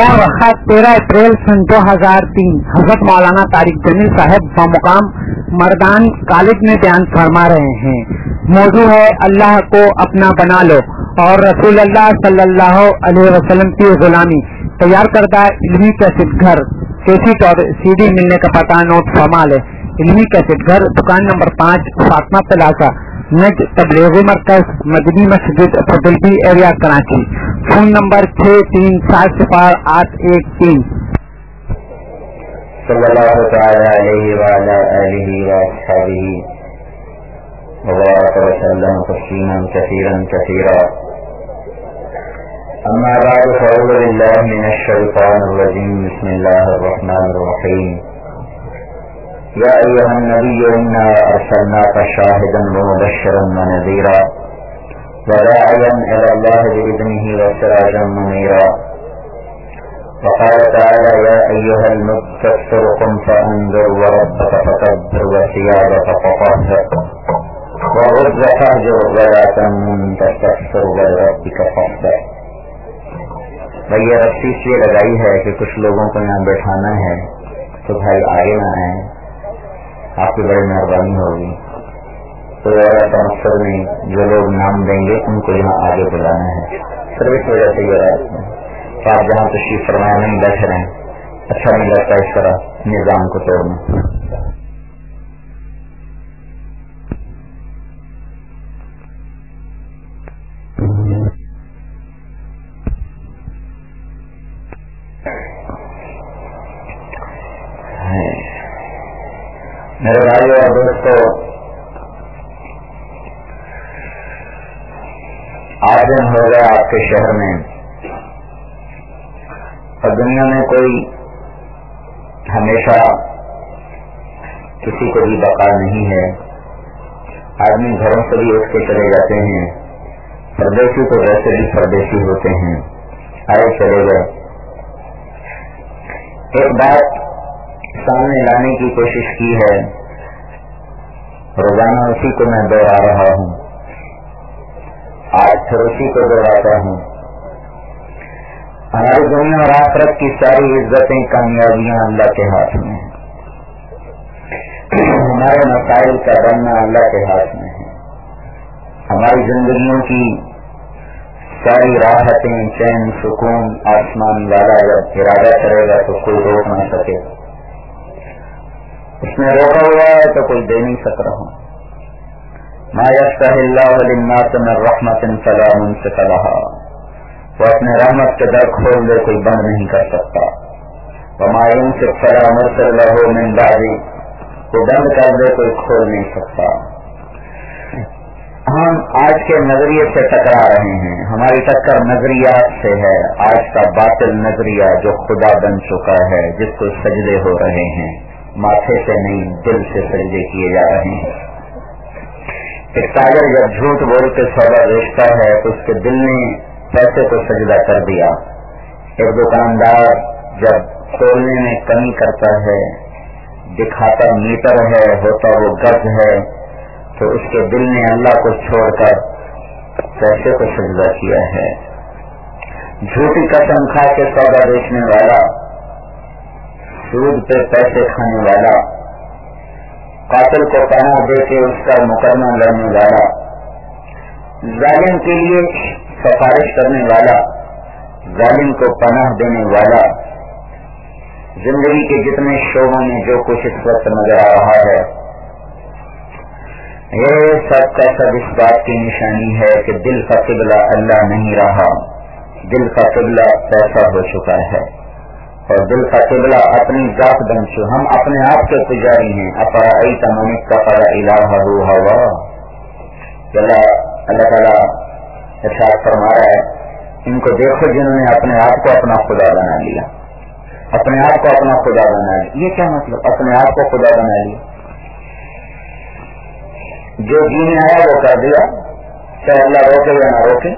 وقت تیرہ اپریل سن دو ہزار تین۔ حضرت مولانا طارق جمیل صاحب بمقام مردان کالج میں بیان فرما رہے ہیں۔ موضوع ہے، اللہ کو اپنا بنا لو۔ اور رسول اللہ صلی اللہ علیہ وسلم کی غلامی۔ تیار کردہ علمی کیسٹ گھر۔ کیسٹ اور سی ڈی ملنے کا پتہ نوٹ فرما لے۔ علمی کیسٹ گھر، دکان نمبر پانچ، فاطمہ پلازا۔ نج تبلیغی مرکز، مدنی مسجد فضلبی ایریا کراچی، فون نمبر چھ تین سات صفار آٹھ ایک تین۔ صلی اللہ تعالی علیہ وعلا آلہ وآصحابہ وبارک وسلم تسلیما كثيرا كثيرا اما بعد، فاعوذ بالله من الشیطان الرجیم، بسم الله الرحمن الرحیم۔ يا أيها النبي، إنا أرسلناك شاهدا ومبشرا ونذيرا، وداعيا إلى الله بإذنه وسراجا منيرا. وقال تعالى يا أيها المدثر قم فأنذر وربك فكبر وثيابك فطهر. ورد فهجر ولا تمن تستكثر ولربك فاصبر. بھائی، یہ رسی اس لیے لگائی ہے کہ کچھ لوگوں کو یہاں بیٹھانا ہے، تو بھائی آگے نہ آئے آپ کی بڑی مہربانی ہوگی۔ تو ٹرانسفر مقصد جو لوگ نام دیں گے، ان کو یہاں آگے بلانا ہے۔ صرف اس وجہ سے یہ رہا آپ جہاں تشریف فرمایا نہیں بیٹھ رہے ہیں اچھا نہیں لگتا اس طرح نظام کو توڑنا۔ میرے بھائی اور دوستوں آج دن ہو گیا آپ کے شہر میں۔ اور دنیا میں کوئی ہمیشہ کسی کو بھی بقا نہیں ہے۔ آدمی گھروں سے بھی اٹھ کے چلے جاتے ہیں۔ پردیسی تو ویسے بھی پردیسی ہوتے ہیں۔ آئے چلے گئے ایک بات سامنے لانے کی کوشش کی ہے۔ روزانہ اسی کو میں دوہرا رہا ہوں۔ آج پھر اسی کو دوہراتا ہوں۔ ہماری دنیا اور آخرت کی ساری عزتیں کامیابیاں اللہ کے ہاتھ میں ہیں۔ ہمارے مسائل کا بننا اللہ کے ہاتھ میں ہے۔ ہماری زندگیوں کی ساری راحتیں، چین، سکون، آسمان والا جب ارادہ کرے گا تو کوئی روک نہ سکے۔ اس نے روکا ہوا ہے تو کوئی دے نہیں سک رہا ما يفتح اللہ للناس من رحمت فلا منسک لها۔ وہ اپنے رحمت کے در کھول دے، کوئی بند نہیں کر سکتا۔ وما ينسک فلا مرسل له من بعدی وہ بند کر دے، کوئی کھول نہیں سکتا۔ ہم آج کے نظریے سے ٹکرا رہے ہیں۔ ہماری ٹکر نظریات سے ہے۔ آج کا باطل نظریہ جو خدا بن چکا ہے، جس کو سجدے ہو رہے ہیں۔ ماتھے سے نہیں، دل سے سجدے کیے جا رہے ہیں۔ ایک تاجر جب جھوٹ بول کے سودا بیچتا ہے، تو اس کے دل نے پیسے کو سجدہ کر دیا۔ ایک دکاندار جب تولنے میں کمی کرتا ہے، دکھاتا میٹر ہے، ہوتا وہ گز ہے، تو اس کے دل نے اللہ کو چھوڑ کر پیسے کو سجدہ کیا ہے۔ جھوٹی قسم کھا کے سودا بیچنے والا سود پہ پیسے کھانے والا، قاتل کو پناہ دے کے اس کا مقدمہ لڑنے والا، ظالم کے لیے سفارش کرنے والا، ظالم کو پناہ دینے والا۔ زندگی کے جتنے شعبوں میں جو کچھ اس وقت نظر آ رہا ہے، یہ سب کا سب اس بات کی نشانی ہے کہ دل کا قبلہ اللہ نہیں رہا۔ دل کا قبلہ پیسہ ہو چکا ہے۔ اور دل کا قبلہ اپنی ذات بن چو۔ ہم اپنے آپ کے پجاری ہیں۔ اپرا تمنک کا پڑا الہ ہوا اللہ تعالیٰ ارشاد فرما رہا ہے، ان کو دیکھو جنہوں نے اپنے آپ کو اپنا خدا بنا لیا۔ اپنے آپ کو اپنا خدا بنا لیا۔ یہ کیا مطلب؟ اپنے آپ کو خدا بنا لیا۔ جو جی میں آیا وہ کر دیا۔ چاہے اللہ روکے یا نہ روکے۔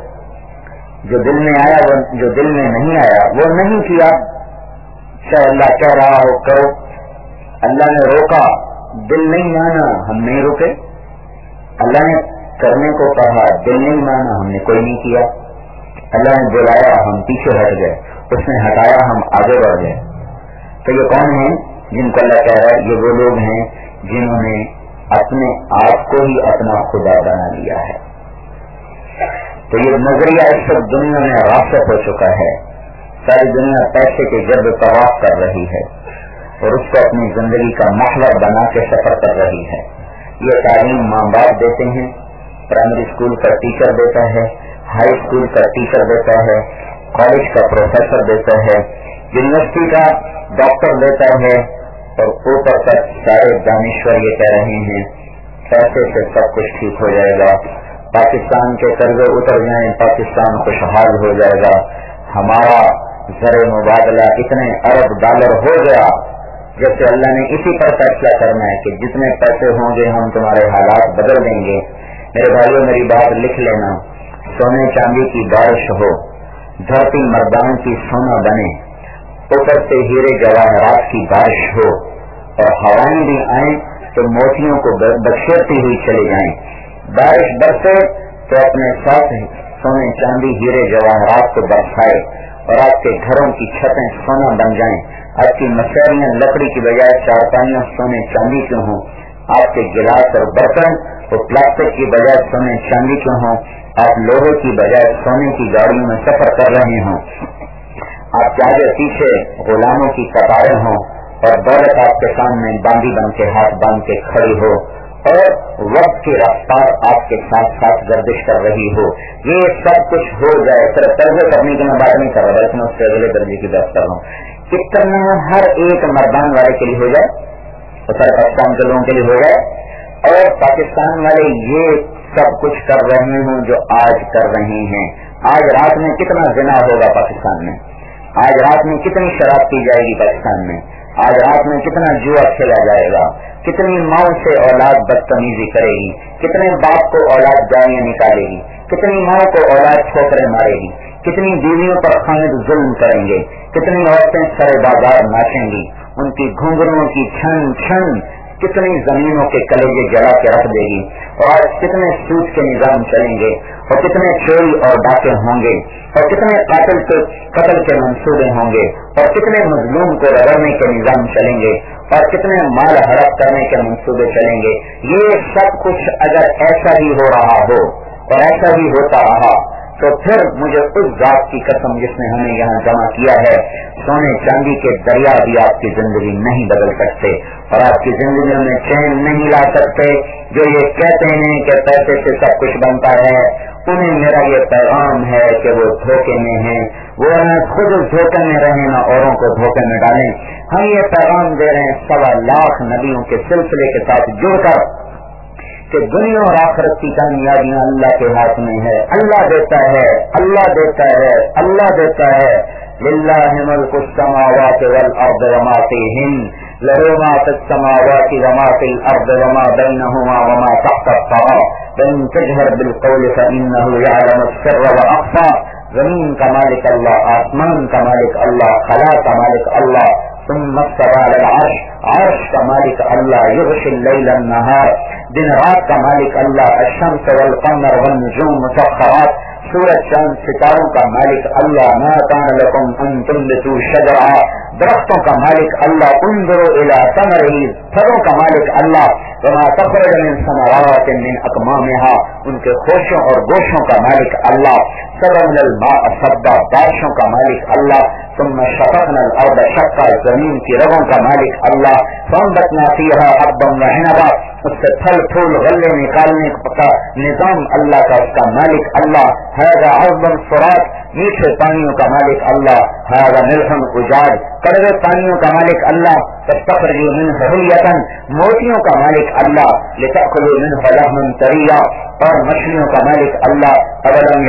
جو دل میں آیا وہ جو دل میں نہیں آیا وہ نہیں کیا۔ چاہے اللہ کہہ رہا ہو، کرو۔ اللہ نے روکا۔ دل نہیں مانا، ہم نہیں روکے۔ اللہ نے کرنے کو کہا، دل نہیں مانا، ہم نے کوئی نہیں کیا۔ اللہ نے بلایا، ہم پیچھے ہٹ گئے۔ اس نے ہٹایا، ہم آگے بڑھ گئے۔ تو یہ کون ہیں؟ جن کو اللہ کہہ رہا ہے، یہ وہ لوگ ہیں جنہوں نے اپنے آپ کو ہی اپنا خدا بنا لیا ہے۔ تو یہ نظریہ اس وقت دنیا میں راسط ہو چکا ہے۔ ساری دنیا پیسے کے جب طواف کر رہی ہے اور اس کو اپنی زندگی کا محور بنا کے سفر کر رہی ہے۔ یہ تعلیم ماں باپ دیتے ہیں پرائمری اسکول کا ٹیچر دیتا ہے ہائی اسکول کا ٹیچر دیتا ہے کالج کا پروفیسر دیتا ہے یونیورسٹی کا ڈاکٹر دیتا ہے اور اوپر تک سارے دانشور یہ کہہ رہے ہیں، پیسے سے سب کچھ ٹھیک ہو جائے گا۔ پاکستان کے قرضے اتر جائیں، پاکستان خوشحال ہو جائے گا۔ ہمارا زر مبادلہ اتنے ارب ڈالر ہو گیا جیسے اللہ نے اسی پر فیصلہ کرنا ہے کہ جتنے پیسے ہوں گے ہم تمہارے حالات بدل دیں گے۔ میرے بھائیوں میری بات لکھ لینا۔ سونے چاندی کی بارش ہو، دھرتی مردان کی سونا بنے۔ اوپر سے ہیرے جواہرات کی بارش ہو اور ہوائیں بھی آئیں تو موتیوں کو بخشتی ہوئی چلی جائیں۔ بارش برسے تو اپنے ساتھ سونے چاندی ہیرے جواہرات کو برسائے۔ اور آپ کے گھروں کی چھتیں سونا بن جائیں۔ آپ کی مشہریاں لکڑی کی بجائے چارپائیاں سونے چاندی کیوں ہوں؟ آپ کے گلاس اور برتن اور پلاسٹک کی بجائے سونے چاندی کیوں ہوں؟ آپ لوہے کی بجائے سونے کی گاڑیوں میں سفر کر رہے ہوں۔ آپ کے آگے پیچھے غلاموں کی قطاریں ہوں اور دولت آپ کے سامنے باندھی بن کے ہاتھ باندھ کے کھڑی ہو۔ اور وقت کی رفتار آپ کے ساتھ ساتھ گردش کر رہی ہو۔ یہ سب کچھ ہو جائے، صرف طرز کرنے کی میں بات نہیں کر رہا، بلکہ میں اس سے اگلے درجے کی بات کر رہا ہوں۔ کتنا ہر ایک مردان والے کے لیے ہو جائے، اور پاکستان کے لوگوں کے لیے ہو جائے۔ اور پاکستان والے یہ سب کچھ کر رہے ہوں جو آج کر رہے ہیں۔ آج رات میں کتنا زنا ہوگا پاکستان میں؟ آج رات میں کتنی شراب پی جائے گی پاکستان میں؟ آج رات میں کتنا جوا کھیلا جائے گا، کتنی ماؤں سے اولاد بدتمیزی کرے گی، کتنے باپ کو اولاد گاڑیاں نکالے گی، کتنی ماؤں کو اولاد ٹھوکرے مارے گی، کتنی بیویوں پر خامد ظلم کریں گے، کتنی عورتیں سر بازار ناچیں گی، ان کی گھنگروں کی چھن چھن کتنی زمینوں کے کلیجے جلا کے رکھ دے گی اور کتنے سوچ کے نظام چلیں گے اور کتنے چوری اور ڈاکے ہوں گے اور کتنے قاتل کے قتل کے منصوبے ہوں گے اور کتنے مظلوم کو رگڑنے کے نظام چلیں گے اور کتنے مال ہڑپ کرنے کے منصوبے چلیں گے؟ یہ سب کچھ اگر ایسا ہی ہو رہا ہو اور ایسا ہی ہوتا رہا تو پھر مجھے اس ذات کی قسم جس نے ہمیں یہاں جمع کیا ہے، سونے چاندی کے دریا بھی آپ کی زندگی نہیں بدل سکتے اور آپ کی زندگی میں چین نہیں لا سکتے جو یہ کہتے ہیں کہ پیسے سے سب کچھ بنتا ہے۔ انہیں میرا یہ پیغام ہے کہ وہ دھوکے میں ہیں۔ وہ خود دھوکے میں رہیں، نہ اوروں کو دھوکے میں ڈالیں۔ ہم یہ پیغام دے رہے ہیں، سوا لاکھ ندیوں کے سلسلے کے ساتھ جڑ کر کہ دنیا اور آخرت کی کامیابیاں اللہ کے ہاتھ میں ہے۔ اللہ دیتا ہے، اللہ دیتا ہے، اللہ دیتا ہے۔ للہ ملک السماوات والارض وما فيهن له ما في السماوات وما في الارض وما بينهما وما تحت الثرى فان تجهر بالقول فانه يعلم السر واخفى زمین کا مالک اللہ، آسمان کا مالک اللہ، خلا کا مالک اللہ ثم استوى على العرش. عرش کا مالک اللہ یغش اللیل النهار. دن رات کا مالک اللہ الشمس والقمر والنجوم مسخرات. سورج چند ستاروں کا مالک اللہ ما كان لكم ان تنبتوا شجرا درختوں کا مالک اللہ، انظروا الى ثمره پھلوں کا مالک اللہ، وما تخرج من ثمرات من اقمامها، ان کے خوشوں اور گوشوں کا مالک اللہ سرن الماء صدا بارشوں کا مالک اللہ، ثم شققنا الارض شقا، زمین کی رگوں کا مالک اللہ، فانبتنا فيها حبا وعنبا اس سے پھل پھول غلے نکالنے کا نظام اللہ کا اس کا مالک اللہ۔ هذا عظم فرات میٹھے پانیوں کا مالک اللہ۔ هذا ملحم اجاج کڑوے پانیوں کا مالک اللہ۔ تستخرجوا موتیوں کا مالک اللہ۔ لتأكلوا منه اور مچھلیوں کا مالک اللہ۔ اولم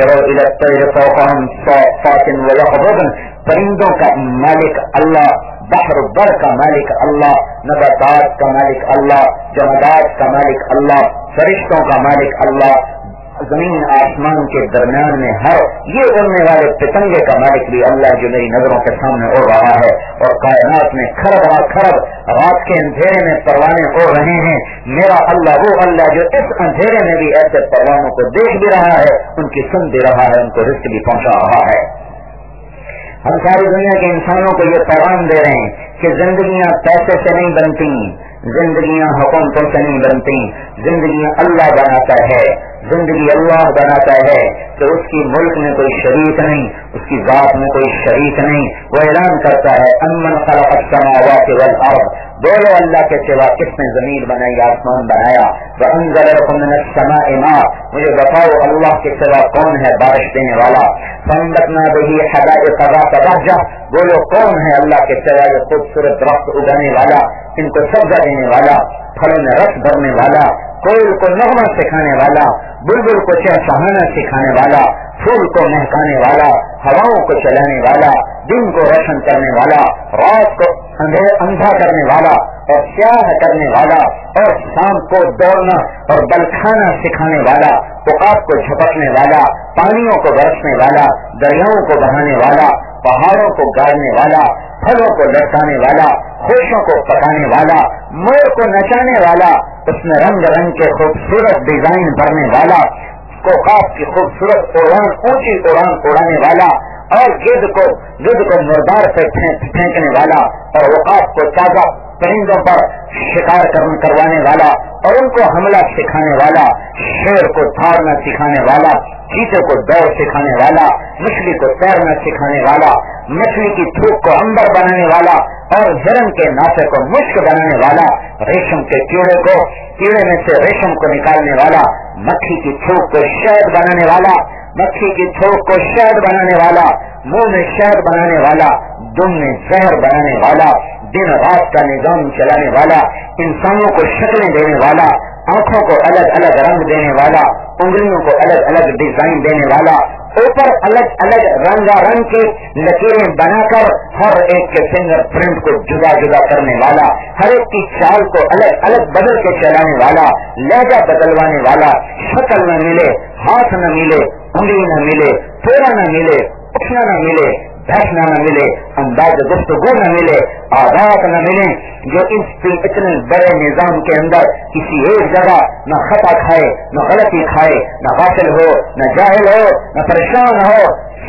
فوقهم صافات پرندوں کا مالک اللہ۔ بحر بر کا مالک اللہ، نباتات کا مالک اللہ، جمادات کا مالک اللہ، فرشتوں کا مالک اللہ، زمین آسمان کے درمیان میں ہر یہ اڑنے والے پتنگے کا مالک بھی اللہ جو میری نظروں کے سامنے اڑ رہا ہے اور کائنات میں کھرب کھرب رات کے اندھیرے میں پروانے اڑ رہے ہیں۔ میرا اللہ وہ اللہ جو اس اندھیرے میں بھی ایسے پروانوں کو دیکھ بھی رہا ہے، ان کی سن بھی رہا ہے، ان کو رسک بھی پہنچا رہا ہے۔ ہم ساری دنیا کے انسانوں کو یہ پیغام دے رہے ہیں کہ زندگیاں پیسے سے نہیں بنتی زندگیاں حکومتوں سے نہیں بنتی زندگیاں اللہ بناتا ہے۔ زندگی اللہ بناتا ہے کہ اس کی ملک میں کوئی شریک نہیں، اس کی ذات میں کوئی شریک نہیں۔ وہ اعلان کرتا ہے، امن خلق السماوات والارض بولو اللہ کے سوا کس نے زمین بنائی، آسمان بنایا؟ انزل لكم من السماء ماء۔ مجھے بتاؤ اللہ کے سوا کون ہے بارش دینے والا؟ فانبتنا به حدائق ذات بهجه بولو کون ہے اللہ کے سوا یہ خوبصورت درخت اگانے والا، ان کو سبزہ دینے والا، پھلوں میں رس بھرنے والا؟ کوئل کو نغمہ سکھانے والا، بلبل کو چہسہانا سکھانے والا، پھول کو مہکانے والا، ہواؤں کو چلانے والا، دن کو روشن کرنے والا، رات کو اندھا کرنے والا اور سیاہ کرنے والا اور شام کو دوڑنا اور بلکھانا سکھانے والا، اوقات کو جھپکنے والا، پانیوں کو برسنے والا، دریاؤں کو بہانے والا، پہاڑوں کو گاڑنے والا، پھلوں کو لٹکانے والا، خوشوں کو پکانے والا مور کو نچانے والا اس میں رنگ رنگ کے خوبصورت ڈیزائن بھرنے والا کو خواب کی خوبصورت اڑان اونچی اڑان اڑانے والا اور گد کو گد کو مردار سے پھینکنے والا اور وقاف کو تازہ پرندوں پر شکار کروانے والا اور ان کو حملہ سکھانے والا، شیر کو تھارنا سکھانے والا، چیتے کو دوڑ سکھانے والا، مچھلی کو تیرنا سکھانے والا، مچھلی کی تھوک کو امبر بنانے والا اور ہرن کے نافے کو مشک بنانے والا، ریشم کے کیڑے کو، کیڑے میں سے ریشم کو نکالنے والا، مکھی کی تھوک کو شہد بنانے والا، مکھی کی تھوک کو شہد بنانے والا، منہ میں شہد بنانے والا دم میں زہر بنانے والا، دن رات کا نظام چلانے والا، انسانوں کو شکلیں دینے والا، آنکھوں کو الگ الگ رنگ دینے والا، انگلیوں کو الگ الگ ڈیزائن دینے والا، اوپر الگ الگ رنگا رنگ کی لکیریں بنا کر ہر ایک کے فنگر پرنٹ کو جدا جدا کرنے والا، ہر ایک کی چال کو الگ الگ بدل کے چلانے والا، لہجہ بدلوانے والا، شکل نہ ملے، ہاتھ نہ ملے، انگلی نہ ملے، پورا نہ ملے اٹھنا نہ ملے بیٹھنا نہ ملے انداز گفتگو نہ ملے، آزاد نہ ملے، جو اس اتنے بڑے نظام کے اندر کسی ایک جگہ نہ خطا کھائے، نہ غلطی کھائے، نہ حاصل ہو، نہ جاہل ہو، نہ پریشان ہو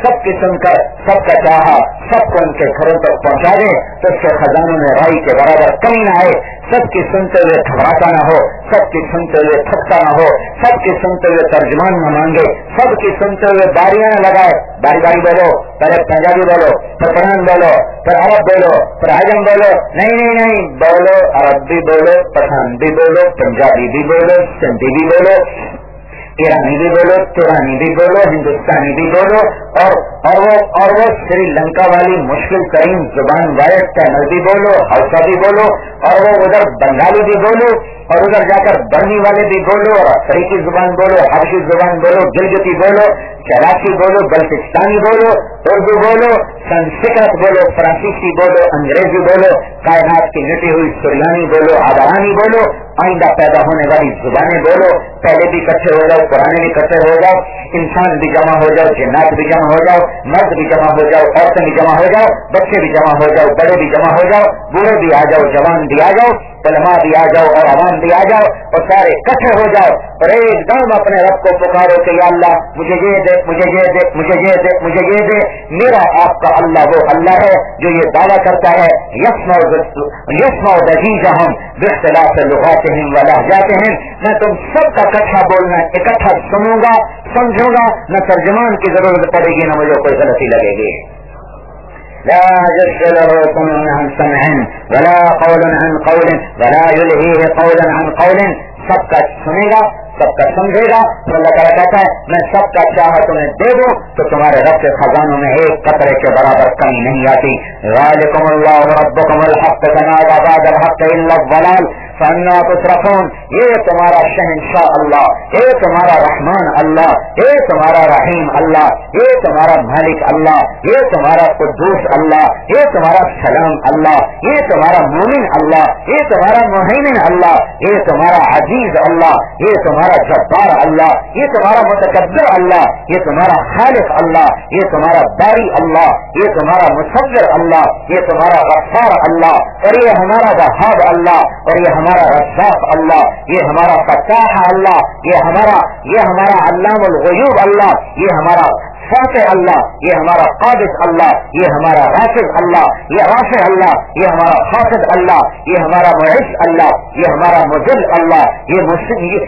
سب کی سن کر سب کا چاہا، سب کو ان کے گھروں تک پہنچا دے تو اس کے خزانوں میں رائی کے برابر کمی نہ آئے۔ سب کی سنتے ہوئے گھبراتا نہ ہو، سب کی سنتے ہوئے تھکتا نہ ہو، سب کی سنتے ہوئے ترجمان نہ مانگے۔ سب کی سنتے ہوئے باریاں نہ لگائے۔ باری باری بولو، پہلے پنجابی بولو، پھر پٹھان بولو، پھر عرب بولو، پھر آجم بولو۔ نہیں نہیں نہیں، بولو عرب بھی بولو، پٹھان بھی بولو، پنجابی بھی بولو، سندھی بھی بولو۔ ایرانی بھی بولو تورانی بھی بولو ہندوستانی بھی بولو، اور اور وہ اور وہ سری لنکا والی مشکل ترین زبان وائٹ چینل بھی بولو ہلکا بھی بولو، اور وہ ادھر بنگالی بھی بولو اور ادھر جا کر برنی والے بھی بولو اور افریقی زبان بولو حرشی زبان بولو گلگتی بولو، کراچی بولو، بلتستانی بولو، اردو بولو، سنسکرت بولو، فرانسیسی بولو، انگریزی بولو، کائنات کی نٹی ہوئی سریانی بولو، آبرانی بولو، آئندہ پیدا ہونے والی زبانیں بولو، پہلے بھی کٹھے ہو جاؤ، پرانے بھی کٹھے ہو جاؤ، انسان بھی جمع ہو جاؤ، جنات بھی جمع ہو جاؤ، مرد بھی جمع ہو جاؤ، عورتیں بھی جمع ہو جاؤ، بچے بھی جمع ہو جاؤ، بڑے بھی جمع ہو جاؤ، بوڑھے بھی آ جاؤ، جوان بھی آ جاؤ، علماء بھی آ جاؤ اور عوام بھی آ جاؤ اور سارے کٹھے ہو جاؤ اور ایک دم اپنے رب کو پکارو کہ یا اللہ، مجھے یہ دے، مجھے یہ دے، مجھے یہ دے، مجھے یہ دے۔ میرا آپ کا اللہ وہ اللہ ہے جو یہ دعویٰ کرتا ہے یسما یسما دہیجہ ہم بختلاف لغاتے ہیں والا جاتے ہیں میں تم سب کا کٹھا بولنا، اکٹھا سنوں گا، سمجھوں گا۔ نہ ترجمان کی ضرورت پڑے گی، نہ مجھے کوئی غلطی لگے گی۔ لا جس يشغله عن سمع ولا قول عن قول ولا يلهيه قولا عن قول سب کا سنے گا، سب کا سمجھے گا۔ تو اللہ تعالیٰ کہتا ہے، میں سب کا چاہ تمہیں دے دوں، تو تمہارے رب کے خزانوں میں ایک قطرے کے برابر کمی نہیں آتی۔ رالکم اللہ ربکم الحق تنادا بعد الحق الا الضلال۔ فانا تصرفون یہ تمہارا شہنشاہ اللہ، یہ تمہارا رحمان اللہ، یہ تمہارا رحیم اللہ، یہ تمہارا مالک اللہ، یہ تمہارا قدوس اللہ، یہ تمہارا سلام اللہ، یہ تمہارا مومن اللہ، یہ تمہارا محمن اللہ، یہ تمہارا عزیز اللہ، یہ تمہارا جبار اللہ، یہ تمہارا متقبر اللہ، یہ تمہارا خالق اللہ، یہ تمہارا باری اللہ، یہ تمہارا مصور اللہ، یہ تمہارا غفار اللہ، اور یہ ہمارا بہاد اللہ، اور یہ ہمارا رزاق اللہ، یہ ہمارا فتح اللہ، یہ ہمارا یہ ہمارا علام الغیوب اللہ، یہ ہمارا فاتح اللہ یہ ہمارا قابض اللہ یہ ہمارا راشد اللہ یہ راشد اللہ یہ ہمارا خاصد اللہ یہ ہمارا معیش اللہ یہ ہمارا مجل اللہ یہ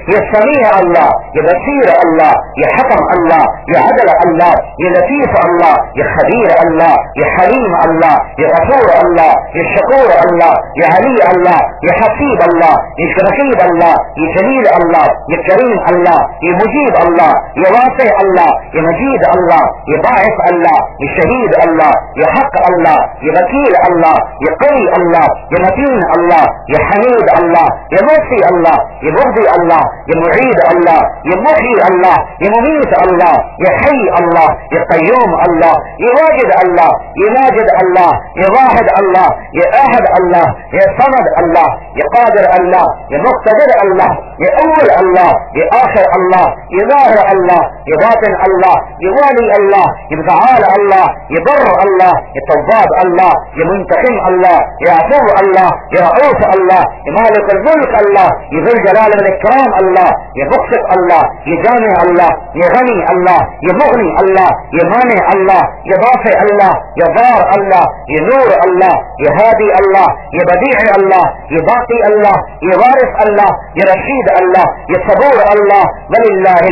یہ سمیع اللہ یہ بصیر اللہ یہ حکم اللہ یہ عدل اللہ یہ لطیف اللہ یہ خبیر اللہ یہ حلیم اللہ یہ غفور اللہ یہ شکور اللہ یہ علی اللہ یہ حسیب اللہ یہ رقیب اللہ یہ جلیل اللہ یہ کریم اللہ یہ مجیب اللہ یہ واقع اللہ یہ مجید اللہ اللہ، یہ باعث اللہ، یہ شہید اللہ، یہ حق اللہ، یہ وکیل اللہ، یہ قوی اللہ، یہ متین اللہ، یہ حمید اللہ، یہ موسی اللہ، یہ مردی اللہ یہ معید اللہ یہ محی اللہ یہ ممیت اللہ یہ حی اللہ یہ قیوم اللہ یہ واجد اللہ یہ ماجد اللہ یہ واحد اللہ یہ احد اللہ یہ سمد اللہ یہ قادر اللہ یہ مقتدر اللہ یہ اول اللہ یہ آخر اللہ یہ ظاہر اللہ یہ باطن اللہ یہ والی اللہ یہ متعال اللہ یہ بر اللہ یہ طباب اللہ یہ منتقم اللہ یہ عفو اللہ یہ رعوف اللہ یہ مالک الملک اللہ یہ ذل جلال الاکرام اللہ یہ مقصد اللہ یہ جامع اللہ یہ غنی اللہ یہ مغنی اللہ یہ مانع اللہ یہ باف اللہ یہ بار اللہ یہ نور اللہ یہ ہادی اللہ یہ بدیع اللہ یہ باقی اللہ یہ وارث اللہ یہ رشید اللہ یہ صبور اللہ ولی اللہ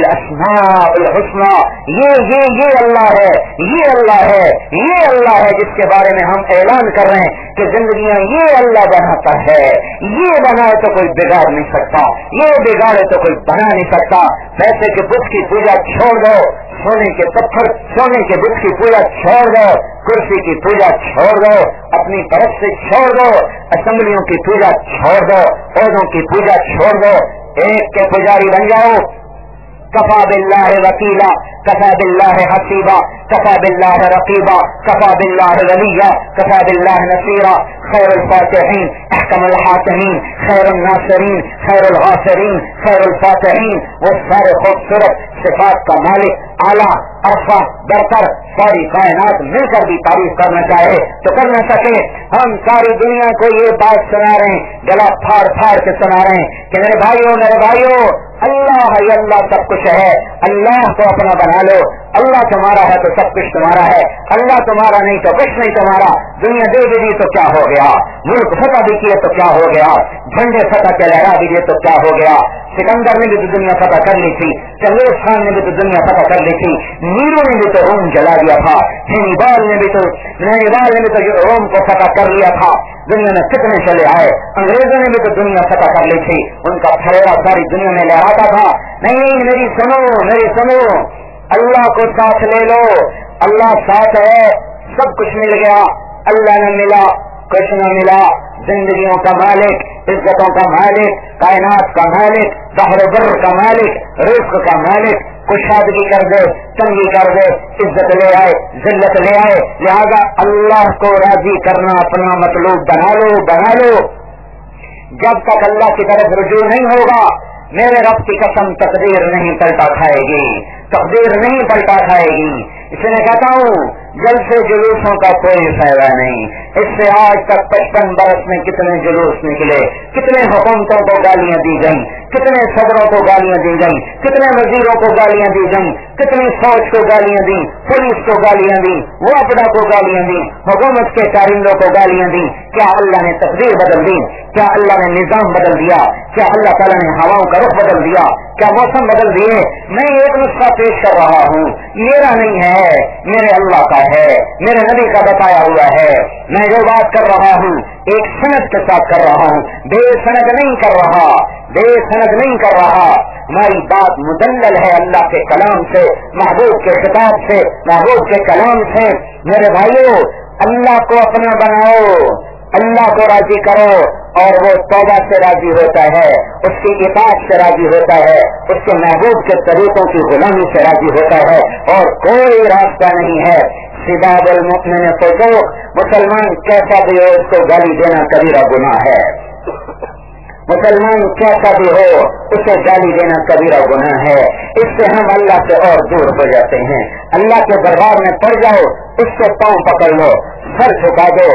الحسنہ یہ یہ یہ اللہ ہے یہ اللہ ہے یہ اللہ ہے جس کے بارے میں ہم اعلان کر رہے ہیں کہ زندگیاں یہ اللہ بناتا ہے یہ بنائے تو کوئی بگاڑ نہیں سکتا یہ بگاڑے تو کوئی بنا نہیں سکتا۔ پیسے کے بت کی پوجا چھوڑ دو، سونے کے پتھر، سونے کے بت کی پوجا چھوڑ دو، کرسی کی پوجا چھوڑ دو، اپنی طرف سے چھوڑ دو، اسمبلیوں کی پوجا چھوڑ دو، عہدوں کی پوجا چھوڑ دو۔ ایک کے پجاری بن جاؤ کفا بلّہ وکیلا کفا بلّہ حسیبہ کفا بلّہ رقیبہ کفا بلّہ ولیہ کفا بلّہ نصیرہ خیر الفاتحین احکم الحاکمین خیر الناصرین خیر الغاصرین خیر الفاتحین وہ سارے خوبصورت صفات کا مالک اعلیٰ عرفہ برتر. ساری کائنات مل کر بھی تعریف کرنا چاہے تو کر نہ سکے۔ ہم ساری دنیا کو یہ بات سنا رہے ہیں، گلا پھاڑ پھاڑ کے سنا رہے ہیں کہ میرے بھائیوں میرے بھائیوں اللہ اللہ سب کچھ ہے. اللہ کو اپنا بنا لو. اللہ تمہارا ہے تو سب کچھ تمہارا ہے. اللہ تمہارا نہیں تو کچھ نہیں تمہارا. دنیا دے بھی دی تو کیا ہو گیا؟ ملک فتح بھی کیے تو کیا ہو گیا؟ جھنڈے فتح کے لہرا بھی دیے تو کیا ہو گیا؟ سکندر نے بھی تو دنیا فتح کر لی تھی. چنگیز خان نے بھی تو دنیا فتح کر لی تھی. نیرو نے بھی تو روم جلا دیا تھا. بال نے بھی تو بال نے بھی تو روم کو فتح کر لیا تھا. دنیا میں کتنے چلے آئے؟ انگریزوں نے بھی تو دنیا فتح کر لی تھی۔ ان کا پھیلا ساری دنیا میں لہراتا تھا۔ نہیں، میری سنو میری سنو۔ اللہ کو ساتھ لے لو۔ اللہ ساتھ ہے، سب کچھ مل گیا۔ اللہ نے ملا، کچھ نہ ملا۔ زندگیوں کا مالک، عزتوں کا مالک، کائنات کا مالک، بحر بر کا مالک، رزق کا مالک کشادگی کر دے تنگی کر دے، عزت لے آئے، ذلت لے آئے۔ لہذا اللہ کو راضی کرنا اپنا مطلوب بنا لو بنا لو۔ جب تک اللہ کی طرف رجوع نہیں ہوگا، میرے رب کی قسم تقدیر نہیں پلٹا کھائے گی۔ تقدیر نہیں پلٹا کھائے گی۔ اس میں کہتا ہوں جل سے جلوسوں کا کوئی فائدہ نہیں۔ اس سے آج تک پچپن برس میں کتنے جلوس نکلے، کتنے حکومتوں کو گالیاں دی گئیں، کتنے صدروں کو گالیاں دی گئیں، کتنے وزیروں کو گالیاں دی گئیں، کتنی فوج کو گالیاں دی پولیس کو گالیاں دی وہ کو گالیاں دی حکومت کے کارندوں کو گالیاں دی کیا اللہ نے تقدیر بدل دی؟ کیا اللہ نے نظام بدل دیا؟ کیا اللہ تعالیٰ نے ہواؤں کا رخ بدل دیا؟ کیا موسم بدل دیے میں ایک نسخہ پیش کر رہا ہوں۔ میرا نہیں ہے، میرے اللہ کا ہے، میرے نبی کا بتایا ہوا ہے۔ میں جو بات کر رہا ہوں، ایک صنعت کے ساتھ کر رہا ہوں۔ بے صنعت نہیں کر رہا، بے صنعت نہیں کر رہا۔ ہماری بات مدلل ہے اللہ کے کلام سے، محبوب کے کتاب سے، محبوب کے کلام سے۔ میرے بھائیوں اللہ کو اپنا بناؤ، اللہ کو راضی کرو۔ اور وہ توبہ سے راضی ہوتا ہے، اس کی اطاعت سے راضی ہوتا ہے، اس کے محبوب کے طریقوں کی غلامی سے راضی ہوتا ہے اور کوئی راستہ نہیں ہے۔ سداب المؤمن تو مسلمان کیسا بھی ہو، اس کو گالی دینا کبیرہ گناہ ہے۔ مسلمان کیسا بھی ہو، اسے گالی دینا کبیرہ گناہ ہے۔ اس سے ہم اللہ سے اور دور ہو جاتے ہیں۔ اللہ کے دربار میں پڑ جاؤ، اس کے پاؤں پکڑ لو۔ سر جھکا دو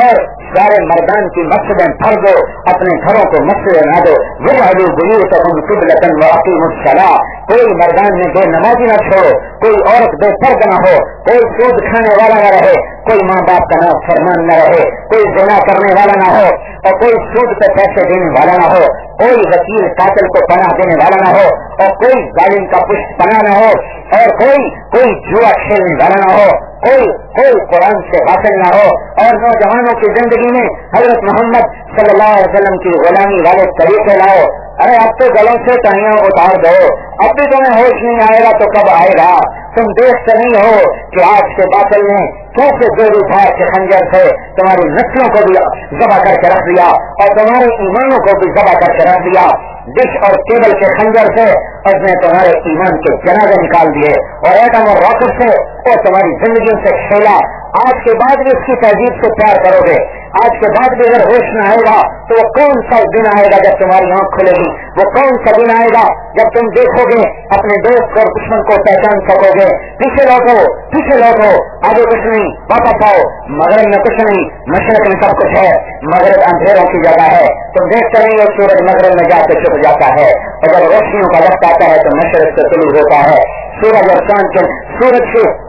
اور سارے مردان کی مسجدیں بھر دو، اپنے گھروں کو مسجد نہ دو۔ وہ ابھی بری تو ہم لطن واقعی کوئی مردان میں بے نمازی نہ چھوڑو، کوئی عورت بے فرد نہ ہو، کوئی سود کھانے والا نہ رہے، کوئی ماں باپ کا نام فرمان نہ رہے، کوئی جنا کرنے والا نہ ہو، اور کوئی سود پہ پیسے دینے والا نہ ہو، کوئی وکیل قاتل کو پناہ دینے والا نہ ہو، اور کوئی ظالم کا پشت پناہ نہ ہو، اور کوئی کوئی جوا کھیلنے والا نہ ہو۔ کوئی کوئی قرآن سے حاصل نہ ہو۔ اور نوجوانوں کی زندگی میں حضرت محمد صلی اللہ علیہ وسلم کی غلامی والے طریقے لاؤ۔ ارے، اب تو گلوں سے کہیاں اتار دو۔ اب بھی تمہیں ہوش نہیں آئے گا تو کب آئے گا؟ تم دیکھتے نہیں ہو کہ آج کے باطل نے کیسے دور اٹھا کے خنجر سے تمہاری نسلوں کو بھی ذبح کر کے رکھ دیا اور تمہارے ایمانوں کو بھی ذبح کر کے رکھ دیا۔ ڈش اور ٹیبل کے خنجر سے اس نے تمہارے ایمان کے جنازے نکال دیے اور ایٹم اور راکٹ سے اور تمہاری زندگیوں سے کھیلا آج کے بعد بھی اس کی تہذیب سے پیار کرو گے۔ آج کے بعد بھی اگر ہوش نہ آئے گا تو وہ کون سا دن آئے گا جب تمہاری آنکھ کھلے گی؟ وہ کون سا دن آئے گا جب تم دیکھو گے، اپنے دوست اور دشمن کو پہچان سکو گے؟ پیچھے لوٹو پیچھے لوٹو، آگے کچھ نہیں، واپس آؤ۔ مغرب میں کچھ نہیں، مشرق میں سب کچھ ہے۔ مغرب اندھیروں کی جگہ ہے۔ تم دیکھتے نہیں ہو، سورج مغرب میں جا کے چھپ جاتا ہے۔ اور جب روشنیوں کا وقت آتا ہے تو مشرق سے طلوع ہوتا ہے۔ سورج اور چاند سورج سے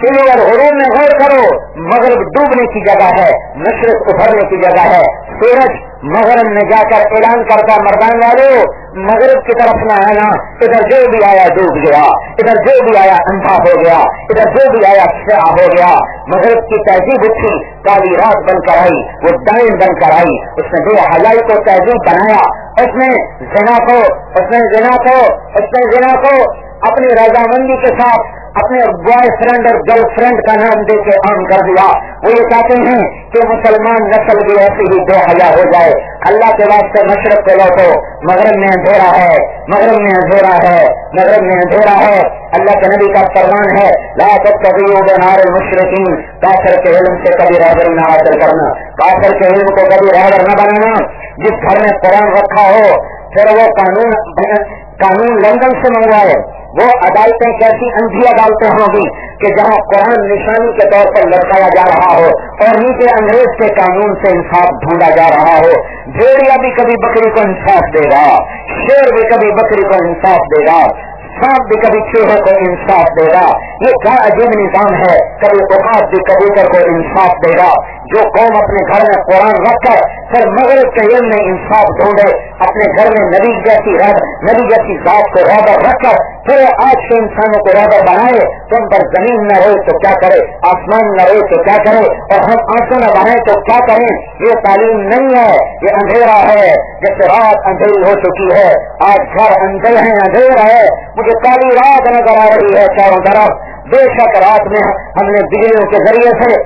اور غروب میں غور کرو، مغرب ڈوبنے کی جگہ ہے، مشرق ابھرنے کی جگہ ہے۔ سورج مغرب میں جا کر اعلان کرتا مردان والے مغرب کی طرف نہ آنا، ادھر جو بھی آیا ڈوب گیا، ادھر جو بھی آیا اندھا ہو گیا، ادھر جو بھی آیا سیاہ ہو گیا۔ مغرب کی تہذیب اٹھی کالی رات بن کر آئی، وہ ڈائن بن کر آئی۔ اس نے بے حیائی کو تہذیب بنایا۔ اس نے زنا کو، اس نے زنا کو، اس نے زنا کو۔ اپنی رضامندی کے ساتھ اپنے بوائے فرینڈ اور گرل فرینڈ کا نام دے کے عام کر دیا۔ وہ یہ چاہتے ہیں کہ مسلمان نسل بھی ایسی ہی بے حیا ہو جائے۔ اللہ کے واسطے مشرق کو لوٹو۔ مغرب میں اندھیرا ہے۔ مغرب میں اندھیرا ہے۔ مغرب میں اندھیرا ہے۔ اللہ کے نبی کا فرمان ہے، لا کبھی نار مشرقین کافر کے علم سے کبھی رابر نہ حاصل کرنا۔ کافر کے علم کو کبھی رابر نہ بنانا۔ جس گھر میں قرآن رکھا ہو، پھر وہ قانون قانون لندن سے منگوائے۔ وہ عدالتیں کیسی اندھی عدالتیں ہوں گی کہ جہاں قرآن نشانی کے طور پر لٹکایا جا رہا ہو اور نیچے انگریز کے قانون سے انصاف ڈھونڈا جا رہا ہو، بھیڑیا بھی کبھی بکری کو انصاف دے گا، شیر بھی کبھی بکری کو انصاف دے گا، سانپ بھی کبھی چوہے کو انصاف دے گا۔ یہ کیا عجیب نظام ہے؟ کبھی اوقات بھی کبوتر کو انصاف دے گا۔ جو قوم اپنے گھر میں قرآن رکھ کر پھر مغرب کے علم میں انصاف ڈھونڈے، اپنے گھر میں نبی جیسی نبی جیسی ذات کو رابر رکھ کر پھر آج کے انسانوں کو رابر بنائے، تم پر زمین نہ رہے تو کیا کرے؟ آسمان نہ رہے تو کیا کرے؟ اور ہم آنکھوں نہ بنائے تو کیا کریں؟ یہ تعلیم نہیں ہے، یہ اندھیرا ہے جیسے رات اندھیری ہو چکی ہے، آج گھر اندر ہے اندھیرا ہے۔ مجھے کالی رات نظر آ رہی ہے چاروں طرف۔ بے شک رات میں ہم نے بجلیوں کے ذریعے سے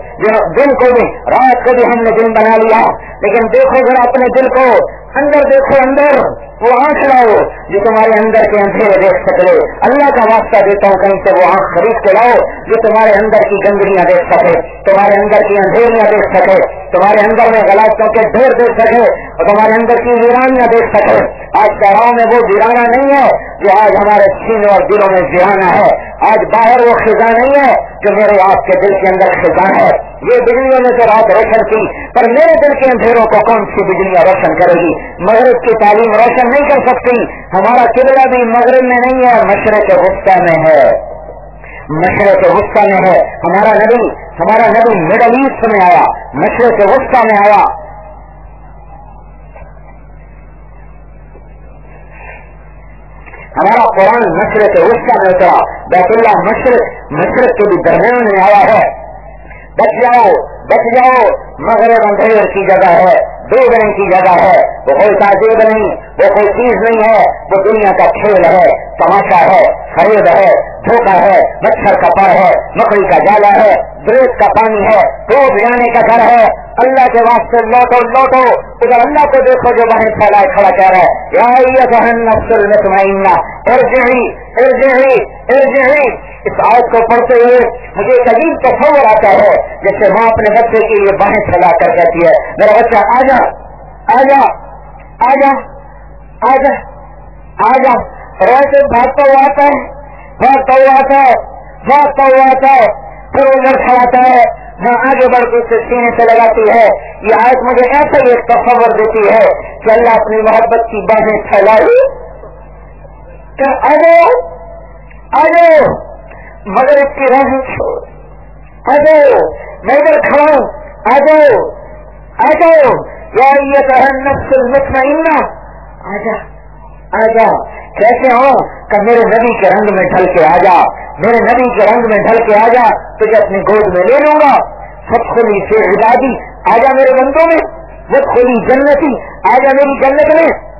دن کو بھی رات کو بھی ہم نے دن بنا لیا لیکن دیکھو ذرا اپنے دل کو۔ اندر دیکھو، اندر۔ وہ آنکھ لاؤ جو تمہارے اندر کے اندھیرے دیکھ سکے اللہ کا واسطہ دیتا ہوں کہیں سے وہ آنکھ خرید کے لاؤ جو تمہارے اندر کی گندگیاں دیکھ سکے، تمہارے اندر کی اندھیریاں دیکھ سکے، تمہارے اندر میں غلطوں کے ڈھیر دیکھ سکے، اور تمہارے اندر کی ویرانیاں دیکھ سکے۔ آج شہروں میں وہ ویرانا نہیں ہے جو آج ہمارے سینوں اور دلوں میں ویرانا ہے۔ آج باہر وہ خزاں نہیں ہے جو میرے آپ کے دل کے اندر خزاں ہے۔ یہ بجلیوں نے تو رات روشن کی پر میرے دل کے اندھیروں کو کون سی بجلیاں روشن کرے گی؟ مغرب کی تعلیم روشن نہیں کر سکتی۔ ہمارا قبلہ بھی مغرب میں نہیں ہے، مشرق غصہ میں ہے۔ مشرق غصہ میں ہے۔ ہمارا نبی ہمارا نبی مڈل ایسٹ میں آیا۔ مشرق غصہ میں آیا۔ ہمارا قرآن مشرق غصہ میں اترا۔ بیت اللہ مشرق مشرق کے بھی درمیان میں آیا ہے۔ بچ جاؤ بچ جاؤ۔ مغرب اندھیر کی جگہ ہے۔ ڈوبنے کی جگہ ہے، وہ کوئی تعزیب نہیں، وہ کوئی چیز نہیں ہے، وہ دنیا کا کھیل ہے، تماشا ہے، خرید ہے دھوکا ہے، مچھر کا پر ہے، مکڑی کا جالا ہے بریک کا پانی ہے ڈوب جانے یعنی کا گھر ہے۔ اللہ کے واسطے لوٹو لوٹو۔ ادھر اللہ کو دیکھو جو باہر پھیلائے کھڑا کہہ رہا ہے۔ اس آیت کو پڑھتے ہوئے مجھے ایک عجیب تصور آتا ہے، جیسے ماں اپنے بچے کے لیے باہیں پھیلا کر کہتی ہے، میرا بچہ، آ جا آ جا آ جا آ جا آ جا۔ روتے بھاگتا ہوا آتا ہے ہاں بھاگتا ہوا آتا ہے ہاں بھاگتا ہوا آتا ہے، پھر وہ لڑکا آتا ہے میں آگے بڑھ کے اسے سینے سے لگاتی ہے۔ یہ آیت مجھے ایسا ہی ایک تصور دیتی ہے کہ اللہ اپنی محبت کی باہیں پھیلائی۔ کہ آجو آجو، مگر اس کی راہ چھوڑ۔ آجو، میں ادھر کھڑا ہوں آجو آجو، یا یہ تو نفس المطمئنہ، آجا آجا۔ کیسے ہو کہ میرے نبی کے رنگ میں ڈھل کے آ جا، میرے نبی کے رنگ میں ڈھل کے آ جا، تجھے اپنی گود میں لے لوں گا۔ سب کھلی سے عبادی آ جا میرے بندوں میں۔ وہ کھلی جنتی، آ جا میری جنت میں۔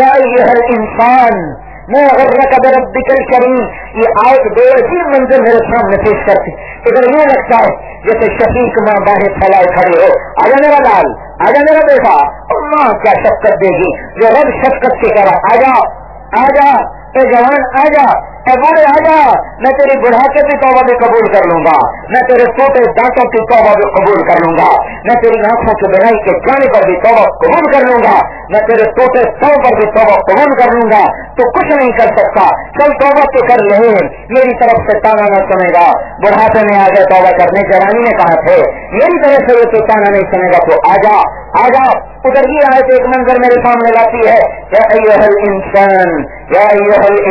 یا یہ ہر انسان میں اگر قدر بکل کروں یہ آئے بے عجیب منظر میرے سامنے پیش کرتی۔ ادھر یہ لگتا ہے جیسے شفیق ماں باہر پھیلائے کھڑے ہو آجا میرا لال آجا میرا بیٹا ماں کیا شفقت دے گی۔ جو رب شفقت کے کرا آ جا اے جوان جا اے بڑے آجا میں تیری بڑھاپے کی توبہ بھی قبول کر لوں گا. میں تیرے چھوٹے دانتوں کی توبہ بھی قبول کر لوں گا. میں تیری آنکھوں کی بڑھائی کے جانے پر بھی توبہ قبول کر لوں گا. میں تیرے چھوٹے سو پر بھی توبہ قبول کر لوں گا. تو کچھ نہیں کر سکتا. چل توبہ کے کر رہے میری طرف سے تانا نہ سنے گا. بڑھاپے میں آ گئے توبہ کرنے جوانی نے کہا تھے. میری طرف سے تو تانا نہیں سنے گا تو آجا آجا ادھر یہ آئے تو ایک منظر میرے سامنے لاتی ہے. انسان یا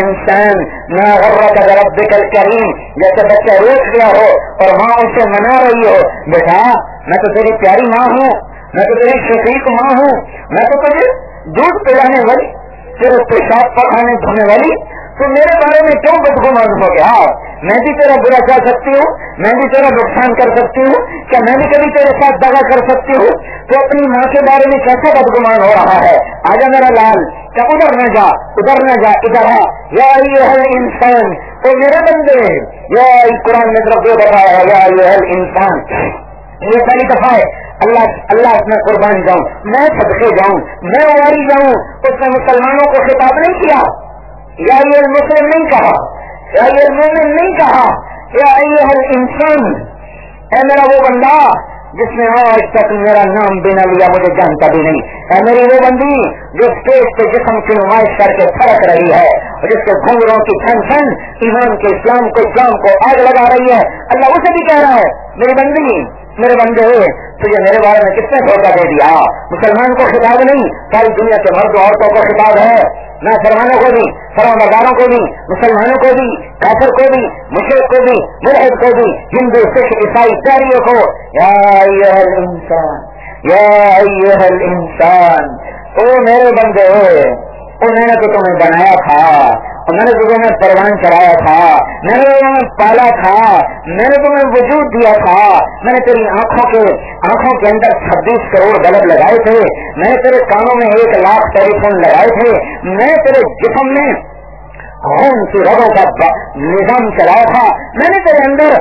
انسان میں غرت ربک الکریم جیسے بچہ روک گیا ہو اور ماں اسے منا رہی ہو؟ بیٹا میں تو تیری پیاری ماں ہوں میں تو تیری شفیق ماں ہوں میں تو تجھے دودھ پلانے والی، تیرے پیشاب پکانے دھونے والی، تو میرے بارے میں کیوں بدگمان ہو گیا؟ میں بھی تیرا برا کر سکتی ہوں، میں بھی تیرا نقصان کر سکتی ہوں، کیا میں بھی کبھی تیرے ساتھ دگا کر سکتی ہوں؟ تو اپنی ماں کے بارے میں کیسے بدگمان ہو رہا ہے؟ آجا میرا لال، کیا ادھر نہ جا، ادھر نہ جا، ادھر آ۔ یا یہ انسان تو میرے بندے، یا قرآن میں طرف یہ بتایا ہے، یا یہ انسان۔ یہ پہلی دفعہ ہے، اللہ اللہ میں قربان جاؤں، میں صدقے جاؤں، میں اواری جاؤں، اس نے مسلمانوں کو خطاب نہیں کیا، یا یہ مسلم نہیں کہا۔ یا یہ مومن نہیں کہا، یا ہر انسان اے میرا وہ بندہ جس نے آج تک میرا نام بنا لیا، مجھے جانتا بھی نہیں۔ اے میری وہ بندی جو اسٹیج کے جسم کی نمائش کر کے پھڑک رہی ہے اور جس کے گھنگروں کی چھن چھن ایمان کے اسلام کو اسلام کو آگ لگا رہی ہے۔ اللہ اسے بھی کہہ رہا ہے، میری بندی میرے بندے، تجھے میرے بارے میں کس نے دھوکہ دے دیا؟ مسلمان کو خطاب نہیں، ساری دنیا کے مرد عورتوں کو خطاب ہے۔ نہ فرمانوں کو بھی فرمانداروں کو بھی، مسلمانوں کو بھی، کافر کو بھی، مشرق کو بھی مرحد کو بھی، ہندو، سکھ، عیسائی پیاریوں کو۔ یا انسان یا انسان او میرے بندے انہوں نے تو تمہیں بنایا تھا۔ میں نے تمہیں پروان چڑھایا تھا، میں نے تمہیں پالا تھا، میں نے تمہیں وجود دیا تھا، میں نے تیری آنکھوں کے آنکھوں کے اندر چھبیس کروڑ بلب لگائے تھے، میں نے تیرے کانوں میں ایک لاکھ ٹیلی فون لگائے تھے، میں تیرے جسم میں خون کی رگوں کا نظام چلایا تھا۔ میں نے تیرے اندر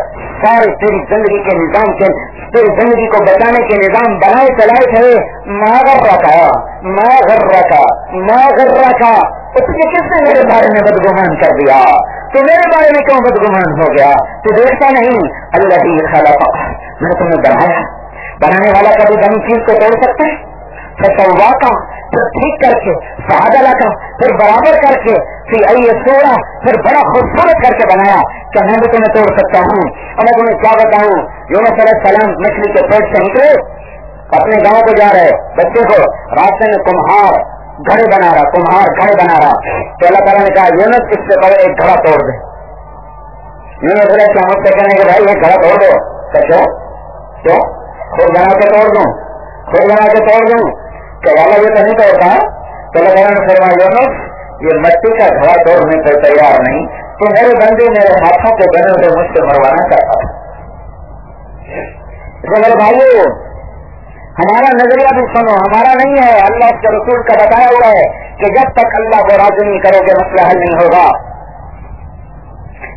سارے تیری زندگی کے نظام کے تیری زندگی کو بچانے کے نظام بنائے چلائے تھے۔ ماغر رکھا ماغر رکھا ماغر رکھا اس نے کس نے میرے بارے میں بدگمان کر دیا؟ تو میرے بارے میں کیوں بدگمان ہو گیا؟ تو دیکھتا نہیں۔ اللہ ہی خلا میں نے تمہیں بنایا۔ بنانے والا کبھی بنی چیز کو توڑ سکتے پھر کا پھر ٹھیک کر کے سہاگا کا پھر برابر کر کے، پھر آئیے سوڑا، پھر بڑا خوبصورت کر کے بنایا کیا میں بھی تمہیں توڑ سکتا ہوں اور میں تمہیں کیا بتاؤں؟ یونس علیہ السلام مچھلی کے پیٹ سے نکلے، اپنے گاؤں کو جا رہے، بچے کو راستے میں کمہار گھڑے بنا رہا، کمہار گھڑے بنا رہا۔ تو اللہ تعالیٰ نے کہا، یونس اس سے پہلے ایک گھڑا توڑ دے۔ یونس علیہ السلام سے کہنے کہ بھائی ایک گھڑا توڑ دو۔ کیوں کیوں خود بنا کے توڑ دوں، خود بنا کے توڑ دوں۔ تو والا یہ نہیں توڑتا تو تعالیٰ نے فرمایا یہ مٹی کا گھڑا توڑنے کو تیار نہیں۔ تو میرے بندے میرے ہاتھوں کے بنے ہوئے مجھ سے مروانا چاہتا تھا میرے بھائی ہمارا نظریہ بھی سنو، ہمارا نہیں ہے۔ اللہ کے رسول کا بتایا ہوا ہے کہ جب تک اللہ کو راضی نہیں کرو گے، مسئلہ حل نہیں ہوگا۔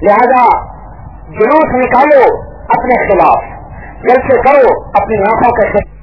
لہذا جلوس نکالو اپنے خلاف جل سے کرو اپنی آنکھوں کے خلاف۔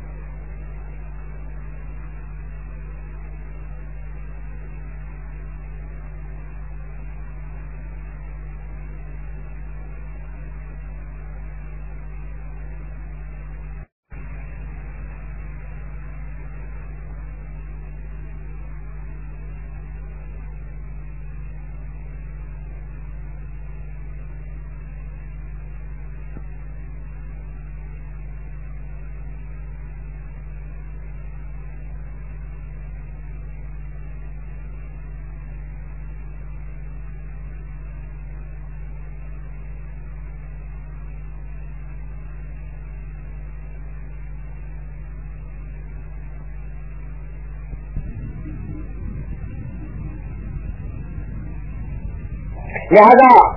لہذا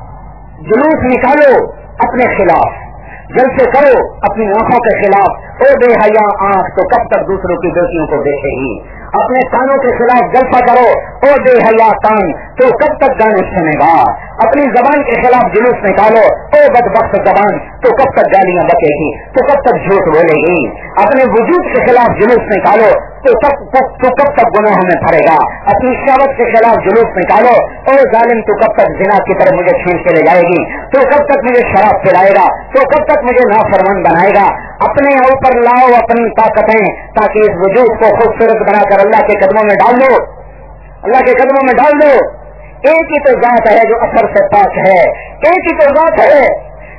جلوس نکالو اپنے خلاف، جلسے کرو اپنی آنکھوں کے خلاف۔ او بے حیا، آنکھ تو کب تک دوسروں کی بیٹیوں کو دیکھے گی؟ اپنے کانوں کے خلاف جلسہ کرو۔ او بے حیا کان، تو کب تک گانے سنے گا اپنی زبان کے خلاف جلوس نکالو۔ او بد بخت زبان، تو کب تک گالیاں بچے گی؟ تو کب تک جھوٹ بولے گی؟ اپنے وجود کے خلاف جلوس نکالو، تو کب تک تو کب تک گناہوں میں پڑے گا؟ اپنی شہوت کے خلاف جلوس نکالو۔ او ظالم، تو کب تک جنا کی طرف مجھے چھینٹ کے لے جائے گی؟ تو کب تک مجھے شراب پلائے گا؟ تو کب تک مجھے نافرمان بنائے گا؟ اپنے اوپر لاؤ اپنی طاقتیں، تاکہ اس وجود کو خوبصورت بنا کر اللہ کے قدموں میں ڈال دو۔ اللہ کے قدموں میں ڈال دو۔ ایک ہی تو ذات ہے جو اثر سے پاک ہے، ایک ہی تو ذات ہے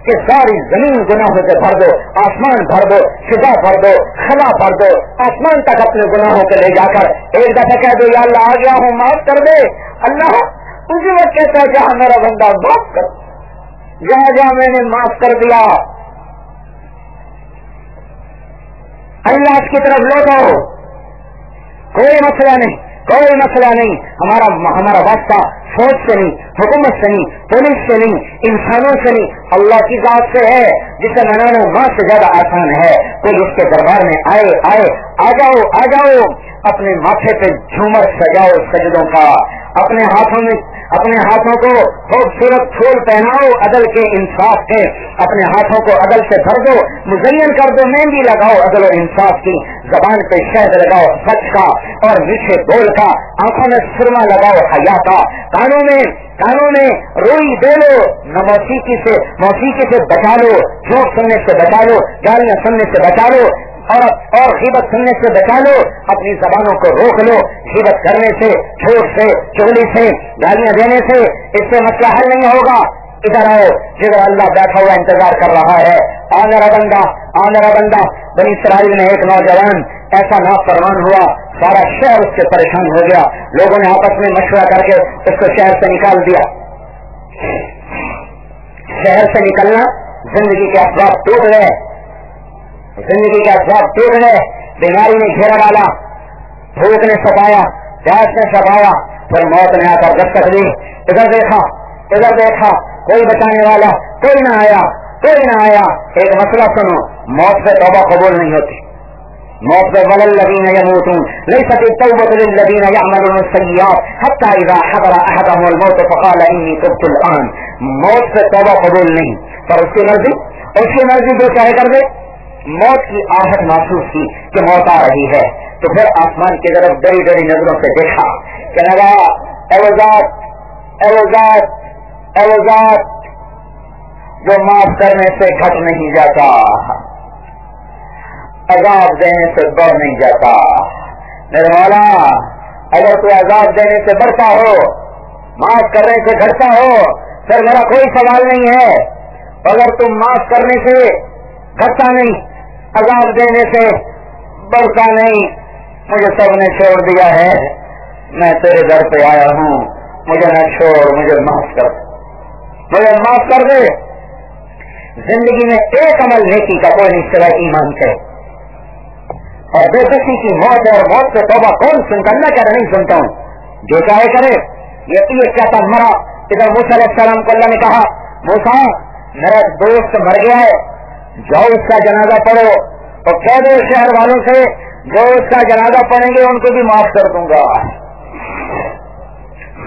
کہ ساری زمین گناہوں سے بھر دو، آسمان بھر دو، فضا بھر دو، خلا بھر دو، آسمان تک اپنے گناہوں کے لے جا کر ایک دفعہ کہہ دو، یا اللہ، آ گیا ہوں، معاف کر دے۔ اللہ، اسی وقت کہتا ہے، جہاں میرا بندہ معاف کر، جہاں جہاں میں نے معاف کر دیا۔ اللہ کی طرف لوٹو کوئی مسئلہ نہیں، کوئی مسئلہ نہیں۔ ہمارا ہمارا واسطہ فوج سے نہیں، حکومت سے نہیں، پولیس سے نہیں، انسانوں سے نہیں، اللہ کی ذات سے ہے جسے منانا ماں سے زیادہ آسان ہے۔ کوئی اس کے دربار میں آئے آئے، آ جاؤ آ جاؤ۔ اپنے ماتھے پہ جھومر سجاؤ سجدوں کا۔ اپنے ہاتھوں میں، اپنے ہاتھوں کو خوبصورت پھول پہناؤ، عدل کے انصاف کے۔ اپنے ہاتھوں کو عدل سے بھر دو، مزین کر دو، مہندی لگاؤ، عدل و انصاف کی۔ زبان پہ شہد لگاؤ، سچ کا اور میٹھے بول کا۔ آنکھوں میں سرما لگاؤ، حیا کا۔ کانوں میں کانوں میں روئی دے لو، نہ موسیقی سے موسیقی سے بچا لو، جھوٹ سننے سے بچا لو، گالیاں سننے سے بچا لو اور اور غیبت سننے سے بچا لو، اپنی زبانوں کو روک لو، غیبت کرنے سے چھوٹ سے چولی سے، گالیاں دینے سے، اس سے مسئلہ حل نہیں ہوگا۔ ادھر آؤ جدھر اللہ بیٹھا ہوا انتظار کر رہا ہے۔ آ بندہ آ بندہ۔ بنی اسرائیل میں ایک نوجوان ایسا نا فرمان ہوا، سارا شہر اس سے پریشان ہو گیا۔ لوگوں نے آپس میں مشورہ کر کے اس کو شہر سے نکال دیا۔ شہر سے نکلنا زندگی کے افراد ٹوٹ گئے۔ زندگی کا سب ٹوٹ گئے۔ بیماری نے گھیرا ڈالا، بھوک نے سپایا، پیاس نے سپایا، پھر موت نے آ کر دستک دی۔ ادھر دیکھا ادھر دیکھا۔ کوئی بچانے والا، کوئی نہ آیا، کوئی نہ آیا۔ ایک مسئلہ سنو، موت سے توبہ قبول نہیں ہوتی۔ موت سے ولل لبین یموتون لیس فی التوبۃ للذین یعملون السیئات حتی اذا حضر احدهم الموت فقال انی تبت الان۔ موت سے توبہ قبول نہیں، پر اس کی مرضی اس کی مرضی جو چاہے کر دے۔ موت کی آہٹ محسوس کی کہ موت آ رہی ہے۔ تو پھر آسمان کی طرف ڈری ڈری نظروں سے دیکھا کہ لگا اوزاد اوزاد اوزاد جو معاف کرنے سے گھٹ نہیں جاتا، عذاب دینے سے بڑھ نہیں جاتا۔ میرے والا اگر تو عذاب دینے سے بڑھتا ہو، معاف کرنے سے گھٹتا ہو، پھر میرا کوئی سوال نہیں ہے۔ اگر تم معاف کرنے سے گھٹتا نہیں، عذاب دینے سے بڑھتا نہیں، مجھے سب نے چھوڑ دیا ہے۔ میں تیرے گھر پہ آیا ہوں، مجھے نہ چھوڑ، مجھے معاف کر۔ مجھے معاف کر دے۔ زندگی میں ایک عمل نیکی کا کوئی نہیں سوائے ایمان کرے اور بے کسی کی موت اور موت سے توبہ کون سنتا میں کہہ رہا نہیں سنتا ہوں۔ جو چاہے کرے۔ یہ کہتا مرا۔ ادھر موسیٰ علیہ السلام کو اللہ نے کہا موسا میرا دوست مر گیا ہے۔ جاؤ اس کا جنازہ پڑھو۔ اور کہہ دو شہر والوں سے، جو اس کا جنازہ پڑھیں گے، ان کو بھی معاف کر دوں گا۔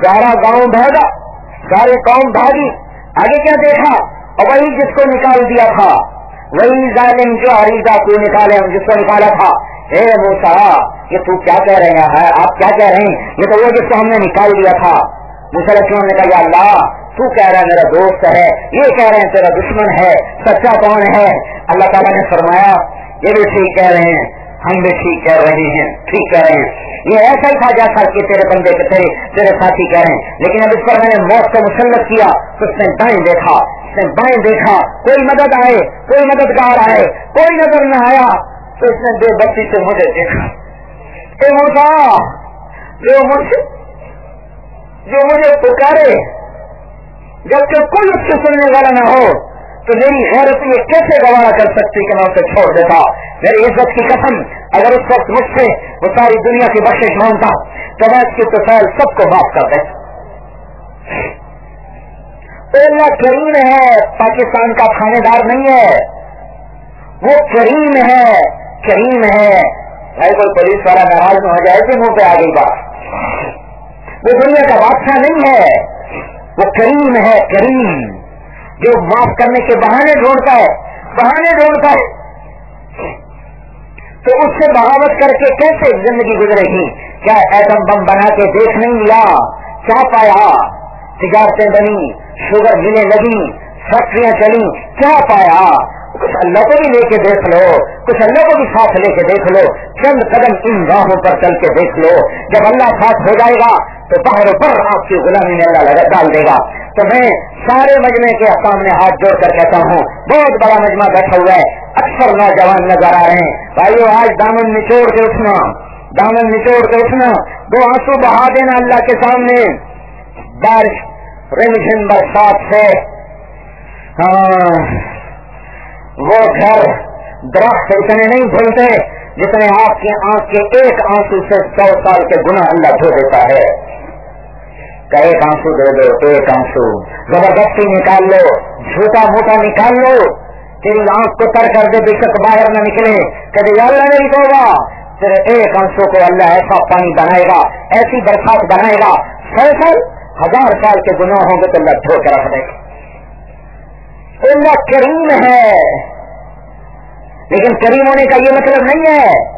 سارا گاؤں بھاگا۔ ساری قوم بھاگی۔ آگے کیا دیکھا؟ اور وہی جس کو نکال دیا تھا، وہی ظالم جو ہریزا کو نکالے، ہم جس کو نکالا تھا۔ اے موسا یہ تو کیا کہہ رہے ہیں؟ آپ کیا کہہ رہے ہیں؟ یہ تو وہ جس کو ہم نے نکال دیا تھا۔ مسلسل نے کہا، یا اللہ، تو کہہ رہا ہے، میرا دوست ہے۔ یہ کہہ رہے ہیں، تیرا دشمن ہے۔ سچا کون ہے؟ اللہ تعالیٰ نے فرمایا، یہ بھی ٹھیک کہہ رہے ہیں۔ ہم بھی ٹھیک کہہ رہے ہیں، ٹھیک کہہ رہے ہیں۔ یہ ایسا ہی تھا جیسا کہ تیرے بندے کے تیرے تیرے ساتھی کہہ رہے ہیں۔ لیکن اب اس پر میں نے موت کو مسلط کیا، تو اس نے دائیں دیکھا، اس نے بائیں دیکھا۔ کوئی مدد آئے، کوئی مددگار آئے، کوئی نظر نہ آیا، تو اس نے بے بتی سے مجھے دیکھا۔ جو مجھے جو مجھے پکارے جبکہ کوئی اس سے سننے والا نہ ہو تو میری غیرت یہ کیسے گوارا کر سکتی کہ میں اسے چھوڑ دیتا؟ میری عزت کی قسم، اگر اس وقت مجھ سے وہ ساری دنیا کی بخش مانتا تو میں اس کی تصویر سب کو معاف کر دیتا اللہ، کریم ہے، پاکستان کا کھانے دار نہیں ہے۔ وہ کریم ہے کریم ہے۔ بھائی کوئی پولیس والا ناراض نہ ہو جائے کہ منہ پہ آ گئی بات۔ وہ دنیا کا بادشاہ نہیں ہے۔ وہ کریم ہے، کریم۔ جو معاف کرنے کے بہانے ڈھونڈتا ہے، بہانے ڈھونڈتا ہے۔ تو اس سے بغاوت کر کے کیسے زندگی گزرے گی؟ کیا ایٹم بم بنا کے دیکھ نہیں لیا؟ کیا پایا؟ تجارتیں بنی شوگر ملیں لگی فیکٹریاں چلی کیا پایا؟ کچھ اللہ کو بھی لے کے دیکھ لو، کچھ اللہ کو بھی ساتھ لے کے دیکھ لو، چند قدم ان راہوں پر چل کے دیکھ لو۔ جب اللہ ساتھ ہو جائے گا تو باہر پر آپ کی غلامی میں اللہ لگا ڈال دے گا۔ تو میں سارے مجمے کے سامنے ہاتھ جوڑ کر کہتا ہوں، بہت بڑا مجمع بیٹھا ہوا ہے۔ اکثر نوجوان نظر آ رہے ہیں۔ بھائیو، آج دامن نچوڑ کے اٹھنا۔ دامن نچوڑ کے اٹھنا۔ دو آنسو بہا دینا اللہ کے سامنے۔ بارش رمجھن برسات سے ہاں۔ وہ گھر درخت اتنے نہیں بھولتے جتنے آپ کے آنکھ کے ایک آنسو سے سو سال کے گنا اللہ دھو دیتا ہے۔ کہ ایک آنسو دے دو، ایک آنسو۔ زبردستی نکال لو، جھوٹا موٹا نکال لو۔ تیری آنکھ کو تر کر دے، بے شک باہر نہ نکلے۔ کبھی اللہ نہیں ہوگا تیرے ایک آنسو کو اللہ ایسا پانی بنائے گا، ایسی برسات بنائے گا۔ سو سال ہزار سال کے گناہ ہوں گے تو اللہ دھو کے رکھ دے گا۔ اللہ کریم ہے۔ لیکن کریم ہونے کا یہ مطلب نہیں ہے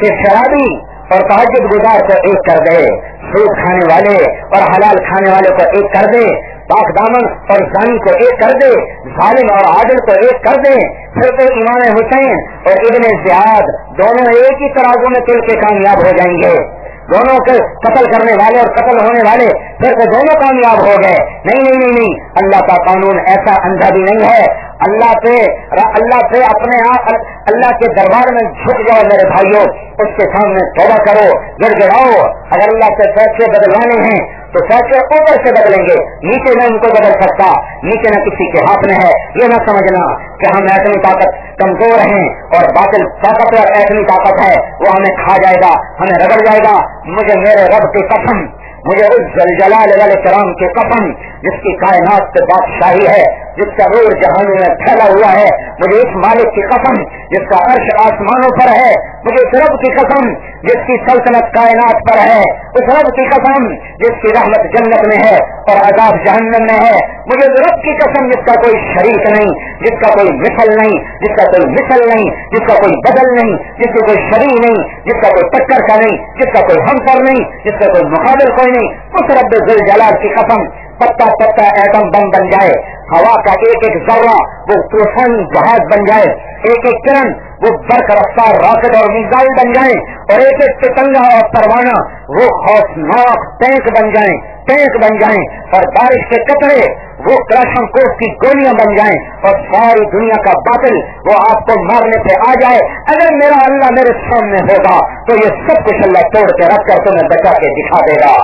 کہ شرابی اور تحجد گزار کو ایک کر دے سوٹ کھانے والے اور حلال کھانے والے کو ایک کر دے، پاک دامن اور ثانی کو ایک کر دے، ظالم اور عادل کو ایک کر دے۔ پھر تو امام حسین اور ابن زیاد دونوں ایک ہی ترازوں میں تل کے کامیاب ہو جائیں گے۔ دونوں کے قتل کرنے والے اور قتل ہونے والے پھر وہ دونوں کامیاب ہو گئے۔ نہیں نہیں نہیں نہیں، اللہ کا قانون ایسا اندھا بھی نہیں ہے۔ اللہ پہ اللہ پہ اپنے آپ اللہ کے دربار میں جھک جاؤ میرے بھائیوں، اس کے سامنے توبہ کرو گڑ گڑاؤ اگر اللہ کے فیصلے بدلوانے ہیں، تو فیصلے اوپر سے بدلیں گے۔ نیچے میں ان کو بدل سکتا، نیچے نہ کسی کے ہاتھ میں ہے۔ یہ نہ سمجھنا کہ ہم ایٹمی طاقت کمزور ہیں اور باطل طاقتور ایٹمی طاقت ہے، وہ ہمیں کھا جائے گا، ہمیں رگڑ جائے گا۔ مجھے میرے رب کی قسم مجھے اس زلجلال والے کرام کے کفن جس کی کائنات سے بادشاہی ہے، جس کا روز جہانوں میں پھیلا ہوا ہے مجھے اس مالک کی کفن جس کا عرش آسمانوں پر ہے مجھے اس رب کی قسم جس کی سلطنت کائنات پر ہے، اس رب کی قسم جس کی رحمت جنت میں ہے اور عذاب جہنم میں ہے۔ مجھے اس رب کی قسم جس کا کوئی شریک نہیں، جس کا کوئی مثل نہیں، جس کا کوئی مثل نہیں، جس کا کوئی بدل نہیں، جس کا کوئی شریک نہیں، جس کا کوئی ٹکر کا نہیں، جس کا کوئی ہمسر نہیں، جس کا کوئی مقابل کوئی نہیں۔ اس رب جلال کی قسم پتا پتا ایٹم بم بن جائے، ہوا کا ایک ایک ذرہ وہ طوفان جہاز بن جائے، ایک ایک کرن وہ برق رفتار راکٹ اور میزائل بن جائیں اور ایک ایک پتنگا اور پروانہ وہ خوفناک ٹینک بن جائیں ٹینک بن جائیں اور بارش کے کپڑے وہ کراشن کوف کی گولیاں بن جائیں اور ساری دنیا کا باطل وہ آپ کو مارنے پہ آ جائے۔ اگر میرا اللہ میرے سامنے ہوگا تو یہ سب کچھ اللہ توڑ کے رکھ کر تمہیں بچا کے دکھا دے گا۔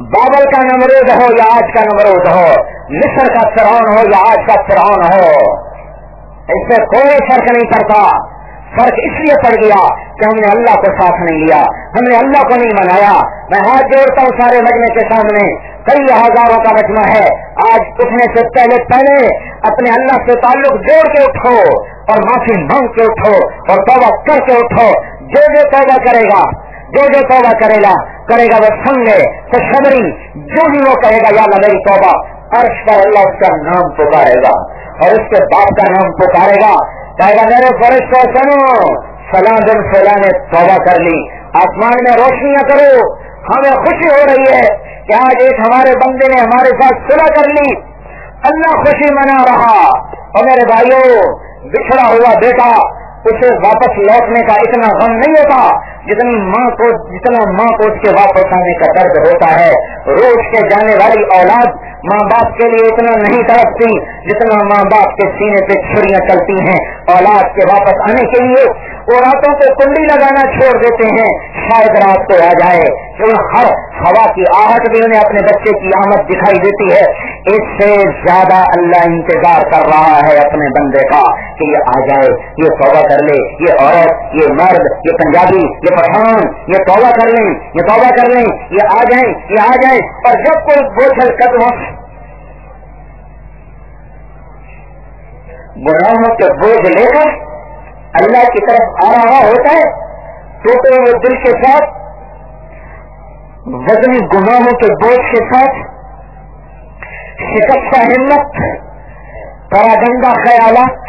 بابل کا نمرود ہو یا آج کا نمرود ہو مصر کا فرعون ہو یا آج کا فرعون ہو۔ اس سے کوئی فرق نہیں پڑتا۔ فرق اس لیے پڑ گیا کہ ہم نے اللہ کو ساتھ نہیں لیا۔ ہم نے اللہ کو نہیں منایا میں ہاتھ جوڑتا ہوں سارے مجمے کے سامنے۔ کئی ہزاروں کا مجمع ہے۔ آج اٹھنے سے پہلے پہلے اپنے اللہ سے تعلق جوڑ کے اٹھو اور معافی مانگ کے اٹھو اور توبہ کر کے اٹھو۔ جو جو توبہ کرے گا۔ جو جو توبہ کرے گا کرے گا وہ سنگے تو شبری، جو بھی وہ کہے گا، یا میری توبہ، عرش پر اللہ اس کا نام پکارے گا، اور اس کے باپ کا نام پکارے گا۔ کہے گا، میرے فرش کو سنو، فلاں دن فلاں نے توبہ کر لی۔ آسمان میں روشنیاں کرو۔ ہمیں خوشی ہو رہی ہے کہ آج ایک ہمارے بندے نے ہمارے ساتھ صلح کر لی۔ اللہ خوشی منا رہا۔ اور میرے بھائیوں بچھڑا ہوا بیٹا، اسے واپس لوٹنے کا اتنا غم نہیں ہوتا۔ جتنی ماں کو جتنا ماں کو اس کے واپس آنے کا درد ہوتا ہے روز کے جانے والی اولاد ماں باپ کے لیے اتنا نہیں تڑپتی جتنا ماں باپ کے سینے پہ چھڑیاں چلتی ہیں۔ اولاد کے واپس آنے کے لیے وہ راتوں کو کنڈی لگانا چھوڑ دیتے ہیں۔ شاید رات کو آ جائے ہر ہوا کی آہٹ بھی انہیں اپنے بچے کی آمد دکھائی دیتی ہے۔ اس سے زیادہ اللہ انتظار کر رہا ہے اپنے بندے کا کہ یہ آ جائے، یہ توبہ کر لے، یہ عورت، یہ مرد، یہ پنجابی، یہ یہ پٹھان یہ توبہ کر لیں، یہ توبہ کر لیں، یہ آ جائیں، یہ آ جائیں، اور جب کوئی بوجھل قدم گناہوں کے بوجھ لے کر اللہ کی طرف آ رہا ہوتا ہے ٹوٹے ہوئے دل کے ساتھ، وزنی گناہوں کے بوجھ کے ساتھ شکستہ ہمت پراگندا خیالات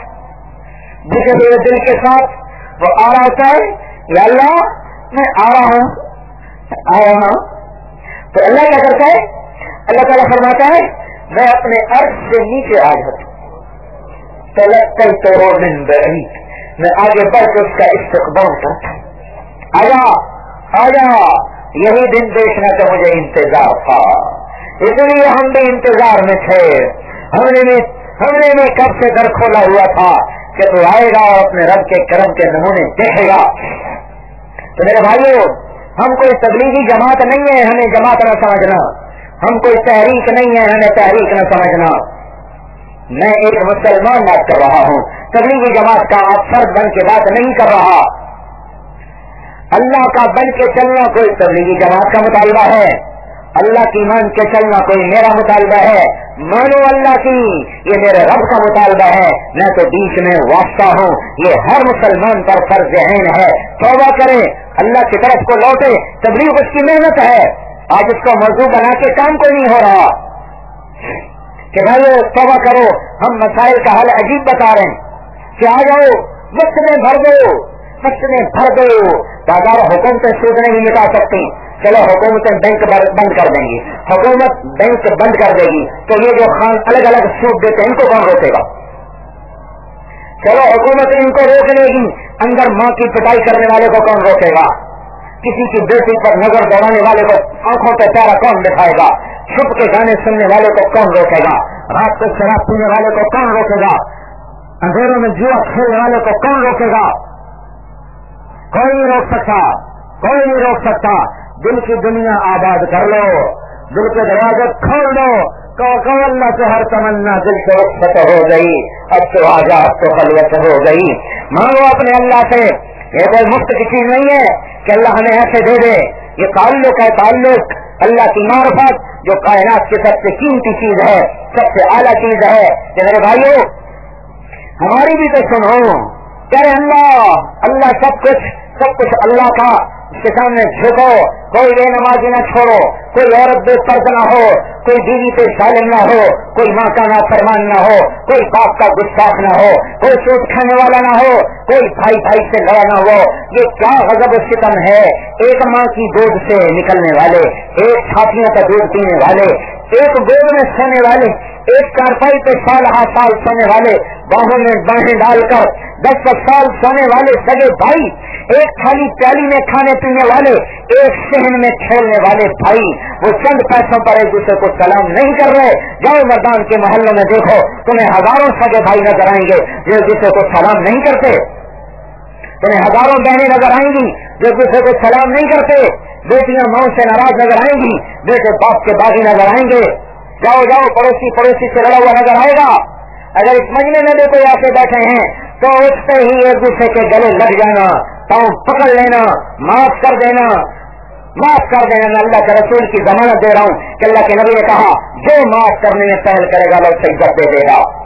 بجے ہوئے دل کے ساتھ وہ آ رہا ہوتا ہے یا اللہ میں آ رہا ہوں آ رہا ہوں۔ تو اللہ کیا کرتا ہے؟ اللہ تعالیٰ فرماتا ہے، میں اپنے ارض سے نیچے آ جاتا ہوں میں آگے بڑھ کے اس کا استقبال کرتا ہوں۔ آیا آیا، یہی دن دیکھنا تو مجھے انتظار تھا۔ اس لیے ہم بھی انتظار میں تھے۔ ہم نے ہم نے کب سے در کھولا ہوا تھا۔ کہ تو آئے گا اور اپنے رب کے کرم کے نمونے دیکھے گا۔ تو میرے بھائیوں ہم کوئی تبلیغی جماعت نہیں ہے، ہمیں جماعت نہ سمجھنا۔ ہم کوئی تحریک نہیں ہے، ہمیں تحریک نہ سمجھنا۔ میں ایک مسلمان بات کر رہا ہوں۔ تبلیغی جماعت کا افسر بن کے بات نہیں کر رہا۔ اللہ کا بن کے چلنا کوئی تبلیغی جماعت کا مطالبہ ہے۔ اللہ کی مان کے چلنا کوئی میرا مطالبہ ہے۔ مانو اللہ کی، یہ میرے رب کا مطالبہ ہے، میں تو بیچ میں واسطہ ہوں، یہ ہر مسلمان پر فرض ذہن ہے۔ توبہ کرے اللہ کی طرف کو لوٹے، تبلیغ اس کی محنت ہے۔ آج اس کو موضوع بنا کے کام کوئی نہیں ہو رہا۔ کہ بھائی توبہ کرو، ہم مسائل کا حل عجیب بتا رہے ہیں۔ کہ آ جاؤ مفت میں بھر دو میں بھر دو بازار حکومتیں سود نہیں مٹا سکتی چلو حکومتیں بینک بند کر دیں گی۔ حکومت بینک بند کر دے گی۔ تو یہ جو خان الگ الگ سود دیتے ہیں، ان کو کون روکے گا؟ چلو حکومت ان کو روک لے گی۔ اندر ماں کی پٹائی کرنے والے کو کون روکے گا؟ کسی کی بیٹی پر نظر دوڑانے والے کو آنکھوں پہ پیارا کون دکھائے گا؟ چھپ کے گانے سننے والے کو کون روکے گا؟ رات کو شراب پینے والے کو کون روکے گا؟ اندھیروں میں جوا کھیلنے والے کو کون روکے گا؟ کوئی نہیں روک سکتا، کوئی نہیں روک سکتا۔ دل کی دنیا آباد کر لو، دل کے دروازے کھول دو تو اللہ سے ہر تمنا دل سے رخصت ہو گئی، اب تو آزاد تو خلوت ہو گئی۔ مانگو اپنے اللہ سے، یہ کوئی مفت کی چیز نہیں ہے کہ اللہ ہمیں ایسے دے دے۔ یہ تعلق ہے تعلق، اللہ کی معرفت، جو کائنات کی سب سے قیمتی چیز ہے، سب سے اعلیٰ چیز ہے۔ کہ میرے بھائیوں ہماری بھی تو سنو کہ اللہ اللہ سب کچھ سب کچھ اللہ کا، اس کے سامنے جھکو۔ کوئی بے نمازی نہ چھوڑو کوئی عورت بے فرد نہ ہو کوئی بیوی پہ سالم نہ ہو، کوئی ماں کا نا فرمان نہ ہو، کوئی باپ کا گستاخ نہ ہو، کوئی سوٹ کھانے والا نہ ہو، کوئی بھائی بھائی سے لڑا نہ ہو، یہ کیا غضب و ستم ہے؟ ایک ماں کی دودھ سے نکلنے والے، ایک چھاتیوں کا دودھ پینے والے، ایک گود میں سونے والے، ایک کارپائی پہ سال ہر سال سونے والے، باہوں میں باہیں ڈال کر دس دس سال سونے والے سگے بھائی، ایک تھالی پیالی میں کھانے پینے والے، ایک شہن میں کھیلنے والے بھائی، وہ چند پیسوں پر ایک دوسرے کو سلام نہیں کر رہے، جاؤ مردان کے محلوں میں دیکھو، تمہیں ہزاروں سگے بھائی نظر آئیں گے جو دوسرے کو سلام نہیں کرتے۔ تمہیں ہزاروں بہنیں نظر آئیں گی جو دوسرے کو سلام نہیں کرتے۔ بیٹیاں ماؤں سے ناراض نظر آئیں گی، بیٹے باپ کے باغی نظر آئیں گے۔ جاؤ جاؤ، پڑوسی پڑوسی سے لڑا ہوا نظر آئے گا۔ اگر اس مہینے میں بھی کوئی آ کے بیٹھے ہیں، تو اس پہ ہی ایک دوسرے کے گلے لگ جانا، پاؤں پکڑ لینا، معاف کر دینا۔ معاف کر دینا میں اللہ کے رسول کی ضمانت دے رہا ہوں کہ اللہ کے نبی نے کہا جو معاف کرنے میں پہل کرے گا لوگ عزت دے دے گا۔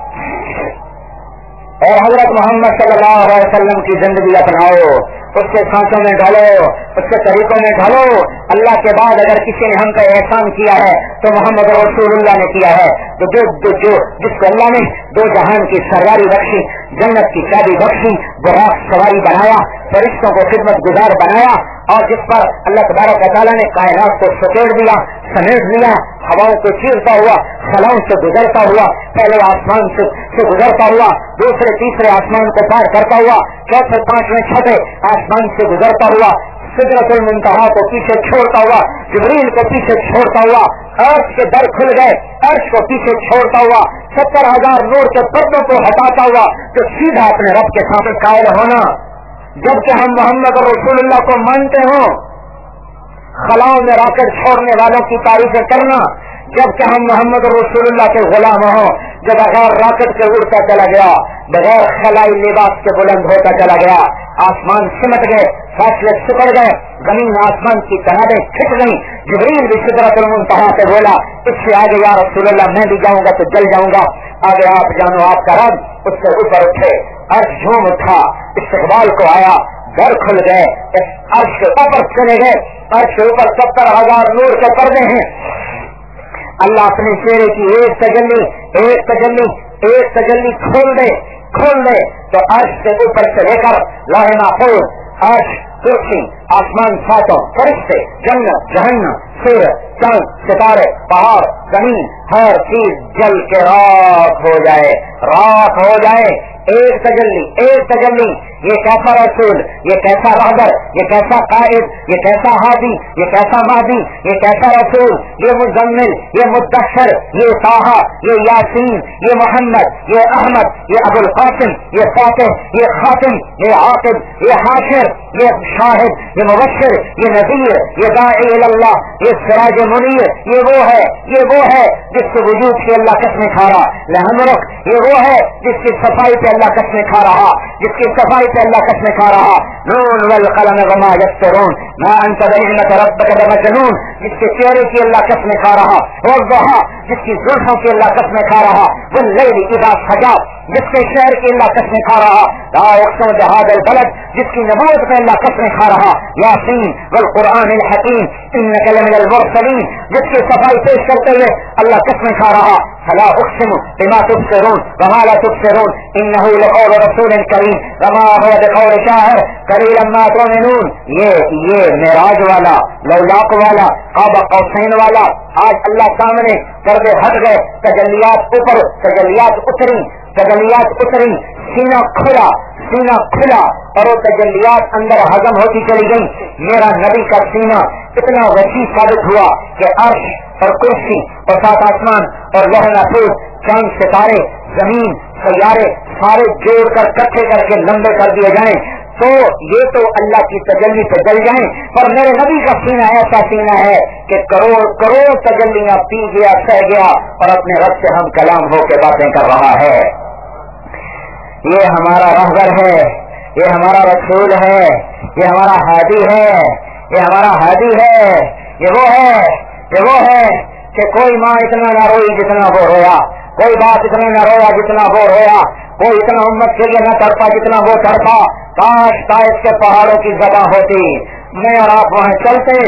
اور حضرت محمد صلی اللہ علیہ وسلم کی زندگی اپناؤ اس کے سانسوں میں ڈالو اس کے طریقوں میں ڈالو اللہ کے بعد اگر کسی نے ہم کا احسان کیا ہے تو محمد رسول اللہ نے کیا ہے۔ تو جو جو, جو جس کو اللہ نے دو جہان کی سرواری بخشی جنت کی شادی بخشی براق سواری بنایا، فرشتوں کو خدمت گزار بنایا، اور جس پر اللہ تبارک تعالیٰ نے کائنات کو سکیڑ دیا، سمیٹ دیا، ہواؤں کو چیرتا ہوا، خلاؤں سے گزرتا ہوا، پہلے آسمان سے گزرتا ہوا، دوسرے تیسرے آسمان کو پار کرتا ہوا، چوتھے پانچویں چھٹے آسمان سے گزرتا ہوا، سدرت المنتہا کو پیچھے چھوڑتا ہوا، جبریل کو پیچھے چھوڑتا ہوا، عرش کے در کھل گئے، عرش کو پیچھے چھوڑتا ہوا ستر ہزار نور کے پردوں کو ہٹاتا ہوا تو سیدھا اپنے رب کے سامنے قائل ہونا۔ جبکہ ہم محمد رسول اللہ کو مانتے ہوں، خلاؤں میں راکٹ چھوڑنے والوں کی تعریفیں کرنا جبکہ ہم محمد رسول اللہ کے غلام ہوں، جب بغیر راکٹ کے اڑتا چلا گیا، بغیر خلائی لباس کے بلند ہوتا چلا گیا، آسمان سمٹ گئے فیصلے سکڑ گئے، زمین آسمان کی کنارے کھٹ گئی جبریل بھی سدرت المنتہا سے بولا، اس سے آگے یا رسول اللہ، میں بھی جاؤں گا تو جل جاؤں گا۔ آگے آپ جانو، آپ کا رب اس سے اوپر اٹھے۔ ارش جھوم اٹھا، استقبال کو آیا، گھر کھل گئے عرش کے اوپر چلے گئے۔ عرش کے اوپر ستر ہزار نور کے پردے ہیں۔ اللہ اپنے چہرے کی ایک تجلی ایک تجلی ایک تجلی کھول دے کھول دے تو عرش کے اوپر سے لے کر لوہے محفوظ عرش کرسی آسمان ساتوں فرشتے جنت، جہنم سر چند ستارے، پہاڑ، زمین، ہر چیز جل کے راک ہو جائے۔ راک ہو جائے۔ ایک تجلی ایک تجلی۔ یہ کیسا رسول؟ یہ کیسا رادر یہ کیسا قائد؟ یہ کیسا ہادی؟ یہ کیسا مادی یہ کیسا رسول؟ یہ مزمل، یہ مدثر، یہ صاحا یہ یاسین، یہ محمد، یہ احمد، یہ ابو القاسم، یہ فاتح، یہ خاتم، یہ عاقب، یہ حاشر، یہ شاہد یہ مبشر، یہ نذیر یہ داعی اللہ یہ سراج منیر یہ وہ ہے، یہ وہ ہے جس کے وجود سے اللہ قسم کھا رہا لہم رخ یہ وہ ہے جس کی صفائی پہ اللہ قسم کھا رہا جس کی صفائی پہ اللہ قسم کھا رہا نون والقلم وما یسترون ما انت بنعمت ربک بمجنون، جس کے چہرے کی اللہ قسم کھا رہا والضحا جس کی زلفوں کی اللہ قسم کھا رہا واللیل اذا سجا، جس کے شہر کی اللہ قسم کھا رہا لا اقسم بهذا البلد، جس کی نبوت پہ اللہ قسم کھا رہا یاسین والقران الحکیم انك لمن المرسلین۔ جس کی صفائی پیش کرتے ہوئے اللہ قسم کھا رہا، فلا اقسم بما تبصرون وما لا تبصرون انه لقول رسول کریم۔ وما هو بقول شاعر قليلا ما تؤمنون۔ یہ یہ معراج والا، لولاق والا، قاب قوسین والا۔ آج اللہ سامنے پردے ہٹ گئے، تجلیات اوپر، تجلیات اتری۔ تجلیات اتری، سینہ کھلا سینہ کھلا، اور وہ تجلیات اندر ہزم ہوتی چلی گئی میرا نبی کا سینہ اتنا وسیع ثابت ہوا کہ عرش اور کرسی اور سات آسمان اور لہنا پور چاند ستارے، زمین، سیارے، سارے جوڑ کر کٹھے کر کے لمبے کر دیے جائیں۔ تو یہ تو اللہ کی تجلی سے جل جائیں۔ پر میرے نبی کا سینہ ایسا سینہ ہے کہ کروڑ کروڑ تجلیاں پی گیا، سہ گیا اور اپنے رب سے ہم کلام ہو کے باتیں کر رہا ہے۔ یہ ہمارا رہبر ہے، یہ ہمارا رسول ہے، یہ ہمارا ہادی ہے، یہ ہمارا ہادی ہے، یہ وہ ہے، یہ وہ ہے کہ کوئی ماں اتنا نہ روئی جتنا وہ رویا، کوئی بات اتنا نہ رویا جتنا وہ رویا، کوئی اتنا امت کے لیے نہ تڑپا جتنا وہ تڑپا، کاش کاش کے پہاڑوں کی زباں ہوتی، میں اور آپ وہاں چلتے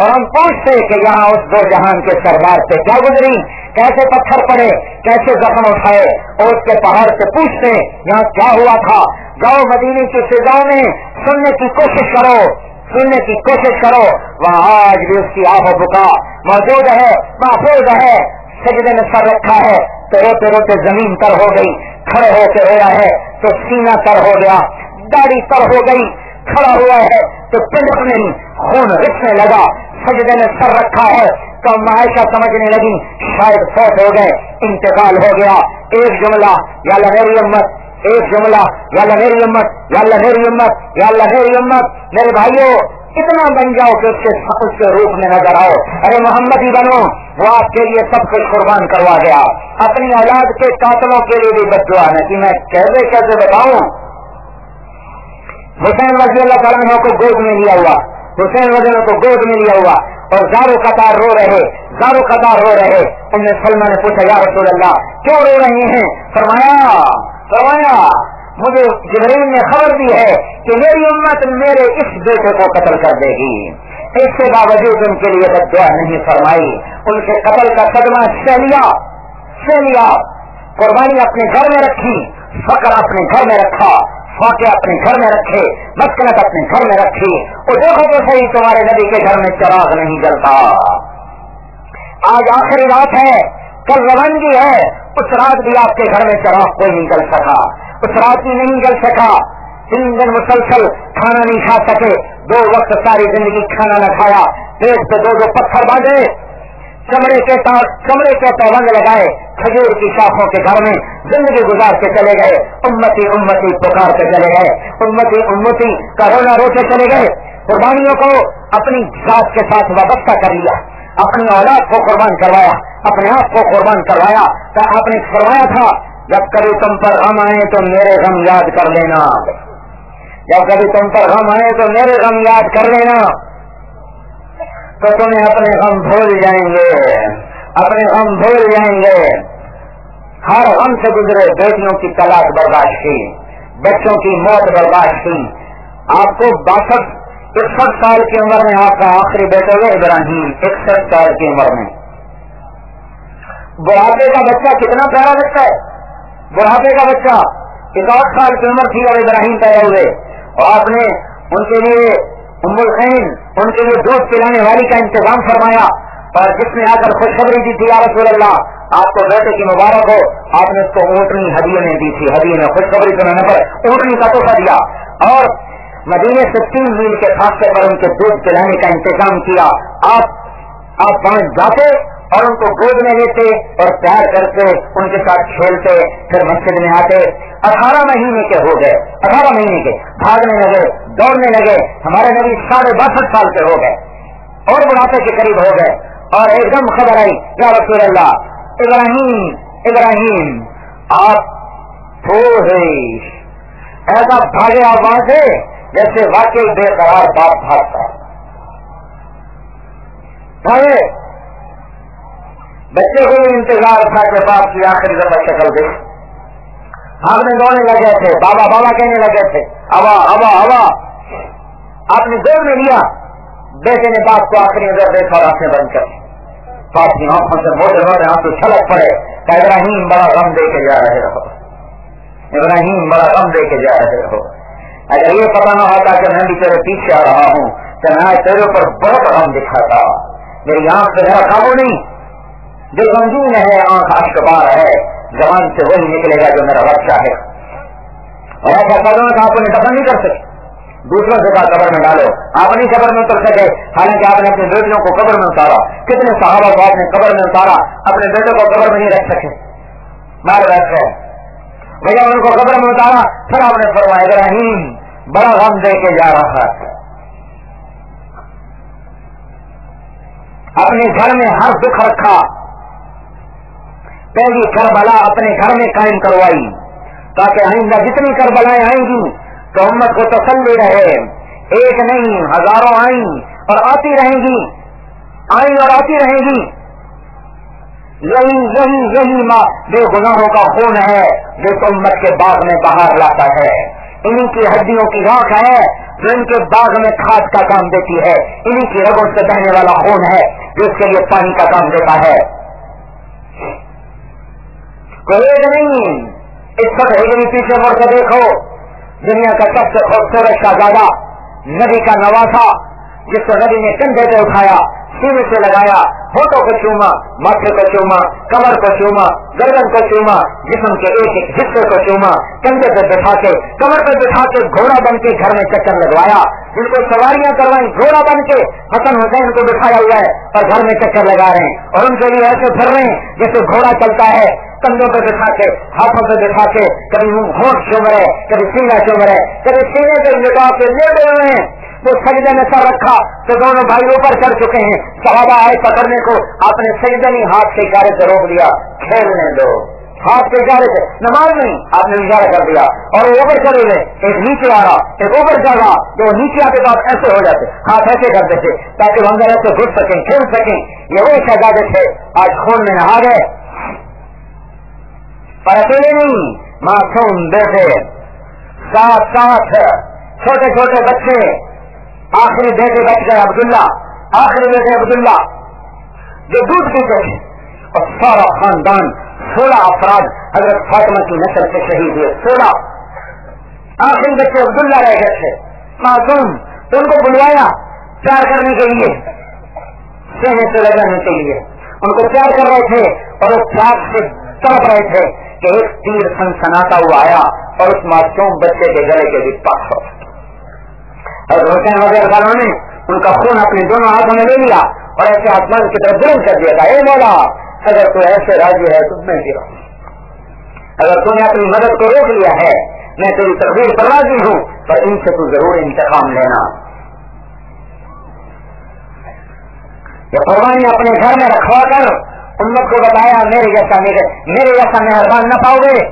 اور ہم پوچھتے کہ یہاں اس دو جہان کے سردار سے کیا گزری؟ کیسے پتھر پڑے؟ کیسے زخم اٹھائے؟ اور اس کے پہاڑ سے پوچھتے یہاں کیا ہوا تھا؟ جاؤ مدینے کی فضاؤں میں سننے کی کوشش کرو، سننے کی کوشش کرو۔ وہاں آج بھی اس کی آب و بکا۔ موجود ہے، محفوظ ہے۔ سجدے میں سر رکھا ہے۔ تو روتے روتے زمین تر ہو گئی۔ کھڑے ہو کے رویا ہے۔ تو سینہ تر ہو گیا۔ داڑھی تر ہو گئی۔ کھڑا ہوا ہے تو پنڈ میں خون رکھنے لگا، سجدے میں سر رکھا ہے، تو معاشہ سمجھنے لگی، شاید فوت ہو گئے، انتقال ہو گیا۔ ایک جملہ، یا میری امت، ایک جملہ، یا میری امت، یا میری امت، یا میری امت۔ میرے بھائیوں اتنا بن جاؤ کہ اس کے اس کے روپ میں نظر آؤ۔ ارے محمد ہی بنو، وہ آپ کے لیے سب کچھ قربان کروا گیا۔ اپنی اولاد کے قاتلوں کے لیے بھی بدوا ہے۔ کہ میں کیسے کیسے بتاؤں؟ حسین رضی اللہ تعالیٰ کو گود میں لیا ہوا۔ حسین رضی اللہ کو گود میں لیا ہوا۔ اور زارو قطار رو رہے۔ زارو قطار رو رہے۔ ان نے سلمان نے پوچھا، یا رسول اللہ، کیوں رو رہے ہیں؟ فرمایا فرمایا، مجھے جبرین نے خبر دی ہے کہ میری امت میرے اس بیٹے کو قتل کر دے گی۔ اس کے باوجود ان کے لیے دعا نہیں فرمائی۔ ان کے قتل کا قدمہ سہ لیا۔ سہ لیا۔ قربانی اپنے گھر میں رکھی۔ فکر اپنے گھر میں رکھا۔ فاقے اپنے گھر میں رکھے، مسکنت اپنے گھر میں رکھی اور دیکھو تو صحیح تمہارے نبی کے گھر میں چراغ نہیں جلتا۔ آج آخری رات ہے، کل روانگی ہے۔ اس رات بھی آپ کے گھر میں چراغ کوئی نہیں جل سکا۔ اس رات بھی نہیں جل سکا۔ تین دن مسلسل کھانا نہیں کھا سکے۔ دو وقت ساری زندگی کھانا نہ کھایا۔ پیٹ پہ دو دو پتھر باندھے۔ چمڑے کے چمڑے کے پابند لگائے کھجور کی شاخوں کے گھر میں زندگی گزار کے چلے گئے، امتی امتی پکار کے چلے گئے، امتی امتی کا رونا روتے چلے گئے۔ قربانیوں کو اپنی ذات کے ساتھ وابستہ کر لیا، اپنی اولاد کو قربان کروایا، اپنے آپ کو قربان کروایا تو آپ نے فرمایا تھا، جب کبھی تم پر غم آئے تو میرے غم یاد کر لینا۔ جب کبھی تم پر غم آئے تو میرے غم یاد کر لینا۔ تو تمہیں اپنے غم بھول جائیں گے۔ اپنے غم بھول جائیں گے۔ ہر غم سے گزرے بیٹیوں کی تلاش برداشت کی، بچوں کی موت برداشت کی۔ آپ کو باسٹھ، اکسٹھ سال کی عمر میں آپ کا آخری بیٹے ہوئے ابراہیم، اکسٹھ سال کی عمر میں۔ بڑھاپے کا بچہ کتنا پیارا بچہ ہے۔ بڑھاپے کا بچہ اکاٹھ سال کی عمر تھی اور ابراہیم پیدا ہوئے۔ اور آپ نے ان کے لیے ام الخین ان کے لیے دودھ پلانے والی کا انتظام فرمایا اور جس نے آ کر خوشخبری دی تھی رسول اللہ، آپ کو بیٹے کی مبارک ہو۔ آپ نے اس کو اونٹنی ہدیے میں دی تھی، ہدیے میں خوشخبری سنانے پر اونٹنی کا تحفہ دیا۔ اور مدینے سے تین میل کے فاصلے پر ان کے دودھ پلانے کا انتظام کیا۔ آپ آپ پہنچ جاتے اور ان کو گود میں لیتے اور پیار کرتے، ان کے ساتھ کھیلتے، پھر مسجد میں آتے۔ اٹھارہ مہینے کے ہو گئے، اٹھارہ مہینے کے بھاگنے لگے، دوڑنے لگے۔ ہمارے نبی ساڑھے باسٹھ سال کے ہو گئے، اور بڑھاپے کے قریب ہو گئے۔ اور ایک دم خبر آئی، یا رسول اللہ، ابراہیم ابراہیم، آپ ایسا بھاگے آپ وہاں سے جیسے واقعی بے قرار باپ بھاگتا۔ بھاگے بچے کو بھی انتظار تھا کہ باپ کی آخری دفعہ شکل دے ہم نے دوڑنے لگے تھے، بابا بابا کہنے لگے تھے، ہوا ہوا ہوا۔ آپ نے دور میں لیا۔ بیٹے نے باپ کو آخری نظر دیکھا اور آنکھیں بند کر باپ کی آنکھوں سے موٹے موٹے آنکھ چھلک پڑے کہ ابراہیم بڑا غم دے کے جا رہے ہو۔ ابراہیم بڑا غم دے کے جا رہے ہو۔ اگر یہ پتا نہ ہوتا کہ میں بھی تیرے پیچھے آ رہا ہوں، تو میں تیرے پر بہت غم دکھاتا۔ میری آنکھ سے میرا قابو نہیں۔ جو گنجین ہے، آنکھ اشکبار ہے، زبان سے وہی نکلے گا جو میرا بچہ ہے۔ اور ایسا کرنا تھا آپ انہیں دفن نہیں کر سکے۔ دوسروں سے بات قبر میں ڈالو۔ آپ نہیں قبر میں اتر سکے۔ حالانکہ آپ نے اپنے بیٹیوں کو قبر میں اتارا۔ کتنے صحابہ کو آپ نے قبر میں اتارا؟ اپنے بیٹوں کو قبر میں نہیں رکھ سکے۔ مار بیٹھ گئے۔ بھیا، ان کو قبر میں اتارا۔ پھر آپ نے فرمایا، ابراہیم، بڑا غم دے کے جا رہا ہے۔ اپنے گھر میں ہر دکھ رکھا۔ پہلی کربلا اپنے گھر میں قائم کروائی۔ تاکہ آئندہ جتنی کربلائیں آئیں گی، تو امت کو تسلی رہے۔ ایک نہیں، ہزاروں آئیں اور آتی رہیں گی۔ آئیں اور آتی رہیں گی۔ یہی یہی یہی ماں بے گناہوں کا خون ہے جو امت کے باغ میں باہر لاتا ہے۔ انہیں کی ہڈیوں کی راک ہے جو ان کے باغ میں کھاد کا کام دیتی ہے۔ انہیں کی رگوں سے بہنے والا خون ہے جو اس کے لیے پانی کا کام دیتا ہے۔ کوئی نہیں۔ اس وقت ہجری پیچھے مڑ کے دیکھو۔ دنیا کا سب سے خوبصورت شہزادہ، نبی کا نواسا جس کو نبی نے کندھے پہ اٹھایا۔ سینے سے لگایا ہوٹوں کو چوما ماتھے کو چوما کمر کو چوما گردن کو چوما جسم کے ایک ایک حصے کو چوما کندھے پہ بٹھا کے، کمر پہ بٹھا کے گھوڑا بن کے گھر میں چکر لگوایا۔ جن کو سواریاں کروائیں، گھوڑا بن کے حسن حسین کو بٹھایا ہوا ہے اور گھر میں چکر لگا رہے ہیں۔ اور ان کے لیے ایسے پھر رہے ہیں جیسے گھوڑا چلتا ہے، کندھوں پہ بٹھا کے، ہاتھوں پہ بٹھا کے، کبھی ہوٹ چوم رہے کبھی سینگا چوم رہے کبھی سینے پہ لٹا کے لیٹے ہوئے ہیں۔ تو سجدے میں سر رکھا تو دونوں بھائی اوپر چڑھ چکے ہیں۔ صحابہ آئے پکڑنے کو آپ نے سجدے نہیں، ہاتھ کے اشارے سے روک دیا کھیلنے دو۔ ہاتھ کے اشارے سے۔ نماز نہیں، آپ نے اشارہ کر دیا۔ اور وہ اوپر چلے گئے ایک نیچے آ رہا، ایک اوپر چل رہا تو نیچے آتے تو آپ ایسے ہو جاتے، ہاتھ ایسے کرتے تھے، تاکہ وہ اندر ایسے گھس سکیں، کھیل سکیں۔ یہ وہی شہزادے تھے، آج خون میں نہا گئے۔ پر اکیلے نہیں، معصوم بیٹے۔ ساتھ ساتھ، چھوٹے چھوٹے بچے۔ آخری بیٹے بچ گئے عبداللہ، آخری بیٹے عبداللہ۔ جو دودھ پیتے تھے اور سارا خاندان، سولہ افراد، حضرت فاطمہ کی نسل سے شہید ہوئے، سولہ۔ آخری بچے عبداللہ رہ گئے تھے۔ معصوم، تو ان کو بلوایا، پیار کرنے کے لیے، سہنے سے لگانے کے لیے۔ ان کو پیار کر رہے تھے، اور اس پیار سے تڑپ رہے تھے کہ ایک تیر سن سناتا ہوا آیا، اور اس معصوم بچے کے گلے کے بھی پاس ہو۔ اور حسین وغیرہ والوں نے ان کا خون اپنے دونوں ہاتھوں میں لے لیا اور ایسے آسمان کی طرف بلند کر دیا تھا۔ اے مولا، اگر تو ایسے راضی ہے تو میں گرا اگر تم نے اپنی مدد کو روک لیا ہے، میں تیری تقریر پر راضی ہوں پر ان سے تو ضرور انتقام لینا۔ کہ قربانی اپنے گھر میں رکھوا کر امت کو بتایا، میرے جیسا میرے میرے جیسا مہربان نہ پاؤ گے۔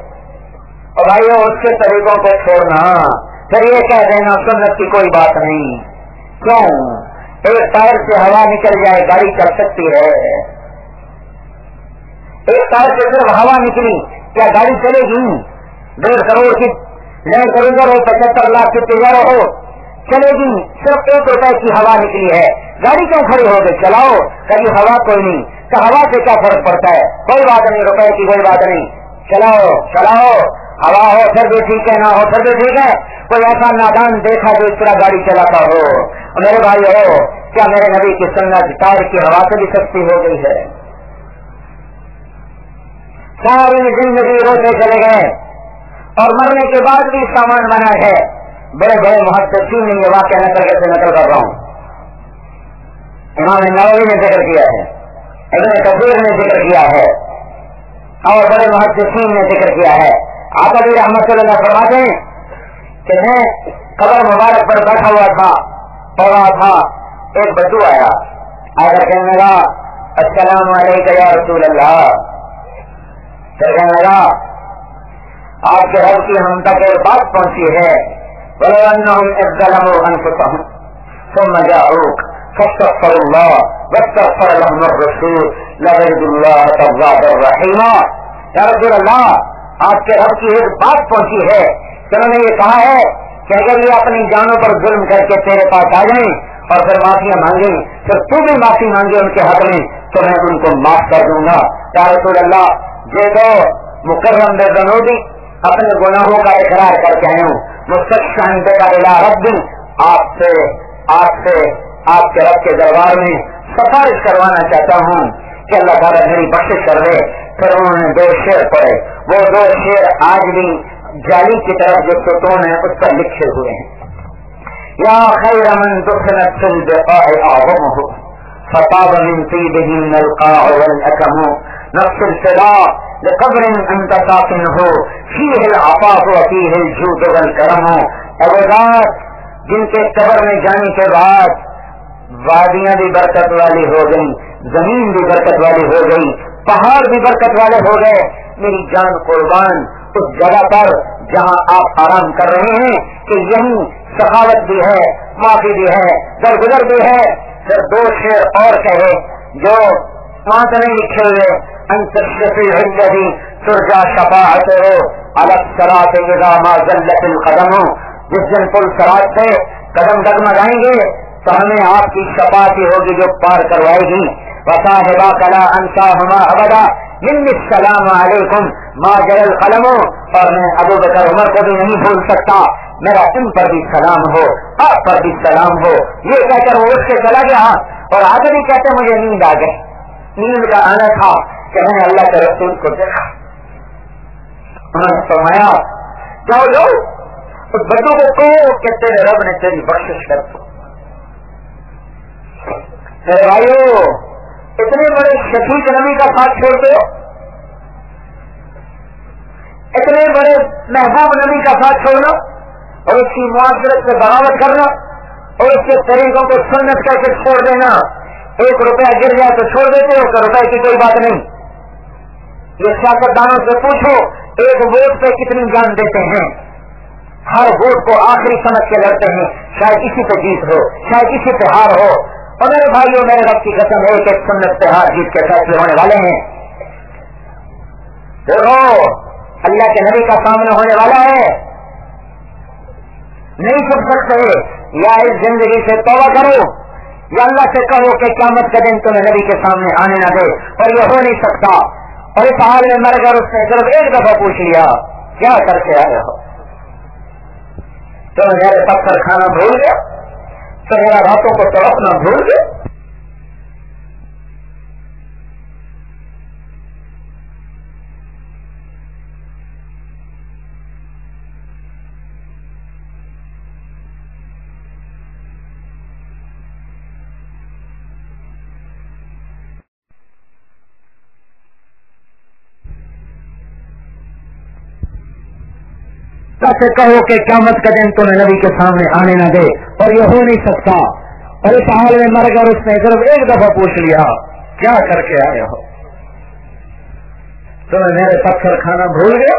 اور بھائی اس کے طریقوں کو چھوڑنا۔ پھر یہ کہہ دینا، سنت کی کوئی بات نہیں۔ کیوں؟ ایک ٹائر سے ہوا نکل جائے، گاڑی چل سکتی ہے۔ ایک ٹائر سے صرف ہوا نکلی، کیا گاڑی چلے گی؟ ڈیڑھ کروڑ کی لینڈ کروزر ہو پچہتر لاکھ کی تجارہ ہو۔ چلے گی، صرف ایک روپے کی ہوا نکلی ہے۔ گاڑی کیوں کھڑی ہو گئی؟ چلاؤ۔ کبھی ہوا کوئی نہیں۔ تو ہوا سے کیا فرق پڑتا ہے؟ کوئی بات نہیں، روپے کی کوئی بات نہیں۔ چلاؤ چلاؤ۔ ہوا ہو پھر بھی ٹھیک ہے، نہ ہو پھر بھی ٹھیک ہے۔ کوئی ایسا نادان دیکھا جو اس طرح گاڑی چلاتا ہو۔ میرے بھائی ہو، کیا میرے نبی کی سنت ٹائر کی ہوا سے بھی سستی ہو گئی ہے؟ ساری زندگی روتے چلے گئے۔ اور مرنے کے بعد بھی سامان بنا ہے۔ بڑے بڑے محتسین نے یہ واقعہ نقل کر کے نقل کر رہا ہوں۔ امام نوی نے ذکر کیا ہے۔ ابن کبیر نے ذکر کیا ہے۔ اور بڑے محتسین نے ذکر کیا ہے۔ آپ ابھی جی رحمت صلی اللہ فرماتے ہیں کہ میں قبر مبارک پر بیٹھا ہوا تھا، پڑھ تھا، ایک بدو آیا۔ آگر کہنے لگا، السلام علیکم یا رسول اللہ۔ پھر کہنے لگا، آپ کے رب کی ہم تک ایک بات پہنچی ہے۔ ولو انهم ثم جاءوك فاستغفروا الله واستغفر لهم الرسول لغير الله توابا رحيما۔ يا رسول الله آپ کے رب کی ایک بات پہنچی ہے۔ کہ انہوں نے یہ کہا ہے کہ اگر یہ اپنی جانوں پر ظلم کر کے تیرے پاس آ جائیں اور پھر معافیاں مانگیں، پھر تو بھی معافی مانگے ان کے حق میں، تو میں ان کو معاف کر دوں گا۔ یا رسول اللہ یہ تو مکرم بے بنودی اپنے گناہوں کا اقرار کر کے آئے ہوں رب آپ سے آپ سے، آپ کے رب کے دربار میں سفارش کروانا چاہتا ہوں کہ اللہ تعالیٰ میری بخش کر دے۔ پھر انہوں نے دو شیر پڑے وہ دو شیر آج بھی جالی کی طرف جو ستون ہے اس پر لکھے ہوئے ہیں۔ یا خیر من دخلت فی البقاء اعظمه، فطاب من طیبه القاع والاکم. نفس الفضاء لقبر انت ساکنه فيه العطاف وفيه الجود والکرم. اوزار جن کے قبر میں جانے کے بعد وادیاں بھی برکت والی ہو گئی زمین بھی برکت والی ہو گئی پہاڑ بھی برکت والے ہو گئے۔ میری جان قربان، اس جگہ پر جہاں آپ آرام کر رہے ہیں، کہ یہی سخاوت بھی ہے، معافی بھی ہے، درگزر بھی ہے۔ پھر دو شیر اور کہے، جو پانچ نہیں لکھے ہوئے سرجا شفاعت ہو الگ سرات القدم۔ جس دن پل سرات سے قدم ڈگمگائیں گے تو ہمیں آپ کی شفاعتی ہوگی جو پار کروائے گی وصاحبا کلا انسا ہما ابدا السلام علیکم ما جل قلم اور میں ابو بکر عمر کو بھی نہیں بھول سکتا۔ میرا تم پر بھی سلام ہو، آپ پر بھی سلام ہو۔ یہ کہہ کر وہ اٹھ کے چلا گیا۔ اور آگے بھی کہتے مجھے نیند آ گئی۔ نیند کا آنا تھا کہ میں اللہ کے رسول کو دیکھا۔ انہوں نے فرمایا، جاؤ لو اس بچوں کو کہو کہ تیرے رب نے تیری بخش کر دو۔ میرے بھائیو، اتنے بڑے شفیق نبی کا ساتھ چھوڑ دو۔ اتنے بڑے محبوب نبی کا ساتھ چھوڑنا اور اس کی معاشرت سے بغاوت کرنا اور اس کے طریقوں کو سنت کر کے چھوڑ دینا۔ ایک روپیہ گر جائے تو چھوڑ دیتے ہو، تو روپئے کی کوئی بات نہیں۔ یہ سیاست دانوں سے پوچھو، ایک ووٹ پہ کتنی جان دیتے ہیں؟ ہر ووٹ کو آخری سمجھ کے لڑتے ہیں۔ شاید اسی پہ جیت ہو، شاید اسی پہ ہار ہو۔ اور میرے بھائیوں، میرے رب کی قسم، ایک ایک سنت پہ ہار جیت کے فیصلے ہونے والے ہیں۔ دیکھو، اللہ کے نبی کا سامنا ہونے والا ہے۔ نہیں چھپ سکتے یا اس زندگی سے توبہ کرو، یا اللہ سے کہو کہ قیامت کا دن تمہیں نبی کے سامنے آنے نہ دے۔ اور یہ ہو نہیں سکتا۔ اور اس حال میں مر کر اس نے صرف ایک دفعہ پوچھ لیا، کیا کر کے آئے ہو؟ تو میرے پتھر کھانا بھول گیا تو راتوں کو تڑپنا بھول گیا سے کہو کہ قیامت کا دن تمہیں نبی کے سامنے آنے نہ دے۔ اور یہ ہو نہیں سکتا۔ ارے سال میں مر کر اس نے صرف ایک دفعہ پوچھ لیا، کیا کر کے آئے ہو؟ تمہیں میرے پتھر کھانا بھول گئے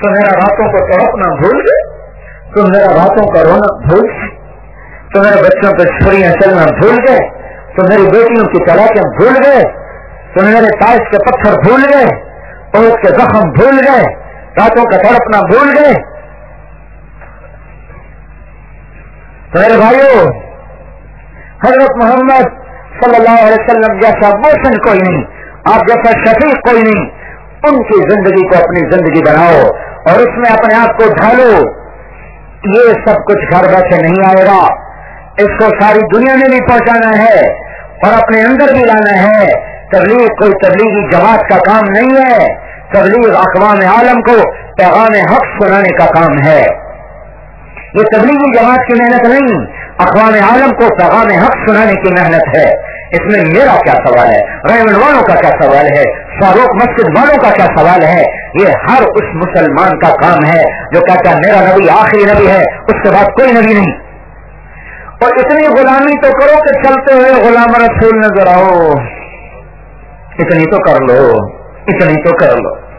تو میرا راتوں کو تڑپنا بھول گئے تم میرا راتوں کا رونق بھول گئے تو میرے بچوں پہ چھریاں چلنا بھول گئے، تو میری بیٹیوں کی تلاقیں بھول گئے، تو میرے تاش کے پتھر بھول گئے، اور اس کے زخم بھول گئے، راتوں کا تڑپنا بھول گئے میرے بھائیوں حضرت محمد صلی اللہ علیہ وسلم جیسا موشن کوئی نہیں، آپ جیسا شفیق کوئی نہیں، ان کی زندگی کو اپنی زندگی بناؤ اور اس میں اپنے آپ کو ڈھالو۔ یہ سب کچھ گھر بیٹھے نہیں آئے گا۔ اس کو ساری دنیا میں بھی پہنچانا ہے اور اپنے اندر بھی لانا ہے۔ تبلیغ کوئی تبلیغی جماعت کا کام نہیں ہے۔ تبلیغ اقوام عالم کو پیغام حق سنانے کا کام ہے۔ یہ تبلیغی جماعت کی محنت نہیں اقوام عالم کو پیغام حق سنانے کی محنت ہے۔ اس میں میرا کیا سوال ہے؟ ریمنڈ والوں کا کیا سوال ہے؟ فاروق مسجد والوں کا کیا سوال ہے؟ یہ ہر اس مسلمان کا کام ہے جو کہتا ہے، میرا نبی آخری نبی ہے، اس کے بعد کوئی نبی نہیں۔ اور اتنی غلامی تو کرو کہ چلتے ہوئے غلام رسول نظر آؤ۔ اتنی تو کر لو، اتنی تو کر لو۔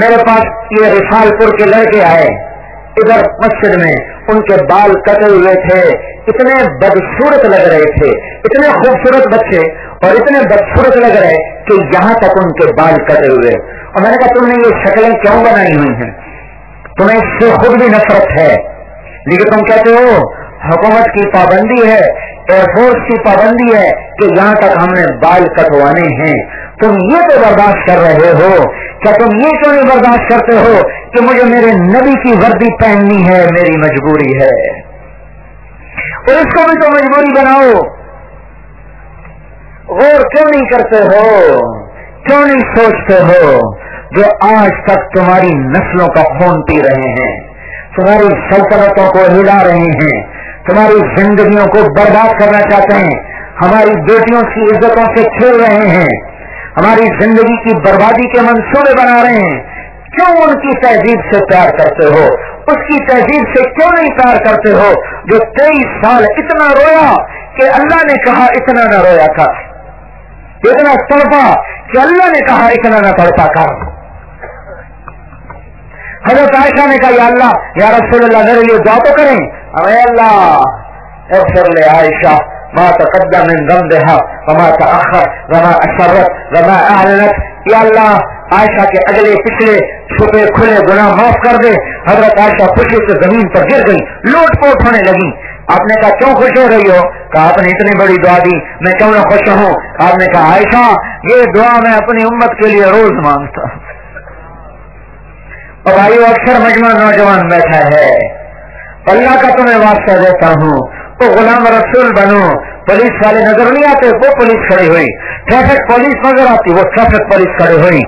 میرے پاس یہ رسال پور کے لڑکے آئے۔ ادھر مسجد میں ان کے بال کٹے ہوئے تھے۔ اتنے بدسورت لگ رہے تھے۔ اتنے خوبصورت بچے اور اتنے بدسورت لگ رہے کہ یہاں تک ان کے بال کٹے ہوئے۔ اور میں نے کہا، تم نے یہ شکلیں کیوں بنائی ہوئی ہیں؟ تمہیں اس سے خود بھی نفرت ہے۔ لیکن تم کہتے ہو حکومت کی پابندی ہے ایئر فورس کی پابندی ہے کہ یہاں تک ہم نے بال کٹوانے ہیں۔ تم یہ تو برداشت کر رہے ہو۔ کیا تم یہ کیوں نہیں برداشت کرتے ہو کہ مجھے میرے نبی کی وردی پہننی ہے، میری مجبوری ہے؟ اور اس کو بھی تو مجبوری بناؤ۔ غور کیوں نہیں کرتے ہو؟ کیوں نہیں سوچتے ہو جو آج تک تمہاری نسلوں کا خون پی رہے ہیں؟ تمہاری سلطنتوں کو ہلا رہے ہیں۔ تمہاری زندگیوں کو برباد کرنا چاہتے ہیں، ہماری بیٹیوں کی عزتوں سے کھیل رہے ہیں۔ ہماری زندگی کی بربادی کے منصوبے بنا رہے ہیں۔ کیوں ان کی تہذیب سے پیار کرتے ہو؟ اس کی تہذیب سے کیوں نہیں پیار کرتے ہو؟ جو تیئیس سال اتنا رویا کہ اللہ نے کہا اتنا نہ رویا تھا۔ اتنا تڑپا کہ اللہ نے کہا اتنا نہ تڑپا تھا۔ حضرت عائشہ نے کہا، یا اللہ، یا رسول اللہ میرے لیے دعا تو کریں۔ ارے اللہ، اغفر لے عائشہ، ما تقدم من ذنبها، وما تأخر، وما أسرت، وما أعلنت۔ یا اللہ، عائشہ کے اگلے پچھلے چھپے کھلے گناہ معاف کر دے۔ حضرت عائشہ خوشی سے زمین پر گر گئی، لوٹ پوٹ ہونے لگی۔ آپ نے کہا، کیوں خوش ہو رہی ہو؟ کہا، آپ نے اتنی بڑی دعا دی، میں کیوں نہ خوش ہوں آپ نے کہا، عائشہ، یہ دعا میں اپنی امت کے لیے روز مانگتا اور بھائی اکثر مجمع نوجوان بیٹھا ہے۔ اللہ کا تمہیں واسطہ دیتا ہوں۔ تو غلام رسول بنو، پولیس والے نظر نہیں آتے، وہ پولیس کھڑی ہوئی۔ ٹریفک پولیس نظر آتی، وہ ٹریفک پولیس کھڑی ہوئی۔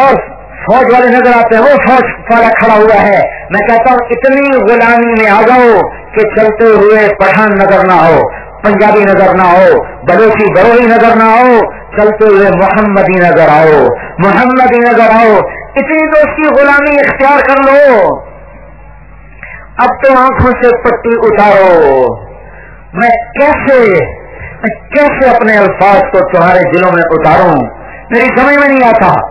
اور فوج والے نظر آتے ہیں وہ فوج والا کھڑا ہوا ہے۔ میں کہتا ہوں، اتنی غلامی میں آ جاؤ کہ چلتے ہوئے پٹھان نظر نہ ہو، پنجابی نظر نہ ہو، بلوچی بروہی نظر نہ ہو، چلتے ہوئے محمدی نظر آؤ۔ محمدی نظر آؤ۔ اتنی تو اس کی غلامی اختیار کر لو۔ اب تو آنکھوں سے پٹی اتارو میں کیسے میں کیسے اپنے الفاظ کو تمہارے دلوں میں اتاروں؟ میری سمجھ میں نہیں آتا۔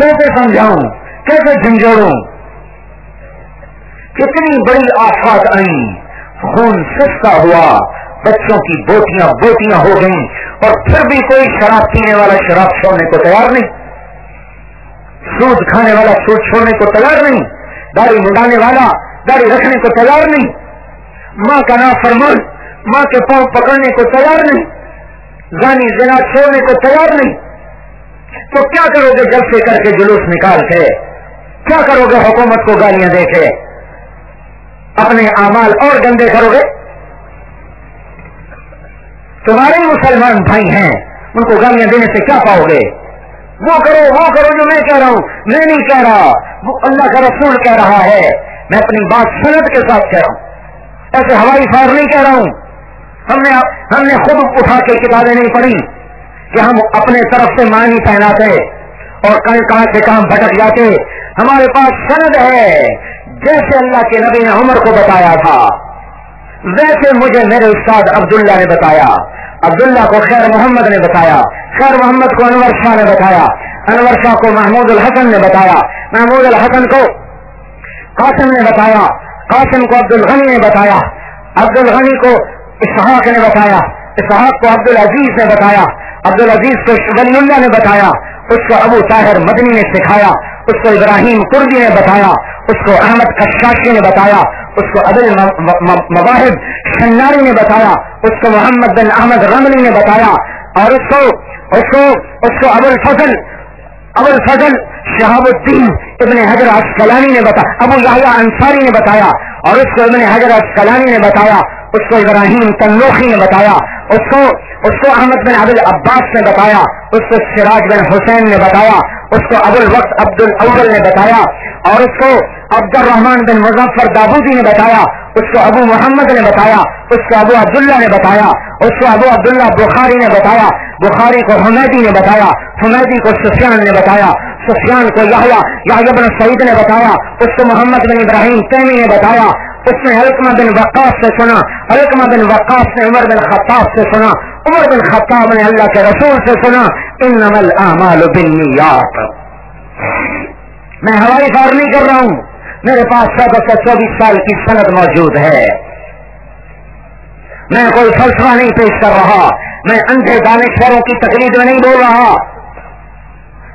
کیسے سمجھاؤں؟ کیسے جھنجھوڑوں؟ کتنی بڑی آفات آئی خون سستا ہوا۔ بچوں کی بوٹیاں بوٹیاں ہو گئیں۔ اور پھر بھی کوئی شراب پینے والا شراب چھوڑنے کو تیار نہیں۔ سود کھانے والا سود چھوڑنے کو تیار نہیں۔ داڑھی مڈانے والا، داڑھی رکھنے کو تیار نہیں۔ ماں کا نام فرمان، ماں کے پاؤں پکڑنے کو تیار نہیں۔ گانی زنا چھوڑنے کو تیار نہیں۔ تو کیا کرو گے جب سے کر کے جلوس نکال کے؟ کیا کرو گے حکومت کو گالیاں دے کے؟ اپنے امال اور گندے کرو گے؟ تمہارے مسلمان بھائی ہیں، ان کو گالیاں دینے سے کیا پاؤ گے؟ وہ کرو وہ کرو جو میں کہہ رہا ہوں۔ میں نہیں کہہ رہا، وہ اللہ کا رسول کہہ رہا ہے۔ میں اپنی بات سنت کے ساتھ کہہ رہا ہوں۔ ایسے ہوائی فائر نہیں کہہ رہا ہوں۔ ہم نے ہم نے خود اٹھا کے کتابیں نہیں پڑھی کہ ہم اپنے طرف سے معنی پہناتے اور کہیں کہاں سے کام بھٹک جاتے۔ ہمارے پاس سند ہے، جیسے اللہ کے نبی نے عمر کو بتایا تھا۔ ویسے مجھے میرے استاد عبداللہ نے بتایا، عبداللہ کو خیر محمد نے بتایا، خیر محمد کو انور شاہ نے بتایا، انور شاہ کو محمود الحسن نے بتایا، محمود الحسن کو قاسم نے بتایا، قاسم کو عبد الغنی نے بتایا عبد الغنی کو اسحاق نے بتایا، اسحاق کو عبد العزیز نے بتایا عبد العزیز کو ولی اللہ نے بتایا، اس کو ابو طاہر مدنی نے سکھایا اس کو ابراہیم کردی نے بتایا، اس کو احمد کشاشی نے بتایا، اس کو ابل مواہب شناری نے بتایا، اس کو محمد بن احمد رملی نے بتایا، اور اس کو اس کو اس کو ابو الفضل ابو الفضل شہاب الدین ابن حضر اسکلانی نے بتایا ابو اللہ انصاری نے بتایا، اور اس کو ابن حضر اسکلانی نے بتایا، اس کو ابراہیم تنوخی نے بتایا، اس کو اس کو احمد بن عبد عباس نے بتایا، اس کو سراج بن حسین نے بتایا اس کو ابو الوقت عبد الاول نے بتایا اور اس کو عبد الرحمان بن مظفر دابودی نے بتایا، اس کو ابو محمد نے بتایا، اس کو ابو عبداللہ نے بتایا، اس کو ابو عبداللہ بخاری نے بتایا، بخاری کو حمیدی نے بتایا، حمیدی کو سفیان نے بتایا، سفیان کو یا بن سعید نے بتایا، اس کو محمد بن ابراہیم تیمی نے بتایا، اس نے علکمہ بن وقاص سے سنا علکمہ بن وقاص نے عمر بن خطاب سے سنا عمر بن خطاب نے اللہ کے رسول سے سنا ان نمل بالنیات۔ میں ہوائی فار نہیں کر رہا ہوں۔ میرے پاس سب سے چوبیس سال کی صنعت موجود ہے۔ میں کوئی فلسفہ نہیں پیش کر رہا۔ میں اندھے دانشوروں کی تقریر میں نہیں بول رہا۔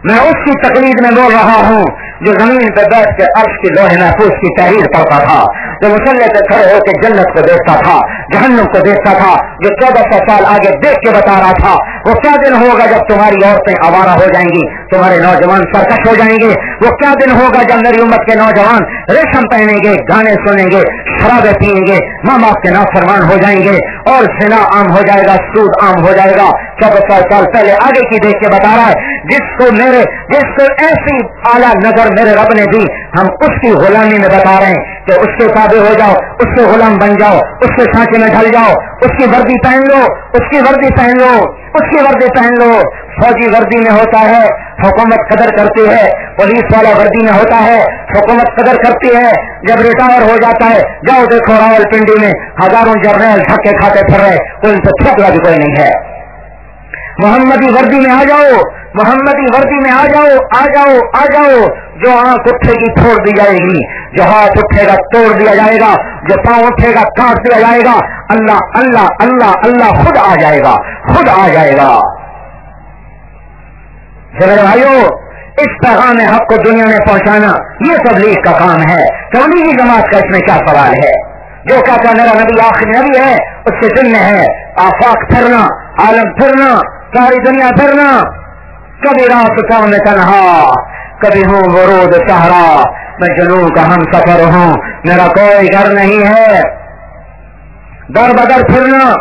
میں اس کی تقلید میں بول رہا ہوں جو زمین پہ بیٹھ کے عرش کی لوہے محفوظ کی تحریر کرتا تھا، جو مسلح پہ کھڑے ہو کے جنت کو دیکھتا تھا، جہنم کو دیکھتا تھا، جو چودہ سو سال آگے دیکھ کے بتا رہا تھا، وہ کیا دن ہوگا جب تمہاری عورتیں آوارہ ہو جائیں گی، تمہارے نوجوان سرکش ہو جائیں گے؟ وہ کیا دن ہوگا جب میری امت کے نوجوان ریشم پہنیں گے، گانے سنیں گے، شرابیں پیئیں گے، ماں باپ کے نافرمان ہو جائیں گے اور سنا عام ہو جائے گا، سود عام ہو جائے گا سال پہلے آگے کی دیکھ کے بتا رہا ہے، جس کو میرے جس کو ایسی اعلیٰ نظر میرے رب نے دی، ہم اس کی غلامی میں بتا رہے ہیں کہ اس کے تابع ہو جاؤ، اس کے غلام بن جاؤ، اس کے سانچے میں ڈھل جاؤ، اس کی وردی پہن لو، اس کی وردی پہن لو، اس کی وردی پہن لو۔ فوجی وردی میں ہوتا ہے، حکومت قدر کرتی ہے، پولیس والا وردی میں ہوتا ہے، حکومت قدر کرتی ہے۔ جب ریٹائر ہو جاتا ہے، جاؤ دیکھو راول پنڈی میں ہزاروں جرنیل دھکے کھاتے پھر رہے کوئی ان سے چھوٹا بھی کوئی نہیں ہے۔ محمدی وردی میں آ جاؤ، محمدی وردی میں آ جاؤ آ جاؤ آ جاؤ۔ جو آنکھ اٹھے گی چھوڑ دی جائے گی، جو ہاتھ اٹھے گا توڑ دیا جائے گا، جو پاؤں اٹھے گا کاٹ دیا جائے گا۔ اللہ اللہ اللہ اللہ خود آ جائے گا، خود آ جائے گا۔ بھائیو، اس پیغام حق کو دنیا میں پہنچانا یہ تبلیغ کا کام ہے۔ تبلیغی جماعت کا اس میں کیا سوال ہے؟ جو کہتا میرا نبی آخری نبی ہے، اس سے دن ہے۔ آفاق پھرنا، عالم پھرنا ساری دنیا پھرنا کبھی رات میں تنہا، کبھی ہوں ورود سہارا میں جنوب کا ہم سفر ہوں، میرا کوئی گھر نہیں ہے۔ در بدر پھرنا،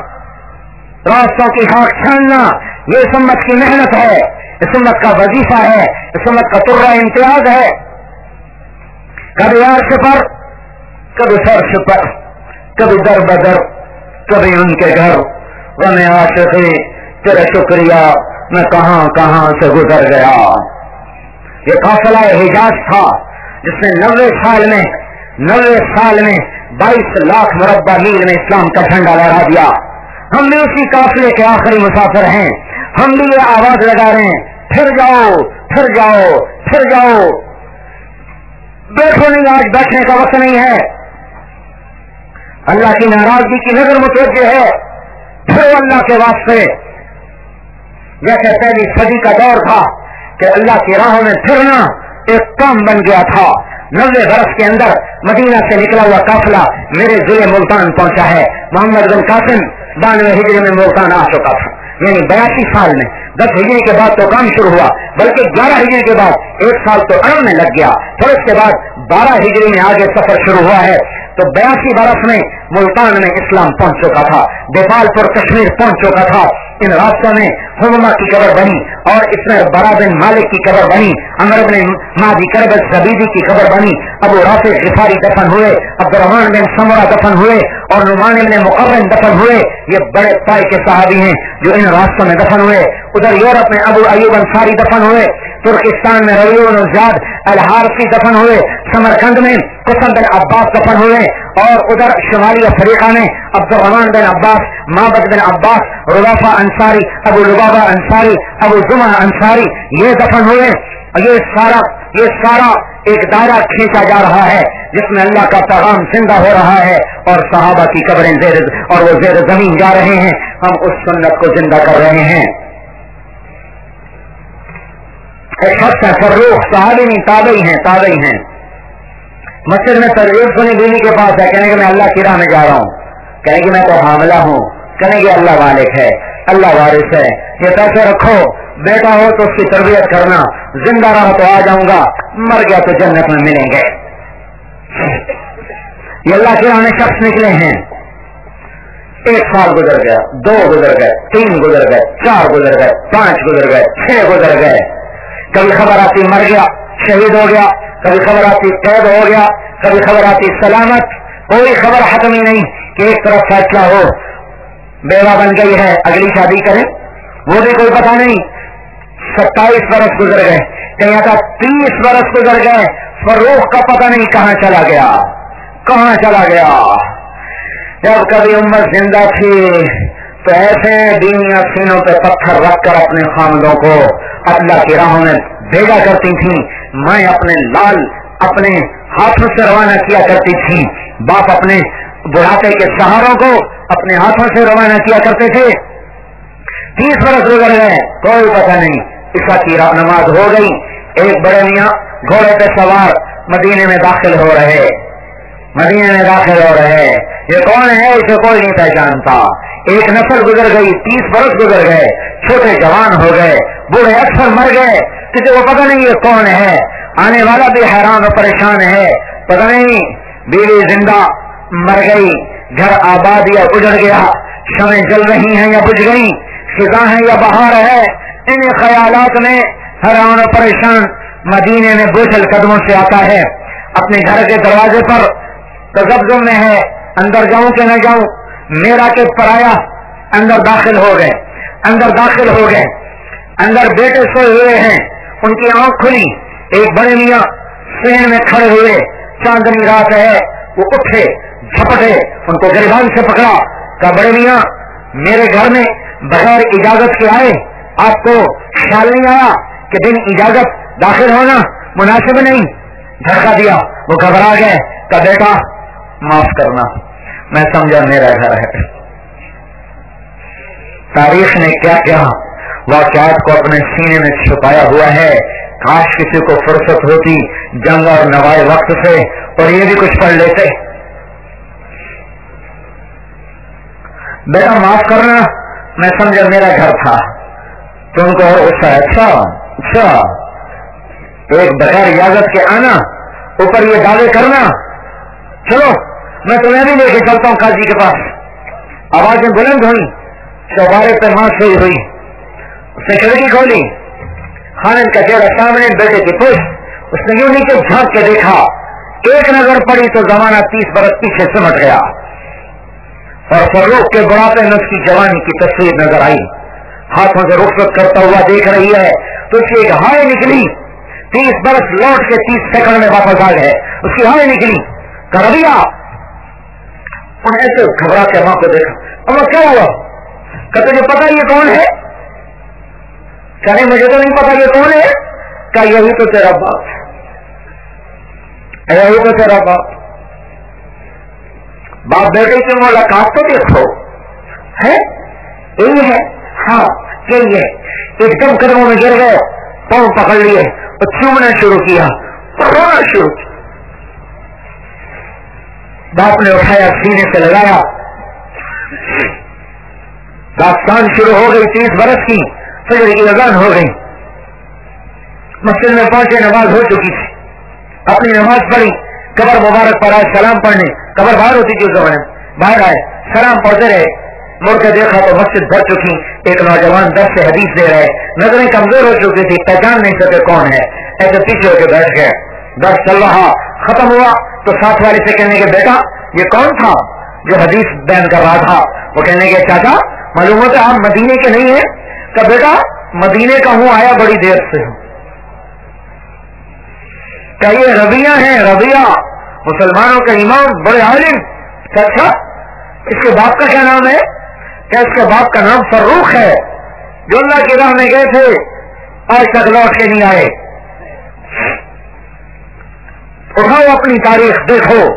راستوں کی ہاتھ چھاننا، یہ سمت کی محنت ہے، اس سمت کا وظیفہ ہے، اس سمت کا ترا امتیاز ہے۔ کبھی عرش پر، کبھی فرش پر، کبھی در بدر، کبھی ان کے گھر۔ وہ میں آشقی تیرا شکریہ، میں کہاں کہاں سے گزر گیا۔ یہ قافلہ حجاز تھا، جس نے نوے سال میں، نوے سال میں بائیس لاکھ مربع میل میں اسلام کا جھنڈا لہرا دیا۔ ہم بھی اسی قافلے کے آخری مسافر ہیں۔ ہم بھی یہ آواز لگا رہے ہیں، پھر جاؤ پھر جاؤ پھر جاؤ۔ بیٹھو نہیں، آج بیٹھنے کا وقت نہیں ہے۔ اللہ کی ناراضگی کی نظر متوجہ ہے۔ پھر اللہ کے واسطے۔ جیسے پہلی صدی کا دور تھا کہ اللہ کی راہوں میں پھرنا ایک کام بن گیا تھا۔ نوے برس کے اندر مدینہ سے نکلا ہوا قافلہ میرے ضلع ملتان پہنچا ہے۔ محمد بن قاسم بانوے ہجری میں ملتان آ چکا تھا۔ یعنی بیاسی سال میں۔ دس ہجری کے بعد تو کام شروع ہوا، بلکہ گیارہ ہجری کے بعد ایک سال تو ارم میں لگ گیا۔ پھر اس کے بعد بارہ ہجری میں آگے سفر شروع ہوا ہے۔ تو بیاسی برس میں ملتان میں اسلام پہنچ چکا تھا۔ دیپال پور کشمیر پہنچ چکا تھا۔ ان راستوں میں حما کی قبر بنی اور اس میں برا بن مالک کی قبر بنی امر بن مادی کرب زبیدی کی قبر بنی، ابو رافع غفاری دفن ہوئے عبد الرحمان بن سمرا دفن ہوئے اور نعمان بن مقرن دفن ہوئے۔ یہ بڑے پائے کے صحابی ہیں جو ان راستوں میں دفن ہوئے۔ ادھر یورپ میں ابو ایوب انصاری دفن ہوئے، ترکستان میں ربیع الزاد الحارفی دفن ہوئے سمرکند میں قسم بن عباس دفن ہوئے اور ادھر شمالی افریقہ میں عبد الرحمان بن عباس محبت بن عباس رلافا انصاری، ابو لبا لبابا انصاری، ابو جمعہ انصاری، یہ دفن ہوئے۔ یہ سارا یہ سارا ایک دائرہ کھینچا جا رہا ہے، جس میں اللہ کا پیغام زندہ ہو رہا ہے اور صحابہ کی قبریں زیر اور وہ زیر زمین جا رہے ہیں۔ ہم اس سنت کو زندہ کر رہے ہیں۔ شخص ہے، فروخ، صحابی نہیں، تابعی ہیں تابعی ہیں۔ مسجد میں سروس سنی بیوی کے پاس ہے، کہنے کہ میں اللہ کی راہ میں جا رہا ہوں۔ کہنے کہ میں تو حاملہ ہوں۔ کہنے کہ اللہ والک ہے، اللہ وارث ہے۔ یہ پیسے رکھو۔ بیٹا ہو تو اس کی تربیت کرنا۔ زندہ رہا تو آ جاؤں گا۔ مر گیا تو جنت میں ملیں گے۔ یہ اللہ کے آنے شخص نکلے ہیں۔ ایک سال گزر گیا، دو گزر گئے، تین گزر گئے، چار گزر گئے، پانچ گزر گئے، چھ گزر گئے۔ کبھی خبر آتی مر گیا، شہید ہو گیا۔ کبھی خبر آتی قید ہو گیا۔ کبھی خبر آتی سلامت۔ کوئی خبر ختم ہی نہیں کہ ایک طرف فیصلہ ہو۔ بیوہ بن گئی ہے، اگلی شادی کرے وہ بھی کوئی پتا نہیں۔ ستائیس برس گزر گئے۔ کہیں کا تیس برس گزر گئے۔ فروخ کا پتہ نہیں کہاں چلا گیا۔ کہاں چلا گیا۔ جب کبھی عمر زندہ تھی، تو ایسے دینیا سینوں پہ پتھر رکھ کر اپنے خامدوں کو اللہ کی راہوں میں بھیجا کرتی تھی میں اپنے لال اپنے ہاتھوں سے روانہ کیا کرتی تھی باپ اپنے بڑھاپے کے سہاروں کو اپنے ہاتھوں سے روانہ کیا کرتے تھے۔ تیس برس گزر گئے، کوئی پتہ نہیں عشا کی نماز ہو گئی۔ ایک بڑے میاں گھوڑے پہ سوار مدینے میں داخل ہو رہے۔ مدینے میں داخل ہو رہے۔ یہ کون ہے اسے کوئی نہیں پہچانتا۔ ایک نسل گزر گئی، تیس برس گزر گئے۔ چھوٹے جوان ہو گئے، بوڑھے اکثر مر گئے۔ کسی کو پتہ نہیں یہ کون ہے۔ آنے والا بھی حیران و پریشان ہے۔ پتہ نہیں، بیوی زندہ مر گئی، گھر آباد یا اجڑ گیا، شمیں جل رہی ہیں یا بجھ گئی خزاں ہے یا بہار ہے، ان خیالات میں حیران و پریشان مدینے میں بوچھل قدموں سے آتا ہے۔ اپنے گھر کے دروازے پر تجبز میں ہے، اندر جاؤں کہ نہ جاؤں، میرا کے پرایا اندر داخل ہو گئے، اندر داخل ہو گئے۔ اندر بیٹے سوئے ہوئے ہیں، ان کی آنکھ کھلی، ایک بڑے میاں سین میں کھڑے ہوئے، چاندنی رات ہے، وہ اٹھے۔ جھپٹے ان کو گریبان سے پکڑا۔ کہ بڑے میاں، میرے گھر میں بغیر اجازت کے آئے، آپ کو خیال نہیں آیا کہ دن اجازت داخل ہونا مناسب نہیں۔ دھکا دیا، وہ گھبرا گئے۔ کا بیٹا، معاف کرنا، میں سمجھا میرا گھر ہے۔ تاریخ نے کیا کیا؟ واقعات کو اپنے سینے میں چھپایا ہوا ہے۔ کاش کسی کو فرصت ہوتی جنگ اور نوائے وقت سے، اور یہ بھی کچھ پڑھ لیتے۔ بیٹا معاف کرنا، میں سمجھا میرا گھر تھا۔ تم کو غصہ اچھا اچھا۔ ایک بغیر اجازت کے آنا، اوپر یہ دعوے کرنا۔ چلو، میں تمہیں بھی لے کے چلتا ہوں قاضی کے پاس۔ آوازیں بلند ہوئی چوبارے پہ ماں سوئی ہوئی۔ اس نے کھڑکی کھولی۔ خان کا چہرہ سامنے، بیٹے کی پوچھ اس نے یوں نیچے جھانک کے دیکھا۔ ایک نظر پڑی تو زمانہ تیس برس پیچھے سمٹ گیا۔ اور فروخ کے بڑھاپے نس کی جوانی کی تصویر نظر آئی۔ ہاتھوں سے رخصت کرتا ہوا دیکھ رہی ہے۔ تو اس کی ایک ہائے نکلی۔ تیس برس لوٹ کے تیس سیکنڈ میں واپس آ گئے۔ اس کی ہائے نکلی۔ کر دیا اور ایسے گھبرا کے ماں کو دیکھا۔ اب کیا ہوا؟ کہ تجھے پتا یہ کون ہے؟ کہ مجھے تو نہیں پتا یہ کون ہے؟ کہ یہی تو تیرا باپ یہی تو تیرا باپ باپ بیٹے کی ملاقات تو دیکھو۔ ہے؟ یہی ہے؟ ہاں یہ ایک دم قدموں میں گر گئے، پاؤں پکڑ لیے، اور چومنا شروع کیا رونا شروع کیا۔ باپ نے اٹھایا، سینے سے لگایا۔ داستان شروع ہو گئی، تیس برس کی، فجر کی لگان ہو گئی۔ مسجد میں پہنچے نماز ہو چکی تھی۔ اپنی نماز پڑھی۔ قبر مبارک پر آئے، سلام پڑھنے، قبر باہر ہوتی تھی اس زمانے باہر آئے، سلام پڑھتے رہے۔ مڑ کے دیکھا تو مسجد بھر چکی، ایک نوجوان دس سے حدیث دے رہے نظریں کمزور ہو چکی تھی، پہچان نہیں سکے کون ہے۔ ایسے پیچھے ہو کے بیٹھ گئے دس چل رہا، ختم ہوا۔ تو ساتھ والے سے کہنے کے، بیٹا، یہ کون تھا جو حدیث بیان کر رہا تھا؟ وہ کہنے کے، چاچا، معلوم ہوتا آپ مدینے کے نہیں ہیں؟ کہ بیٹا، مدینے کا ہوں، آیا بڑی دیر سے ہوں۔ کہ یہ ربیہ ہیں ربیہ مسلمانوں کے امام بڑے عالم اچھا اس کے باپ کا کیا نام ہے؟ کیا اس کے باپ کا نام فروخ ہے؟ جو اللہ کی راہ میں گئے تھے، آج تک لوٹ کے نہیں آئے۔ اٹھاؤ اپنی تاریخ، دیکھو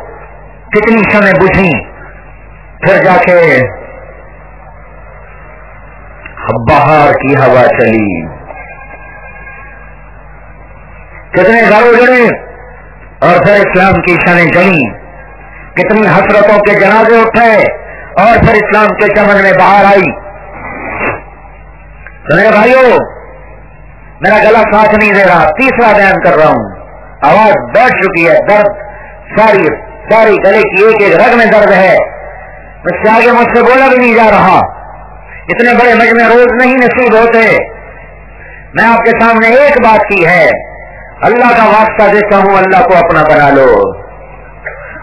کتنی سمے بجھی پھر جا کے بہار کی ہوا چلی۔ کتنے گھر اجڑے۔ اور پھر اسلام کی شنیں جمی کتنی حسرتوں کے جنازے اٹھے اور پھر اسلام کے چمن میں باہر آئی۔ میرے بھائیو، میرا گلا ساتھ نہیں دے رہا، تیسرا بیان کر رہا ہوں۔ آواز بیٹھ چکی ہے، درد، ساری ساری گلے کی ایک ایک رگ میں درد ہے۔ اس سے آگے مجھ سے بولا بھی نہیں جا رہا۔ اتنے بڑے مجمع روز نہیں نصیب ہوتے۔ میں آپ کے سامنے ایک بات کی ہے۔ اللہ کا واسطہ دیتا ہوں، اللہ کو اپنا بنا لو۔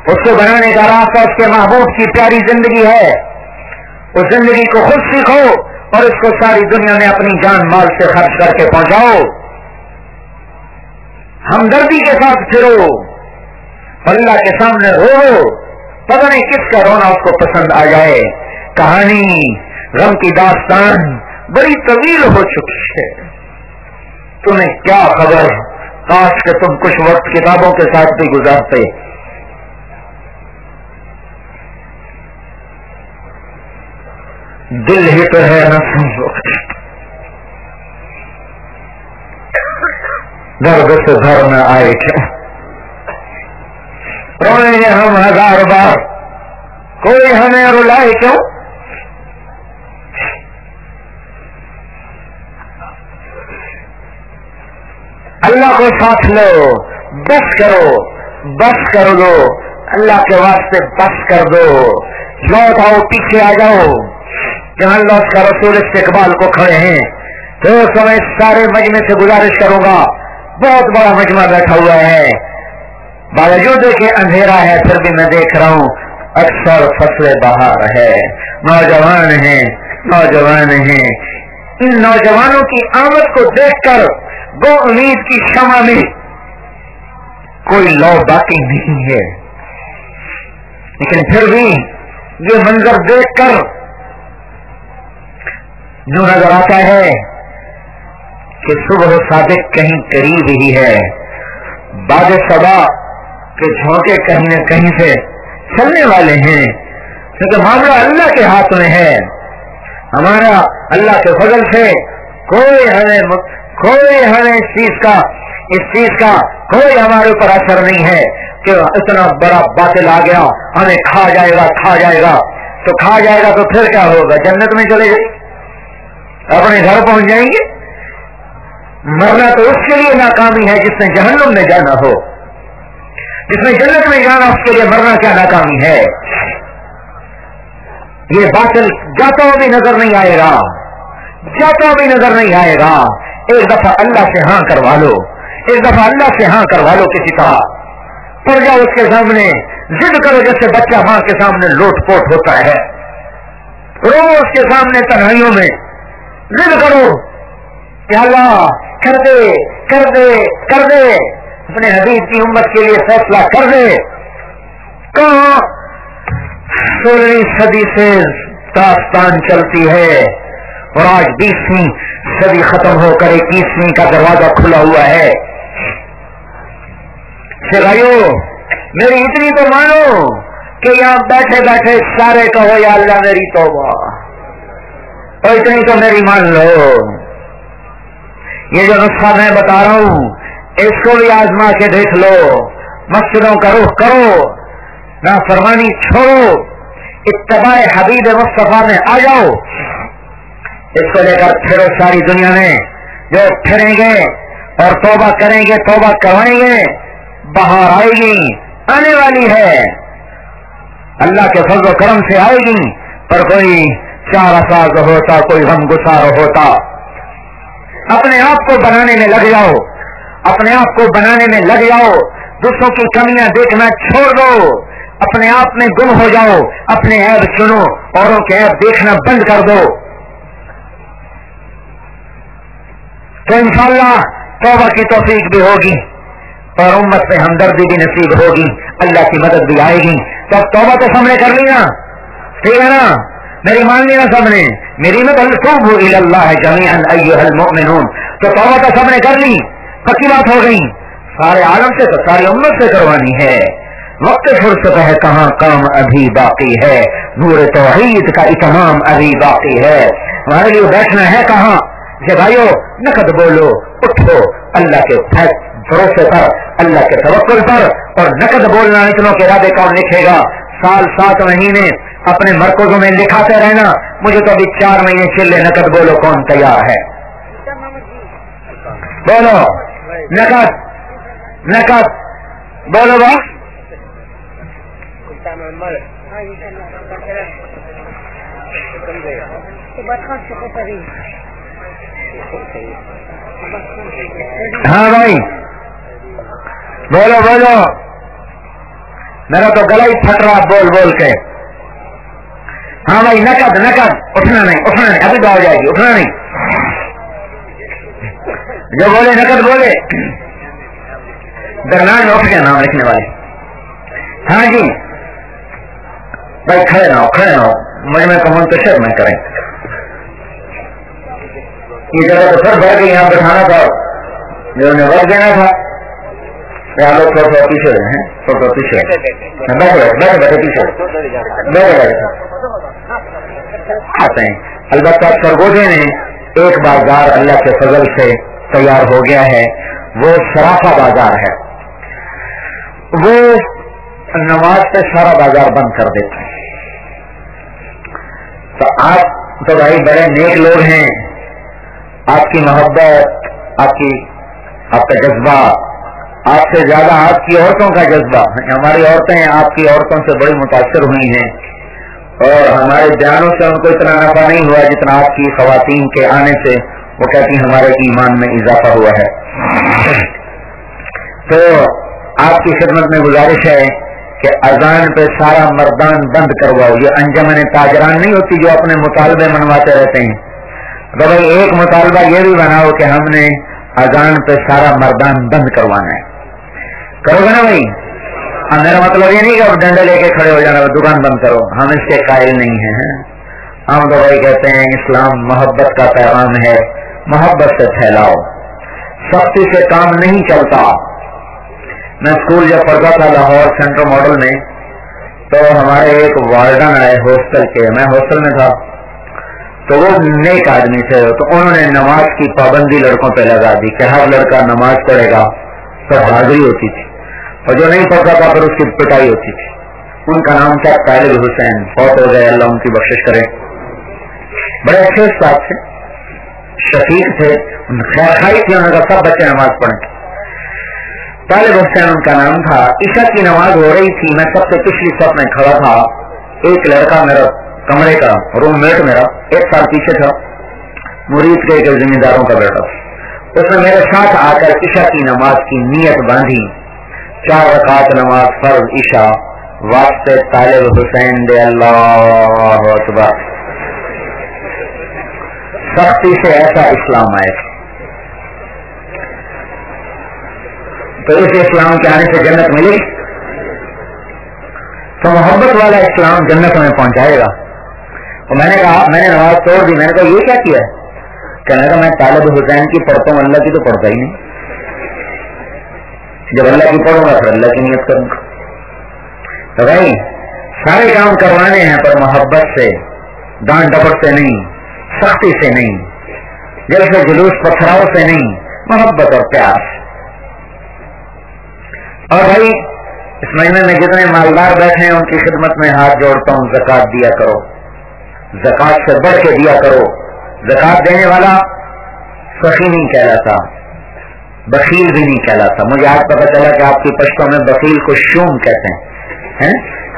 اس کو بنانے کا راستہ اس کے محبوب کی پیاری زندگی ہے۔ اس زندگی کو خود سیکھو اور اس کو ساری دنیا میں اپنی جان مال سے خرچ کر کے پہنچاؤ۔ ہمدردی کے ساتھ پھرو۔ اللہ کے سامنے رو۔ پتہ نہیں کس کا رونا اس کو پسند آ جائے۔ کہانی، غم کی داستان بڑی طویل ہو چکی ہے۔ تمہیں کیا خبر کاش کہ تم کچھ وقت کتابوں کے ساتھ بھی گزارتے۔ دل ہی تو ہے نا۔ درد سے گھر میں آئے کیا۔ روئیں ہم ہزار بار، کوئی ہمیں رلائے کیوں اللہ کو ساتھ لو، بس کرو، بس کر دو۔ اللہ کے واسطے بس کر دو۔ لوٹ آؤ، پیچھے آ جاؤ۔ جہاں لوٹ کا رسول استقبال کو کھڑے ہیں۔ تو سمے سارے مجمے سے گزارش کروں گا۔ بہت بڑا مجمع بیٹھا ہوا ہے۔ باوجود کہ اندھیرا ہے، پھر بھی میں دیکھ رہا ہوں۔ اکثر فصل باہر ہے۔ نوجوان ہیں نوجوان ہیں۔ ان نوجوانوں کی آمد کو دیکھ کر وہ امید کی شمع میں کوئی لو باقی نہیں ہے۔ لیکن پھر بھی یہ منظر دیکھ کر جو نظر آتا ہے کہ صبح صادق کہیں قریب ہی ہے۔ باد سبا کے جھونکے کہیں نہ کہیں سے چلنے والے ہیں۔ کیونکہ معاملہ اللہ کے ہاتھ میں ہے۔ ہمارا اللہ کے فضل سے کوئی ہمیں کوئی ہمیں اس چیز کا، اس چیز کا کوئی ہمارے اوپر اثر نہیں ہے کہ اتنا بڑا باطل آ گیا، ہمیں کھا جائے گا، کھا جائے گا۔ تو کھا جائے گا تو پھر کیا ہوگا؟ جنت میں چلے جائیں اپنے گھر پہنچ جائیں گے۔ مرنا تو اس کے لیے ناکامی ہے جس نے جہنم میں جانا ہو۔ جس نے جنت میں جانا اس کے لیے مرنا کیا ناکامی ہے؟ یہ باطل جاتا بھی نظر نہیں آئے گا۔ جاتا بھی نظر نہیں آئے گا۔ ایک دفعہ اللہ سے ہاں کروا لو، ایک دفعہ اللہ سے ہاں کروا لو کسی طرح۔ پڑ جاؤ اس کے سامنے، ضد کرو جیسے بچہ ماں کے سامنے لوٹ پوٹ ہوتا ہے۔ رو اس کے سامنے تنہائیوں میں۔ ضد کرو۔ کہ اللہ، کر دے کر دے کر دے۔ اپنے حدیث کی امت کے لیے فیصلہ کر دے۔ کہاں؟ سولہویں صدی سے داستان چلتی ہے۔ اور آج بیسویں صدی ختم ہو کر اکیسویں کا دروازہ کھلا ہوا ہے۔ بھائیو، میری اتنی تو مانو کہ یہاں بیٹھے بیٹھے سارے کہو، یا اللہ میری تو اتنی تو میری مان لو۔ یہ جو نسخہ میں بتا رہا ہوں، اس کو بھی آزما کے دیکھ لو۔ مسجدوں کا رخ کرو نہ فرمانی چھوڑو۔ اتباع حبیب مصطفیٰ میں آ جاؤ۔ اس کو لے کر پھر ساری دنیا میں جو پھریں گے اور توبہ کریں گے، توبہ کروائیں گے باہر آئے گی، آنے والی ہے۔ اللہ کے فضل و کرم سے آئے گی، پر کوئی چار افاظ ہوتا، کوئی غم گسار ہوتا۔ اپنے آپ کو بنانے میں لگ جاؤ، اپنے آپ کو بنانے میں لگ جاؤ۔ دوسروں کی کمیاں دیکھنا چھوڑ دو۔ اپنے آپ میں گم ہو جاؤ، اپنے عیب سنو اوروں کے عیب دیکھنا بند کر دو۔ تو انشاءاللہ توبہ کی توفیق بھی ہوگی اور امت پہ ہمدردی بھی نصیب ہوگی، اللہ کی مدد بھی آئے گی۔ تو اب توبہ تو سب نے کر لی نا ٹھیک ہے نا؟ میری مان لی سب نے میری میں اللہ تو توبہ تو سب نے کر لی۔ پکی بات ہو گئی۔ سارے عالم سے تو ساری امت سے کروانی ہے۔ وقت فرصت ہے کہاں کام ابھی باقی ہے۔ نور توحید کا اتمام ابھی باقی ہے۔ ہمارے لیے بیٹھنا ہے کہاں؟ کہ بھائیو، نقد بولو، اٹھو، اللہ کے بھروسے پر، اللہ کے توکل پر، اور نقد بولنا اتنوں کے ارادے کون لکھے گا؟ سال سات مہینے اپنے مرکزوں میں لکھاتے رہنا، مجھے تو ابھی چار مہینے چلے، نقد بولو کون تیار ہے؟ بولو، نقد نقد، بولو بس ہاں بھائی۔ بولو بولو۔ میرا تو گلا ہی پھٹ رہا بول بول کے۔ ہاں بھائی نقد نقد اٹھنا نہیں اٹھنا نہیں، ابھی تو ہو جائے گی، اٹھنا نہیں۔ جو بولے نقد بولے۔ درمیان میں اٹھ گیا نام لکھنے والے۔ ہاں جی۔ بھائی، کھڑے نہ ہو، کھڑے نہ ہو۔ مجھے میں کمن تو شر میں کریں۔ یہ جگہ تو سر بھر کے یہاں بٹھانا تھا۔ جو انہیں وقت دینا تھا۔ لوگ تھوڑا تھوڑا پیچھے ہیں۔ پیچھے۔ پیچھے۔ آتے ہیں۔ البتہ سرگوجے نے ایک بازار اللہ کے فضل سے تیار ہو گیا ہے۔ وہ سرافا بازار ہے۔ وہ نماز پہ سارا بازار بند کر دیتے ہیں تو آپ تو بھائی بڑے نیک لوگ ہیں۔ آپ کی محبت، آپ کی آپ کا جذبہ، آپ سے زیادہ آپ کی عورتوں کا جذبہ۔ ہماری عورتیں آپ کی عورتوں سے بڑی متاثر ہوئی ہیں۔ اور ہمارے بیانوں سے ان کو اتنا نفع نہیں ہوا جتنا آپ کی خواتین کے آنے سے۔ وہ کہتی ہمارے ایمان میں اضافہ ہوا ہے۔ تو آپ کی خدمت میں گزارش ہے کہ اذان پہ سارا مردان بند کرواؤ۔ یہ انجمن تاجران نہیں ہوتی جو اپنے مطالبے منواتے رہتے ہیں۔ بھائی ایک مطالبہ یہ بھی بناؤ کہ ہم نے اذان پہ سارا مردان بند کروانا ہے۔ کرو گے نا بھائی؟ میرا مطلب یہ نہیں کہ ڈنڈے لے کے کھڑے ہو جانا دکان بند کرو۔ ہم اس کے قائل نہیں ہیں۔ ہم تو بھائی کہتے ہیں، اسلام محبت کا پیغام ہے، محبت سے پھیلاؤ۔ سختی سے کام نہیں چلتا۔ میں اسکول جب پڑھتا تھا لاہور سینٹر ماڈل میں، تو ہمارے ایک وارڈن آئے ہاسٹل کے۔ میں ہاسٹل میں تھا۔ تو وہ نیک آدمی تھے۔ تو انہوں نے نماز کی پابندی لڑکوں پہ لگا دی کہ ہر لڑکا نماز پڑھے گا تو حاضری ہوتی تھی۔ اور جو نہیں پڑھتا تھا، پھر اس کی پٹائی ہوتی تھی۔ ان کا نام تھا طالب حسین۔ بہت ہو گئے، اللہ ان کی بخش کرے۔ بڑے اچھے استاد تھے، شفیق تھے خیر خائی تھی، انہوں سب بچے نماز پڑھیں۔ طالب حسین ان کا نام تھا۔ عشا کی نماز ہو رہی تھی، میں سب سے پچھلی سب میں کھڑا تھا۔ ایک لڑکا میرا کمرے کا روم میٹ میرا، ایک سال پیچھے تھا۔ مرید کے ایک ذمہ داروں کا بیٹا۔ اس نے میرے ساتھ آ کر عشا کی نماز کی نیت باندھی۔ چار رکعت نماز فرض عشا واسطے طالب حسین دے اللہ اکبر۔ سختی سے ایسا اسلام آئے تو اس اسلام کے آنے سے جنت ملے تو محبت والا اسلام جنت میں پہنچائے گا۔ تو میں نے کہا میں نے نماز توڑ دی، میں نے کہا یہ کیا کیا کہنے کا میں طالب حسین کی پڑھتا ہوں، اللہ کی تو پڑھتا ہی نہیں۔ جب اللہ کی پڑھوں گا، پھر اللہ کی نیت کروں گا۔ تو بھائی، سارے کام کروانے ہیں پر محبت سے ڈانٹ ڈپٹ سے نہیں، سختی سے نہیں جیسے جلوس پتھراؤ سے نہیں، محبت اور پیار سے۔ اور بھائی، اس مہینے میں جتنے مالدار بیٹھے ہیں، ان کی خدمت میں ہاتھ جوڑتا ہوں زکات دیا کرو۔ زکات سے بڑھ کے دیا کرو۔ زکات دینے والا سخی نہیں کہلاتا۔ بخیل بھی نہیں کہلاتا۔ مجھے آج پتا چلا کہ آپ کی پشتوں میں بکیل کو شوم کہتے ہیں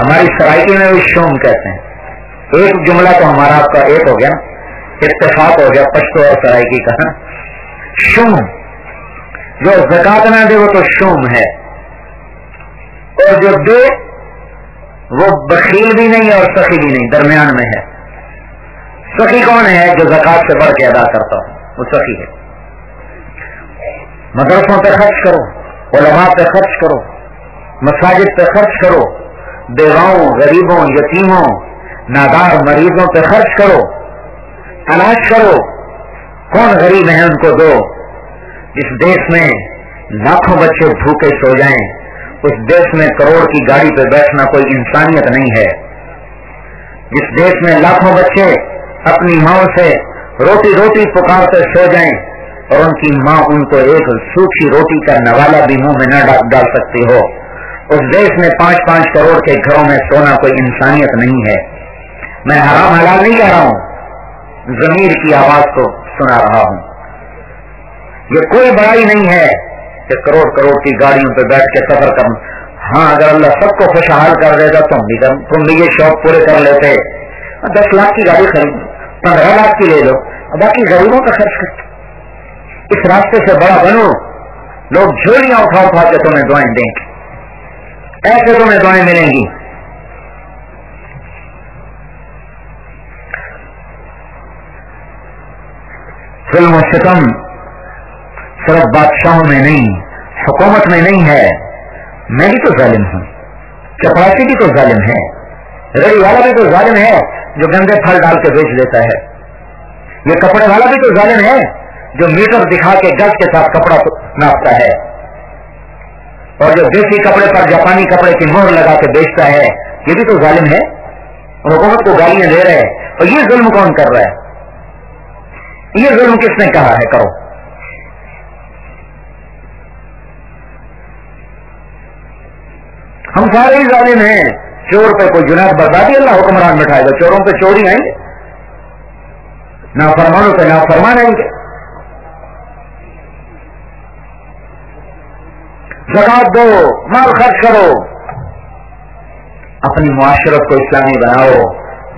ہماری سرائکی میں بھی شوم کہتے ہیں۔ ایک جملہ تو ہمارا آپ کا ایک ہو گیا، اتفاق ہو گیا پشتو اور سرائکی کا شم جو زکات نہ دے وہ تو شوم ہے۔ اور جو دے وہ بخیل بھی نہیں اور سخی بھی نہیں، درمیان میں ہے۔ سخی کون ہے جو زکات سے بڑھ کے ادا کرتا ہوں وہ سخی ہے۔ مدرسوں پہ خرچ کرو، علماء پہ خرچ کرو، مساجد پہ خرچ کرو بیواؤں غریبوں، یتیموں، نادار مریضوں پہ خرچ کرو، تلاش کرو۔ کون غریب ہے ان کو دو؟ اس دیش میں لاکھوں بچے بھوکے سو جائیں، اس دیش میں کروڑ کی گاڑی پہ بیٹھنا کوئی انسانیت نہیں ہے۔ جس دیش میں لاکھوں بچے اپنی ماں سے روٹی روٹی پکارتے سو جائیں اور ان کی ماں ان کو ایک سوکھی روٹی کا نوالا بھی منہ میں نہ ڈال سکتی ہو۔ اس دیش میں پانچ پانچ کروڑ کے گھروں میں سونا کوئی انسانیت نہیں ہے۔ میں حرام حلال نہیں کہہ رہا ہوں۔ ضمیر کی آواز کو سنا رہا ہوں۔ یہ کوئی بڑائی نہیں ہے کہ کروڑ کروڑ کی گاڑیوں پہ بیٹھ کے سفر کروں۔ ہاں اگر اللہ سب کو خوشحال کر دے گا تم بھی تم بھی یہ شوق پورے کر لیتے۔ دس لاکھ کی گاڑی خرید پندرہ لاکھ کی لے لو باقی غریبوں کا خرچ کر اس راستے سے بڑا بنو، لوگ جھولیاں اٹھا اٹھا کے تمہیں دعائیں دیں گے۔ ایسے تمہیں دعائیں ملیں گی۔ فلم و ستم صرف بادشاہوں میں نہیں، حکومت میں نہیں ہے۔ میں بھی تو ظالم ہوں چپراسی بھی تو ظالم ہے۔ ریڑی والا بھی تو ظالم ہے جو گندے پھل ڈال کے بیچ دیتا ہے۔ یہ کپڑے والا بھی تو ظالم ہے جو میٹر دکھا کے گز کے ساتھ کپڑا ناپتا ہے۔ اور جو دیسی کپڑے پر جاپانی کپڑے کی مہر لگا کے بیچتا ہے، یہ بھی تو ظالم ہے۔ حکومت کو گالیاں دے رہے ہیں اور یہ ظلم کون کر رہا ہے؟ یہ ظلم کس نے کہا ہے؟ کرو۔ ہم سارے ہی ظالم ہیں۔ چور پہ کوئی جناب بردادی اللہ حکمران بٹھائے گا، چوروں پہ چوری آئیں گے۔ نہ فرمانوں پہ نہ فرمان آئیں گے۔ زکات دو، مال خرچ کرو۔ اپنی معاشرت کو اسلامی بناؤ۔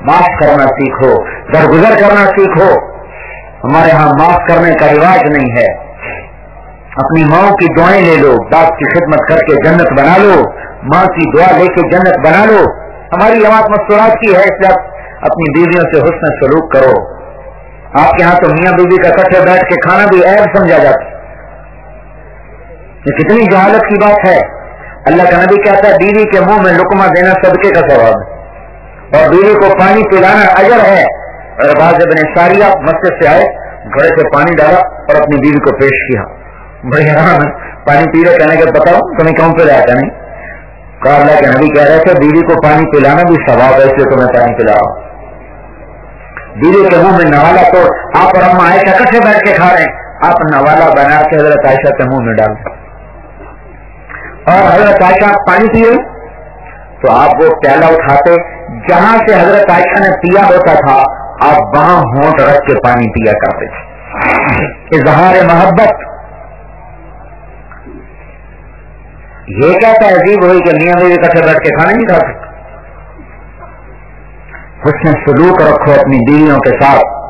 معاف کرنا سیکھو۔ درگزر کرنا سیکھو۔ ہمارے ہاں معاف کرنے کا رواج نہیں ہے۔ اپنی ماں کی دعائیں لے لو، باپ کی خدمت کر کے جنت بنا لو، ماں کی دعا لے کے جنت بنا لو۔ ہماری جماعت مستورات کی ہے، اس لیے اپنی بیویوں سے حسن سلوک کرو۔ آپ کے ہاں تو میاں بیوی کا کٹھے بیٹھ کے کھانا بھی عیب سمجھا جاتا یہ کتنی جہالت کی بات ہے۔ اللہ کا نبی کہتا ہے، بیوی کے منہ میں لکما دینا صدقے کا ثواب ہے۔ اور بیوی کو پانی پلانا اجر ہے۔ اور بعض ابن ساریہ مسجد سے آئے گھڑے سے پانی ڈالا اور اپنی بیوی کو پیش کیا۔ بڑی ہاں، پانی پی رہے کہنے کے بتاؤ تمہیں کیوں پہ جاتا نہیں کہا، اللہ کے نبی کہہ رہے تھے، بیوی کو پانی پلانا بھی ثواب ہے، اس لیے تمہیں پانی پلاؤ بیوی کے منہ میں نوالا تو آپ اور اما عائشہ کٹھے بیٹھ کے کھا رہے ہیں۔ آپ نوالا بنا کے حضرت عائشہ کے منہ میں ڈال۔ اور حضرت عائشہ پانی پیے تو آپ وہ پیالہ اٹھاتے، جہاں سے حضرت عائشہ نے پیا ہوتا تھا، آپ وہاں ہونٹ رکھ کے پانی پیا کرتے تھے۔ اظہار محبت یہ کہتا ہے عجیب ہوئی کہ میاں بیوی کٹھے بیٹھ کے کھانا نہیں کھا سکتے اس میں سلوک رکھو اپنی بیویوں کے ساتھ۔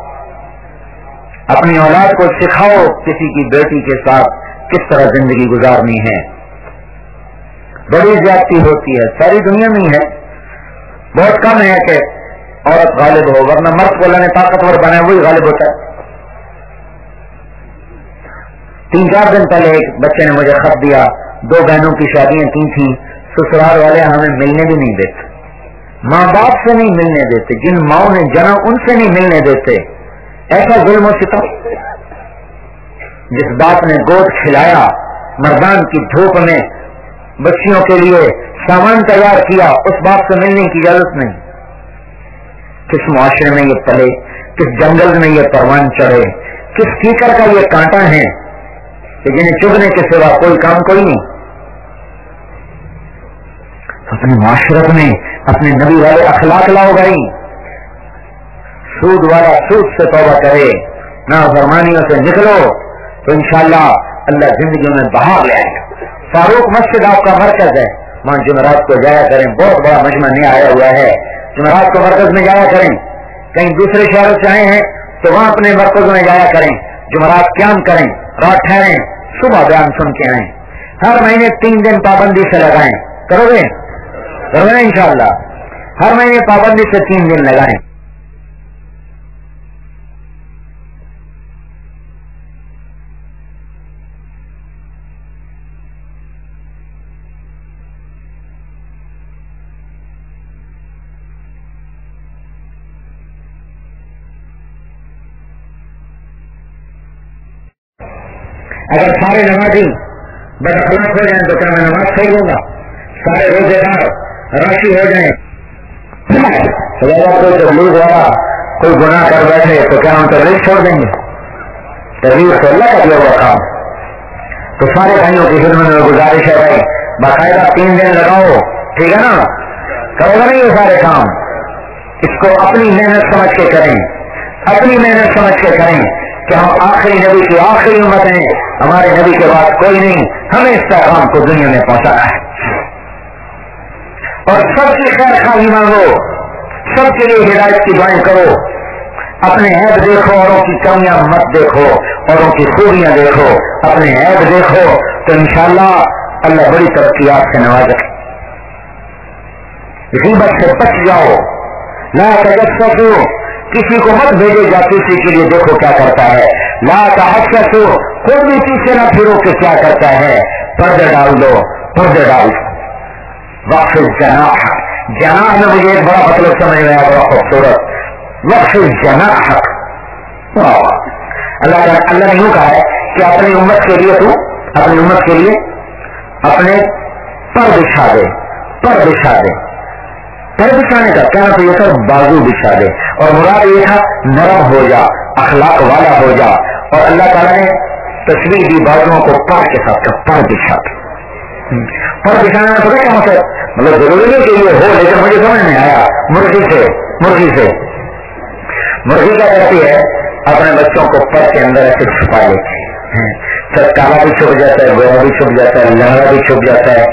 اپنی اولاد کو سکھاؤ کسی کی بیٹی کے ساتھ کس طرح زندگی گزارنی ہے۔ بڑی زیادتی ہوتی ہے، ساری دنیا میں ہے۔ بہت کم ہے کہ عورت غالب ہو، ورنہ مرد کو اللہ نے طاقتور بنا وہی غالب ہوتا ہے۔ تین چار دن پہلے ایک بچے نے مجھے خط دیا دو بہنوں کی شادیاں کی تھیں، سسرال والے ہمیں ملنے بھی نہیں دیتے۔ ماں باپ سے نہیں ملنے دیتے، جن ماؤں نے جنا ان سے نہیں ملنے دیتے۔ ایسا ظلم و ستم جس باپ نے گود کھلایا، مردان کی دھوپ میں بچیوں کے لیے سامان تیار کیا، اس باپ سے ملنے کی اجازت نہیں۔ کس معاشرے میں یہ پلے، کس جنگل میں یہ پروان چڑھے، کس کیکر کا یہ کانٹا ہے کہ جنہیں چگنے کے سوا کوئی کام کوئی نہیں۔ اپنی معاشرت میں اپنے نبی والے اخلاق لاؤ گئی سود والا سود سے توبہ کرے نہ فرمانیوں سے نکلو، تو انشاءاللہ اللہ زندگی میں باہر لے آئے گا۔ فاروق مسجد آپ کا مرکز ہے۔ وہاں جمعرات کو جایا کریں، بہت بڑا مجمع نہیں آیا ہوا ہے۔ جمعرات کو مرکز میں جایا کریں۔ کہیں دوسرے شہروں سے آئے ہیں، تو وہاں اپنے مرکز میں جایا کریں۔ جمعرات قیام کریں رات ٹھہریں، صبح بیان سن کے آئیں۔ ہر مہینے تین دن پابندی سے لگائیں۔ کرو گے؟ کرو گے ان شاء اللہ ہر مہینے پابندی سے تین دن لگائیں۔ اگر سارے نمازی بد ہو جائیں تو کیا میں نماز چھوڑ دوں گا؟ سارے روزے دار راشی ہو جائیں کوئی تبلیغ والا کوئی گناہ کر بیٹھے، تو کیا ہم تبلیغ چھوڑ دیں گے؟ تبلیغ تو اللہ کا دیا ہوا کام تو سارے بھائیوں کی خدمت میں گزارش ہے بھائی، باقاعدہ تین دن لگاؤ، ٹھیک ہے نا؟ کرو گا نہیں یہ سارے کام؟ اس کو اپنی محنت سمجھ کے کریں۔ اپنی محنت سمجھ کے کریں کہ ہم آخری نبی کی آخری امت ہیں، ہمارے نبی کے بعد کوئی نہیں، ہمیں اس پیغام کو دنیا میں پہنچانا ہے۔ اور سب کی خیر خواہی مانگو۔ سب کے لیے ہدایت کی دعائیں کرو۔ اپنے عیب دیکھو، اوروں کی کمیاں مت دیکھو، اوروں کی خوبیاں دیکھو۔ اپنے عیب دیکھو تو انشاءاللہ اللہ بڑی ترقیات سے نواز غیبت سے بچ جاؤ۔ نہ سکو کسی کو مت بھیجے جا، کسی کے لیے دیکھو کیا کرتا ہے۔ لا کا حقیقت کوئی بھی پیچھے نہ پھرو کہ کیا کرتا ہے۔ پردے ڈال دو، پردے ڈال دو۔ وقف جناح. جناح میں مجھے ایک بڑا مطلب سمجھ میں آیا، بڑا خوبصورت. وقف جناح. اللہ اللہ نے یوں کہا ہے کہ اپنی امت کے لیے تو اپنی امت کے لیے اپنے پر بچھا دے، پر بچھا دے. پر بچھانے کا کیا مطلب تو یہ تھا بازو بچھا دے. اور مراد یہ تھا نرم ہو جا، اخلاق والا ہو جا. اور اللہ تعالیٰ نے تصویر دی بازوؤں کو پر کے ساتھ، پر بچھا دے. پر بچھانے میں پتا کیا مطلب مطلب ضروری نہیں کہ یہ ہو، لیکن مجھے سمجھ نہیں آیا۔ مرغی سے مرغی سے۔ مرغی کیا کرتی ہے؟ اپنے بچوں کو پر کے اندر ایسے چھپا لیتی ہے۔ سب کالا بھی چھپ جاتا ہے گوڑا بھی چھپ جاتا ہے لہرا بھی چھپ جاتا ہے۔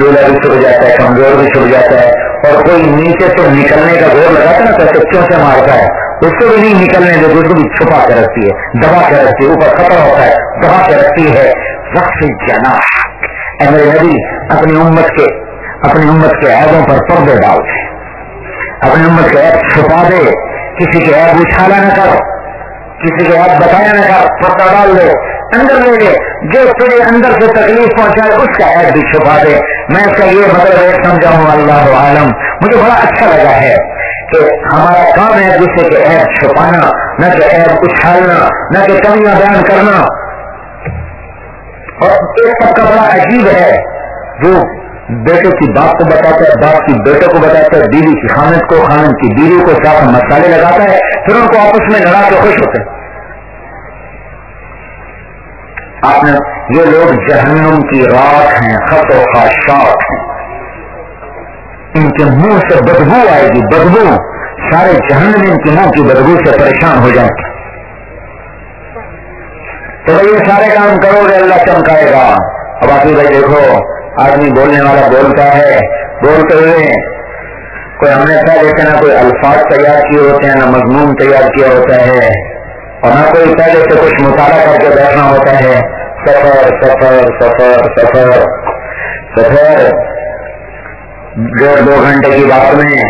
لولا بھی چھپ جاتا ہے، کمزور بھی چھپ جاتا ہے۔ اور کوئی نیچے سے نکلنے کا زور لگاتا ہے نا، تو چچوں سے مارتا ہے۔ اس کو بھی نہیں نکلنے دے اس کو بھی چھپا کے رکھتی ہے، دبا کے رکھتی ہے، اوپر خطرہ ہوتا ہے، دبا کے رکھتی ہے۔ وقت جنا اے میرے نبی، اپنی امت کے، اپنی امت کے عیبوں پر پردے ڈال۔ دے اپنی امت کے عیب چھپا دے۔ کسی کے عیب اچھالا نہ کرو۔ کسی کے عیب بتایا نہ کر پردہ ڈال دے اندر لے لے، جو تیرے اندر سے تکلیف پہنچائے، اس کا عیب بھی چھپا دے۔ میں اس کا یہ مطلب ہے سمجھا ہوں اللہ عالم۔ مجھے بڑا اچھا لگا ہے کہ ہمارا کام ہے دوسرے کے عیب چھپانا، نہ کہ عیب اچھالنا، نہ کہ کمیاں بیان کرنا۔ اور ایک سب کا بڑا عجیب ہے، جو بیٹے کی باپ کو بتاتا ہے، باپ کی بیٹے کو بتاتا ہے، بیوی کی خامد کو، خامد کی بیوی کو ساتھ مسالے لگاتا ہے، پھر ان کو آپس میں لڑا کے خوش ہوتے ہیں۔ آپ نے، یہ لوگ جہنم کی راک ہیں، خط و خاشاک ہیں۔ ان کے منہ سے بدبو آئے گی، بدبو۔ سارے جہنم ان کے منہ کی بدبو سے پریشان ہو جائیں گے۔ تو بھائی یہ سارے کام کرو گے، اللہ چمکائے گا۔ اب آپ بھائی دیکھو آدمی بولنے والا بولتا ہے، بولتے ہوئے کوئی ہم نے پہلے سے نہ کوئی الفاظ تیار کیے ہوتے ہیں، نہ مضمون تیار کیا ہوتا ہے اور نہ کوئی پہلے سے کچھ مطالعہ کر کے بیٹھنا ہوتا ہے۔ سفر سفر سفر سفر سفر۔ ڈیڑھ دو گھنٹے کی بات میں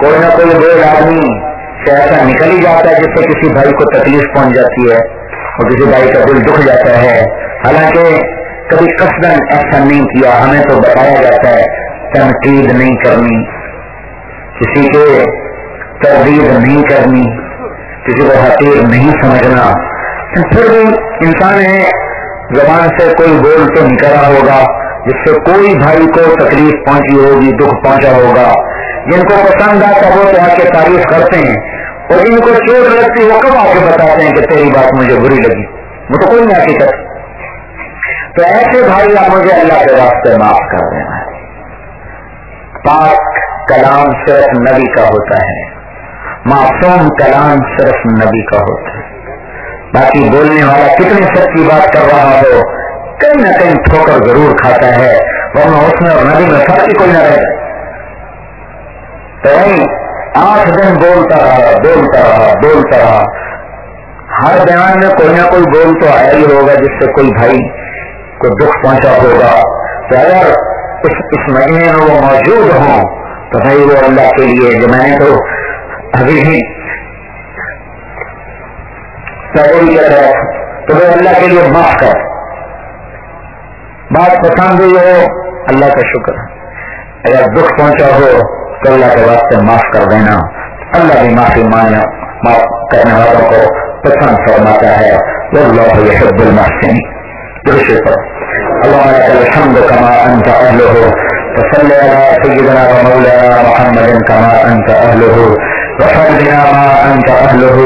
کوئی نہ کوئی ڈیڑھ آدمی سے ایسا نکل ہی جاتا ہے جس سے کسی بھائی کو تکلیف پہنچ جاتی ہے اور کسی بھائی کا دل دکھ جاتا ہے۔ حالانکہ کبھی قصدن ایسا نہیں کیا، ہمیں تو بتایا جاتا ہے، تنقید نہیں کرنی، کسی کے تردید نہیں کرنی، کسی کو حقیر نہیں سمجھنا۔ پھر بھی انسان ہے، زبان سے کوئی بول تو نکلا ہوگا، جس سے کوئی بھائی کو تکلیف پہنچی ہوگی، دکھ پہنچا ہوگا۔ جن کو پسند آتا وہ تو آ کے تعریف کرتے ہیں۔ اور جن کو چوٹ لگتی وہ کب آ کے بتاتے ہیں کہ تیری بات مجھے بری لگی؟ وہ تو کوئی نہیں حقیقت۔ تو ایسے بھائی آپ مجھے اللہ کے راستے معاف کر دینا پاک کلام صرف نبی کا ہوتا ہے۔ معصوم کلام صرف نبی کا ہوتا ہے۔ باقی بولنے والا کتنی سچی بات کر رہا ہو، کہیں نہ کہیں ٹھوکر ضرور کھاتا ہے۔ ورنہ اس میں اور نبی میں فرق ہی کوئی نہ رہے۔ تو آٹھ دن بولتا رہا بولتا رہا بولتا رہا۔ ہر بیان میں کوئی نہ کوئی بول تو آیا ہی ہوگا، جس سے کوئی بھائی کو دکھ پہنچا ہوگا تو اگر اس اس مہینے میں وہ موجود ہوں تو بھائی وہ اللہ کے لیے جو میں نے تو ابھی ہی تو وہ اللہ کے لیے معاف کر۔ بات پسند ہوئی ہو، اللہ کا شکر۔ اگر دکھ پہنچا ہو تو اللہ کے واسطے معاف کر دینا۔ اللہ بھی معافی مانا معاف کرنے والوں کو پسند فرماتا ہے۔ اللہ يحب المحسن درشت اللهم لك الحمد كما انت اهله وصل على سيدنا ومولانا محمد كما انت اهله وفرنا ما انت اهله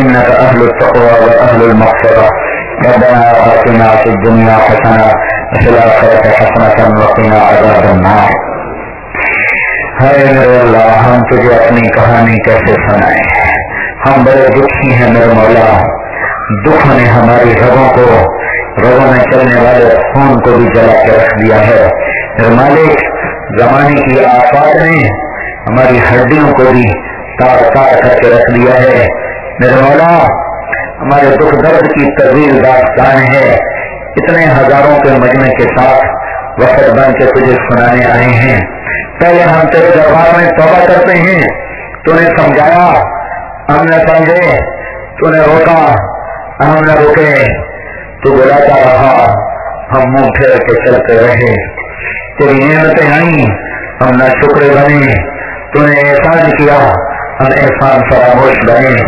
انك اهل التقوى واهل المغفره ربنا اتنا في الدنيا حسنه وفي الاخره حسنه وقنا عذاب النار. ہے میرے اللہ، ہم تجھے اپنی کہانی کیسے سنائے ہم بڑے دکھی ہیں میرے مولا دکھ نے ہماری رگوں کو، رگوں میں چلنے والے خون کو بھی جلا کے رکھ دیا ہے۔ میرے مالک زمانے کی آفات نے ہماری ہڈیوں کو بھی تار تار کر کے رکھ دیا ہے۔ میرے مولا، ہمارے دکھ درد کی طویل داستان ہے۔ اتنے ہزاروں کے مجمے کے ساتھ وقت بن کے تجھے سنانے آئے ہیں۔ پہلے ہم تیرے دربار میں توبہ کرتے ہیں۔ تو نے سمجھایا، ہم نے سمجھے، تو نے روکا۔ ہم نے روکے تو بلاتا رہا، ہم منہ پھیر کے چلتے رہے۔ تیری نعمتیں آئیں، ہم نہ شکر بنے۔ تو نے احسان کیا، ہم احسان فراموش بنے۔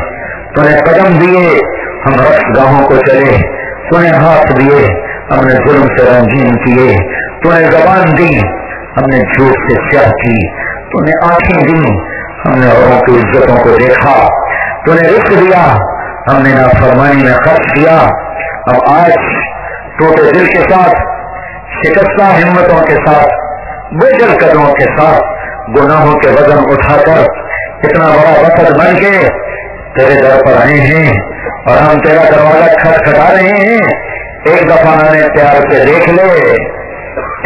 تو نے قدم دیے، ہم رقص گاہوں کو چلے۔ تو نے ہاتھ دیے، ہم نے ظلم سے رنگین کیے۔ تو نے زبان دی، ہم نے جھوٹ سے سیاہ کی۔ تو نے آنکھیں دی ہم نے اوروں کی عزتوں کو دیکھا۔ تو نے رشک دیا ہم نے نافرمانی میں خرچ کیا۔ اب آج ٹوٹے دل کے ساتھ، شکستہ ہمتوں کے ساتھ، بجل قدموں کے ساتھ گناہوں کے وزن اٹھا کر اتنا بڑا وقت بن کے تیرے در پر آئے ہیں اور ہم تیرا دروازہ کھٹ کھٹا رہے ہیں۔ ایک دفعہ ہمیں پیار سے دیکھ لے۔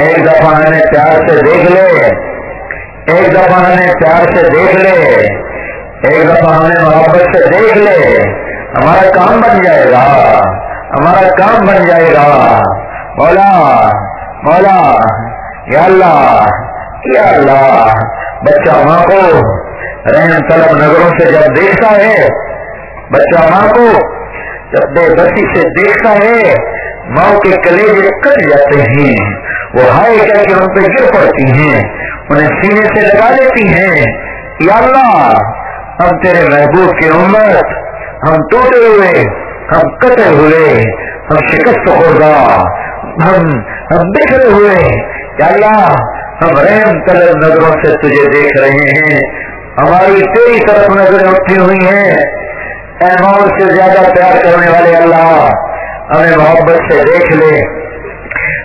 ایک دفعہ ہمیں پیار سے دیکھ لے۔ ایک دفعہ ہمیں پیار سے دیکھ لے۔ ایک دفعہ ہمیں محبت سے دیکھ لے۔ ہمارا کام بن جائے گا۔ ہمارا کام بن جائے گا۔ مولا مولا، یا اللہ یا اللہ، بچہ ماں کو رحم طلب نگروں سے جب دیکھتا ہے، بچہ ماں کو جب بے بسی سے دیکھتا ہے، ماں کے کلیجے کٹ جاتے ہیں۔ وہ ہائے کر کے ان پہ گر پڑتی ہیں۔ انہیں سینے سے لگا لیتی ہیں۔ یا اللہ ہم تیرے محبوب کی امت ہم ٹوٹے ہوئے، ہم کٹے ہوئے، ہم شکست ہوگا ہم ہم بکھرے ہوئے۔ یا اللہ، ہم رحم طلب نظروں سے تجھے دیکھ رہے ہیں۔ ہماری تیری طرف نظریں اٹھی ہوئی ہیں۔ احمد سے زیادہ پیار کرنے والے اللہ، ہمیں محبت سے دیکھ لے۔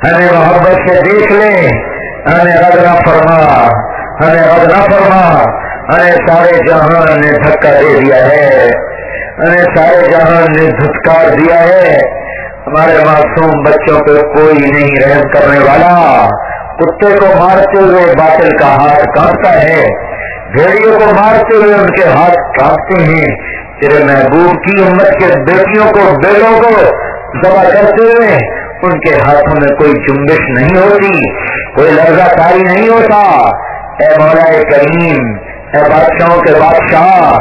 ہمیں محبت سے دیکھ لے۔ ہمیں رد نہ فرما۔ ہمیں رد نہ فرما۔ ہمیں سارے جہان نے دھکا دے دیا ہے۔ ہمیں سارے جہان نے دھتکار دیا ہے، ہمارے معصوم بچوں پہ کوئی نہیں رحم کرنے والا۔ کتے کو مارتے ہوئے باطل کا ہاتھ کانپتا ہے، بھیڑیوں کو مارتے ہوئے ان کے ہاتھ کانپتے ہیں۔ تیرے محبوب کی امت کے بیٹیوں کو بیڑوں کو دبا کرتے ہوئے ان کے ہاتھوں میں کوئی جمبش نہیں ہوتی، کوئی لرزہ کاری نہیں ہوتا۔ اے مولا کریم، اے بادشاہوں کے بادشاہ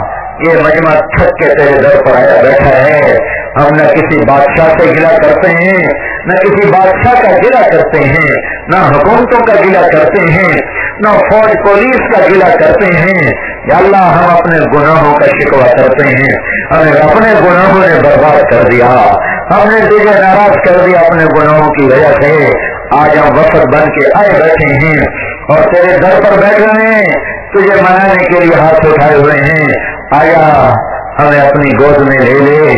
یہ مجمع تھک کے تیرے در پر آیا بیٹھا ہے۔ ہم نہ کسی بادشاہ سے گلا کرتے ہیں، نہ کسی بادشاہ کا گلا کرتے ہیں، نہ حکومتوں کا گلا کرتے ہیں، نہ فوج پولیس کا گلا کرتے ہیں۔ یا اللہ، ہم اپنے گناہوں کا شکوا کرتے ہیں۔ ہمیں اپنے گناہوں نے برباد کر دیا۔ ہم نے تجھے ناراض کر دیا اپنے گناہوں کی وجہ سے۔ آج ہم وقت بن کے آئے بیٹھے ہیں اور تیرے گھر پر بیٹھ رہے ہیں۔ تجھے منانے کے لیے ہاتھ اٹھائے ہوئے ہیں۔ آیا، ہمیں اپنی گود میں لے لے۔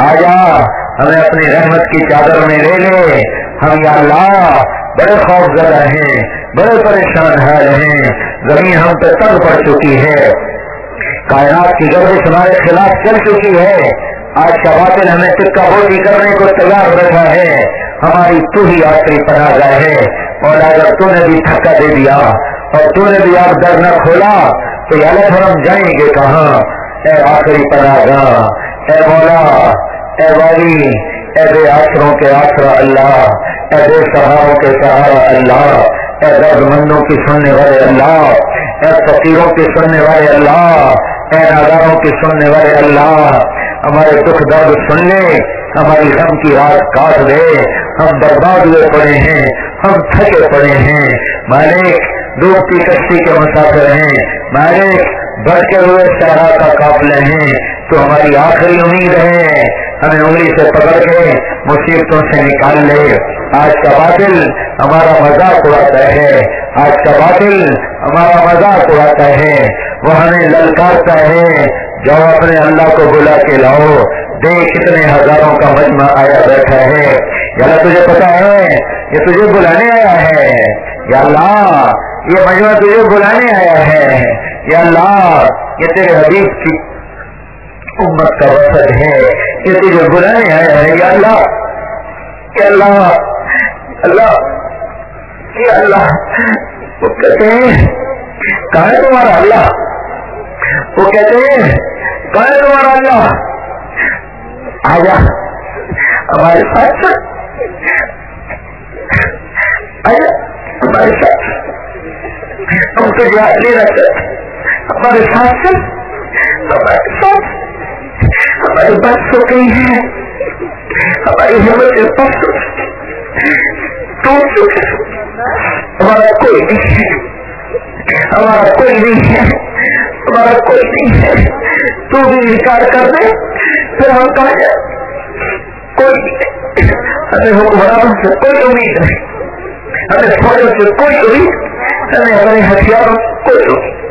آیا، ہمیں اپنی رحمت کی چادر میں لے لے۔ ہم یا اللہ بڑے خوف زدہ ہیں، بڑے پریشان حال ہیں۔ زمین ہم پہ تنگ پڑ چکی ہے۔ کائنات کی گردش ہمارے خلاف چل چکی ہے۔ آج کا باطل ہمیں چکا بوٹی کرنے کو تیار بیٹھا ہے۔ ہماری تو ہی آخری پناہ گئے ہے۔ اور اگر تو نے بھی تھکا دے دیا اور تو نے بھی آپ در نہ کھولا تو یا اللہ پھر ہم جائیں گے کہاں؟ اے آخری پناہ گاہ، اے مولا، اے والی، اے بے آسروں کے آسرا اللہ، اے بے سہاروں کے سہارا اللہ، اے درد مندوں کی سننے والے اللہ، اے فقیروں کی سننے والے اللہ، اے ناداروں کی سننے والے اللہ، ہمارے دکھ درد سن لے، ہماری غم کی رات کاٹ دے، ہم برباد ہوئے پڑے ہیں، ہم تھکے پڑے ہیں، مالک دودھ کی کشتی کے مسافر ہیں۔ مالک بڑھتے ہوئے صحرا کا قافلے ہیں۔ تو ہماری آخری امید ہے۔ ہمیں انگلی سے پکڑ کے مصیبتوں سے نکال لے۔ آج کا باطل ہمارا مذاق اڑاتا ہے۔ آج کا باطل ہمارا مذاق اڑاتا ہے۔ وہ ہمیں للکارتا ہے۔ جاؤ اپنے اللہ کو بلا کے لاؤ۔ دیکھ کتنے ہزاروں کا مجمع آیا بیٹھا ہے۔ یا تجھے پتا ہے، یہ تجھے بلانے آیا ہے۔ یا اللہ یہ مجمع تجھے بلانے آیا ہے۔ یا اللہ، یہ تیرے حبیب کی امت کا وسط ہے۔ یہ تجھے بلانے آیا ہے۔ یا اللہ یا اللہ اللہ، یا اللہ، وہ کہتے ہیں، کہاں ہے تمہارا اللہ؟ وہ کہتے ہیں، کہاں ہے تمہارا اللہ؟ آیا ہمارے ساتھ آیا ہمارے ساتھ تو یاد لینا چاہتے ہمارے ساتھ ہمارے ساتھ۔ ہماری بات سو گئی ہے۔ ہماری ہمت بس ٹوٹ چکے ہمارا کوئی نہیں ہے۔ ہمارا کوئی نہیں ہے۔ ہمارا کوئی نہیں ہے۔ تو بھی انکار کر دے۔ پھر ہم کہا جائے کوئی ہمیں حکمران سے کوئی امید نہیں۔ ہمیں فوجوں سے کوئی امید ہمیں ہمارے ہتھیاروں کوئی امید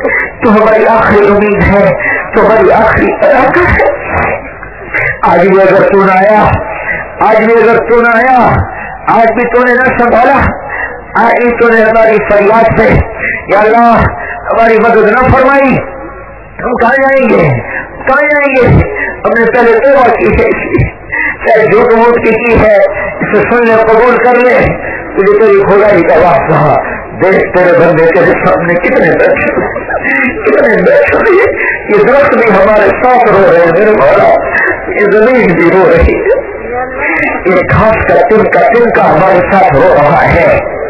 تو ہماری آخری امید ہے، تو ہماری آخری علاقہ ہے۔ آج بھی اگر تو نہ آیا، آج بھی اگر تو نہ آیا، آج بھی تو نے نہ سنبھالا، آج بھی تو نے ہماری فریاد سے، یا اللہ، ہماری مدد نہ فرمائی۔ ہم کہاں جائیں گے؟ کہاں جائیں گے؟ ہم نے پہلے توبہ کی ہے۔ چاہے جھوٹ موٹ کی کی ہے، اسے سن لے قبول کر لے۔ تجھے تو یہ کھولا ہی کا واسطہ دیکھ، تیرے بندے تیرے سامنے کتنے بیٹھے کتنے بیٹھے یہ درخت بھی ہمارے ساتھ رو رہے ہیں، میرے مولا یہ زمین بھی رو رہی ہے۔ یہ گھاس کا تن کا تن کا ہمارے ساتھ رو رہا ہے۔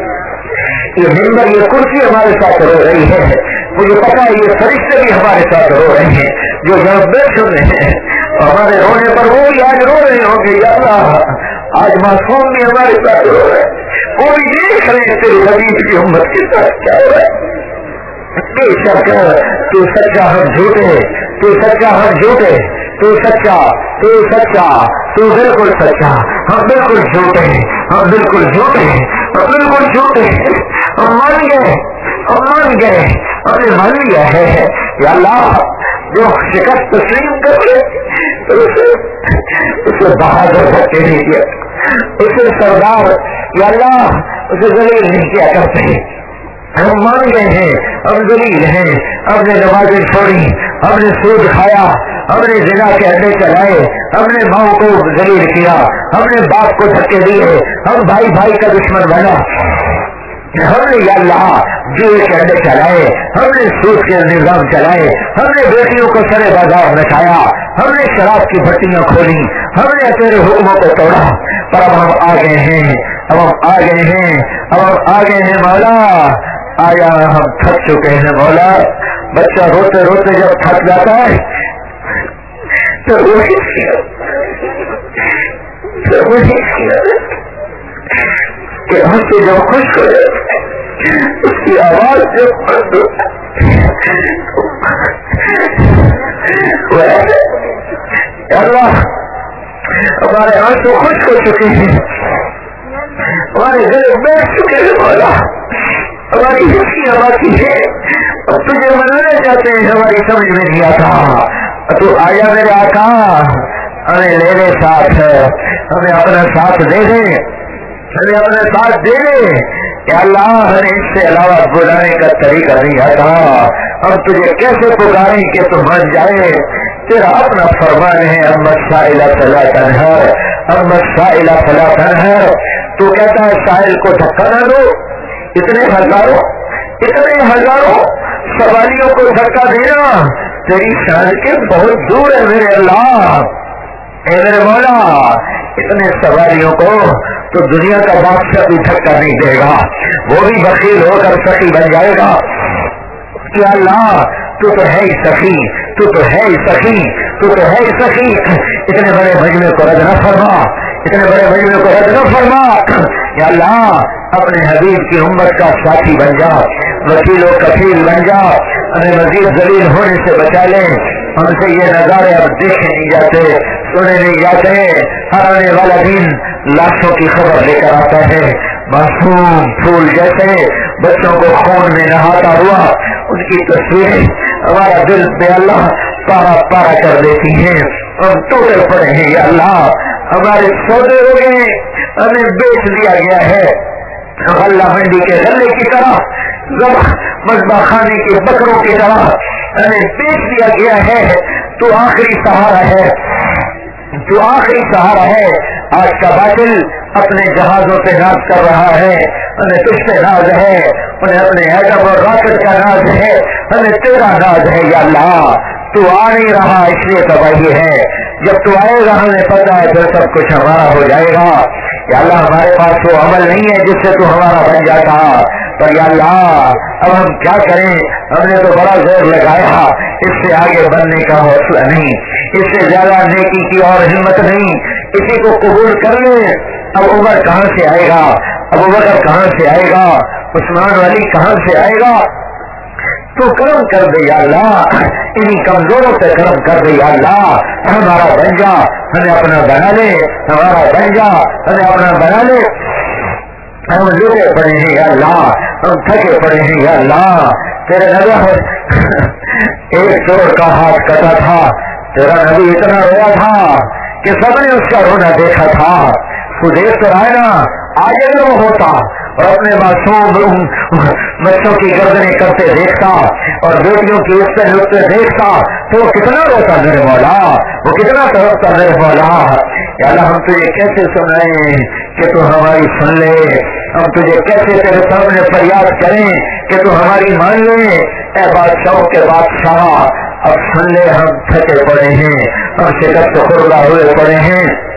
یہ ممبر یہ کرسی ہمارے ساتھ رو رہی ہے۔ مجھے پتا ہے، یہ فرشتے بھی ہمارے ساتھ رو رہے ہیں۔ جو یہاں بیٹھ رہے ہیں۔ ہمارے رونے پر وہ بھی آج رو رہے ہوں گے، یا اللہ۔ آج معصوم بھی ہمارے ساتھ رو رہے ہیں۔ وہ بھی دیکھ رہے ہیں تیرے حبیب کی امت کے ساتھ کیا ہو رہا ہے۔ بے شک تو سچا ہم جھوٹے، تو سچا ہم جھوٹے، تو سچا تو سچا، تو بالکل سچا، ہم بالکل جھوٹے، ہم بالکل جھوٹے ہیں ہم بالکل جھوٹے ہیں ہم مان گئے، ہم مان گئے، ہم نے مان لیا ہے۔ یا اللہ، جو شکست تسلیم کر لے اسے بہادر ہوتے نہیں کیا۔ اسے سردار، یا اللہ، اسے ذلیل نہیں کیا کرتے۔ ہم مان گئے ہیں ہم ذلیل ہیں ہم نے نمازیں چھوڑی ہم نے سود کھایا ہم نے زنا کے اڈے چلائے ہم نے ماں کو ذلیل کیا ہم نے باپ کو دھکے دیے، ہم بھائی بھائی کا دشمن بنا۔ ہم نے یا اللہ جو کہنے چلائے، ہم نے سوچ کے نظام چلائے، ہم نے بیٹیوں کو سرے بازار نچایا ہم نے شراب کی بٹیاں کھولی، ہم نے تیرے حکموں کو توڑا۔ پر اب ہم آ گئے ہیں، اب ہم آ گئے ہیں، اب ہم آ گئے ہیں مولا۔ آیا، ہم تھک چکے ہیں مولا۔ بچہ روتے روتے جب تھک جاتا ہے، تو وہی کہ ہم سے جب خوش ہو اس کی آواز جب اللہ، ہمارے ہاتھ تو خوش ہو چکے ہیں۔ ہمارے گھر بیٹھ چکے ہیں مولا۔ ہماری ہستی باقی ہے۔ اور تجھے منانا چاہتے ہیں، ہماری سمجھ میں نہیں آتا۔ تو آیا میرے آقا، ہمیں لے لے ساتھ ہمیں اپنا ساتھ دے دیں ہمیں اپنے ساتھ دے۔ کہ اللہ، ہمیں اس سے علاوہ بلانے کا طریقہ نہیں آتا۔ ہم تجھے کیسے پکاریں کہ تو بن جائے؟ تیرا اپنا فرمان ہے، امت سائلہ فلا تنہر امت سائلہ فلا تنہر تو کہتا ہے ساحل کو دھکا نہ دو۔ اتنے ہزاروں اتنے ہزاروں سوالیوں کو دھکا دینا تیری شان کے بہت دور ہے میرے اللہ۔ اے میرے مولا، اتنے سواریوں کو تو دنیا کا بادشاہ بھی دھکا نہیں دے گا۔ وہ بھی وکیل ہو کر سخی بن جائے گا۔ کیا اللہ، تو تو ہے ہی سخی، تو تو ہے ہی سخی، تو تو ہے ہی سخی۔ اتنے بڑے مجمے کو رد نہ فرما۔ اتنے بڑے مجمے کو رد نہ فرما۔ یا اللہ، اپنے حبیب کی عمر کا ساتھی بن جا وکیل و کفیل بن جا ہمیں مزید ذلیل ہونے سے بچا لیں۔ ہم سے یہ نظارے اب دیکھے نہیں جاتے، سنے نہیں جاتے۔ ہر آنے والا دن لاشوں کی خبر لے کر آتا ہے۔ معصوم پھول جیسے بچوں کو خون میں نہاتا ہوا، ان کی تصویریں ہمارا دل بے اللہ پارا پارا کر دیتی ہیں۔ ہم ٹوٹے پڑے ہیں یا اللہ، ہمارے سودے ہو گئے ہمیں بیچ دیا گیا ہے۔ غلہ منڈی کے غلے کی طرح مذبح خانے کے بکروں کی طرح ہمیں بیچ دیا گیا ہے۔ تو آخری سہارا ہے۔ جو آخری سہارا ہے۔ آج کا باطل اپنے جہازوں پہ ناز کر رہا ہے۔ انہیں کس پہ ناز ہے۔ انہیں اپنے ایٹم اور راکٹ کا ناز ہے۔ انہیں تیرا ناز ہے یا اللہ۔ تو آ نہیں رہا، اس لیے تباہی ہے۔ جب تو آئے گا، ہمیں پتا ہے پھر سب کچھ ہمارا ہو جائے گا۔ یا اللہ، ہمارے پاس وہ عمل نہیں ہے جس سے تو ہمارا بن جاتا۔ پر یا اللہ، اب ہم کیا کریں؟ ہم نے تو بڑا زور لگایا۔ اس سے آگے بڑھنے کا حوصلہ نہیں۔ اس سے زیادہ نیکی کی اور ہمت نہیں۔ اسی کو قبول کر لیں اب عمر کہاں سے آئے گا؟ اب عمر کہاں سے آئے گا؟ عثمان والی کہاں سے آئے گا؟ تو کرم کر دے یا اللہ انہیں کمزوروں سے کرم کر دے یا اللہ۔ ہمارا بن جا، ہمیں اپنا بنا لے۔ ہمارا بن جا، ہمیں اپنا بنا لے۔ ہم لوٹے پڑے ہیں یا اللہ، ہم تھکے پڑے ہیں یا اللہ۔ تیرے نظر ایک چور کا ہاتھ کٹا تھا، تیرا نبی اتنا رویا تھا کہ سب نے اس کا رونا دیکھا تھا۔ تو دیکھ کر آئے نا، آگے وہ ہوتا۔ اور اپنے معصوم بچوں کی گردنیں کرتے دیکھتا، اور بیٹیوں کی اٹھتے اٹھتے دیکھتا، تو وہ کتنا روتا میرے مولا، وہ کتنا ترستا میرے مولا۔ یا اللہ، ہم تجھے کیسے سنائیں کہ تو ہماری سن لے، ہم تجھے کیسے تیرے سامنے فریاد کریں کہ تو ہماری مان لے۔ اے بادشاہوں کے بادشاہ، اب سن لے، ہم تھکے پڑے ہیں، ہم شکست خوردہ ہوئے پڑے ہیں۔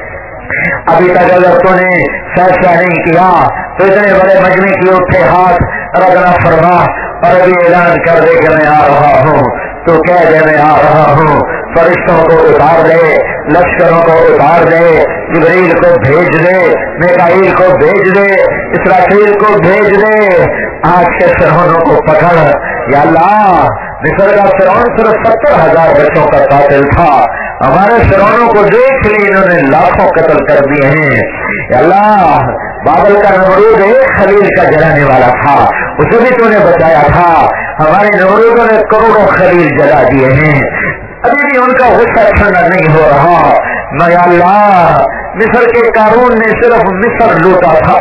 ابھی تک اگر نے فیصلہ نہیں کیا، تو اتنے بڑے مجمے کی اٹھے ہاتھ رگنا فرما اور ابھی اعلان کر دے کہ میں آ رہا ہوں۔ تو کہہ دے میں آ رہا ہوں۔ فرشتوں کو اتار دے، لشکروں کو اتار دے، جبریل کو بھیج دے، میکائیل کو بھیج دے، اسرافیل کو بھیج دے۔ آج کے سرحدوں کو پکڑ، یا اللہ مصر کا فرعون صرف ستر ہزار بچوں کا قاتل تھا۔ ہمارے فرعونوں کو دیکھ لی انہوں نے لاکھوں قتل کر دیے ہیں۔ اللہ، بابل کا نمرود ایک خلیل کا جلانے والا تھا۔ اسے بھی تو نے بچایا تھا۔ ہمارے نمرودوں نے کروڑوں خلیل جلا دیے ہیں۔ ابھی بھی ان کا غصہ ٹھنڈا نہیں ہو رہا۔ میں اللہ، مصر کے قانون نے صرف مصر لوٹا تھا۔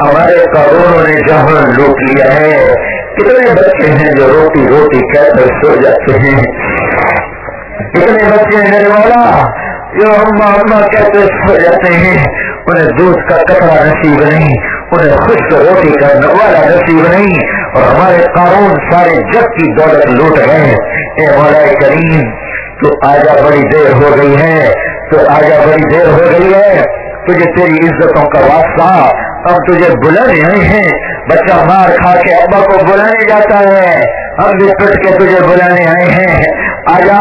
ہمارے کروڑوں نے جہاں لوٹ لیا ہے۔ کتنے بچے ہیں جو روٹی روٹی کہہ کر سو جاتے ہیں؟ کتنے بچے ہیں میرے والا جو اما اما کہتے سو جاتے ہیں؟ انہیں دودھ کا کپڑا نصیب نہیں، انہیں خشک روٹی کا والا نصیب نہیں، اور ہمارے قانون سارے جگ کی دولت لوٹ گئے اے مولا کریم، تو آجا بڑی دیر ہو گئی ہے، تو آجا بڑی دیر ہو گئی ہے، تجھے تیری عزتوں کا واسطہ ہم تجھے بلانے آئے ہیں بچہ مار کھا کے ابا کو بلانے جاتا ہے۔ ہم بھی پٹ کے تجھے بلانے آئے ہیں۔ آ جا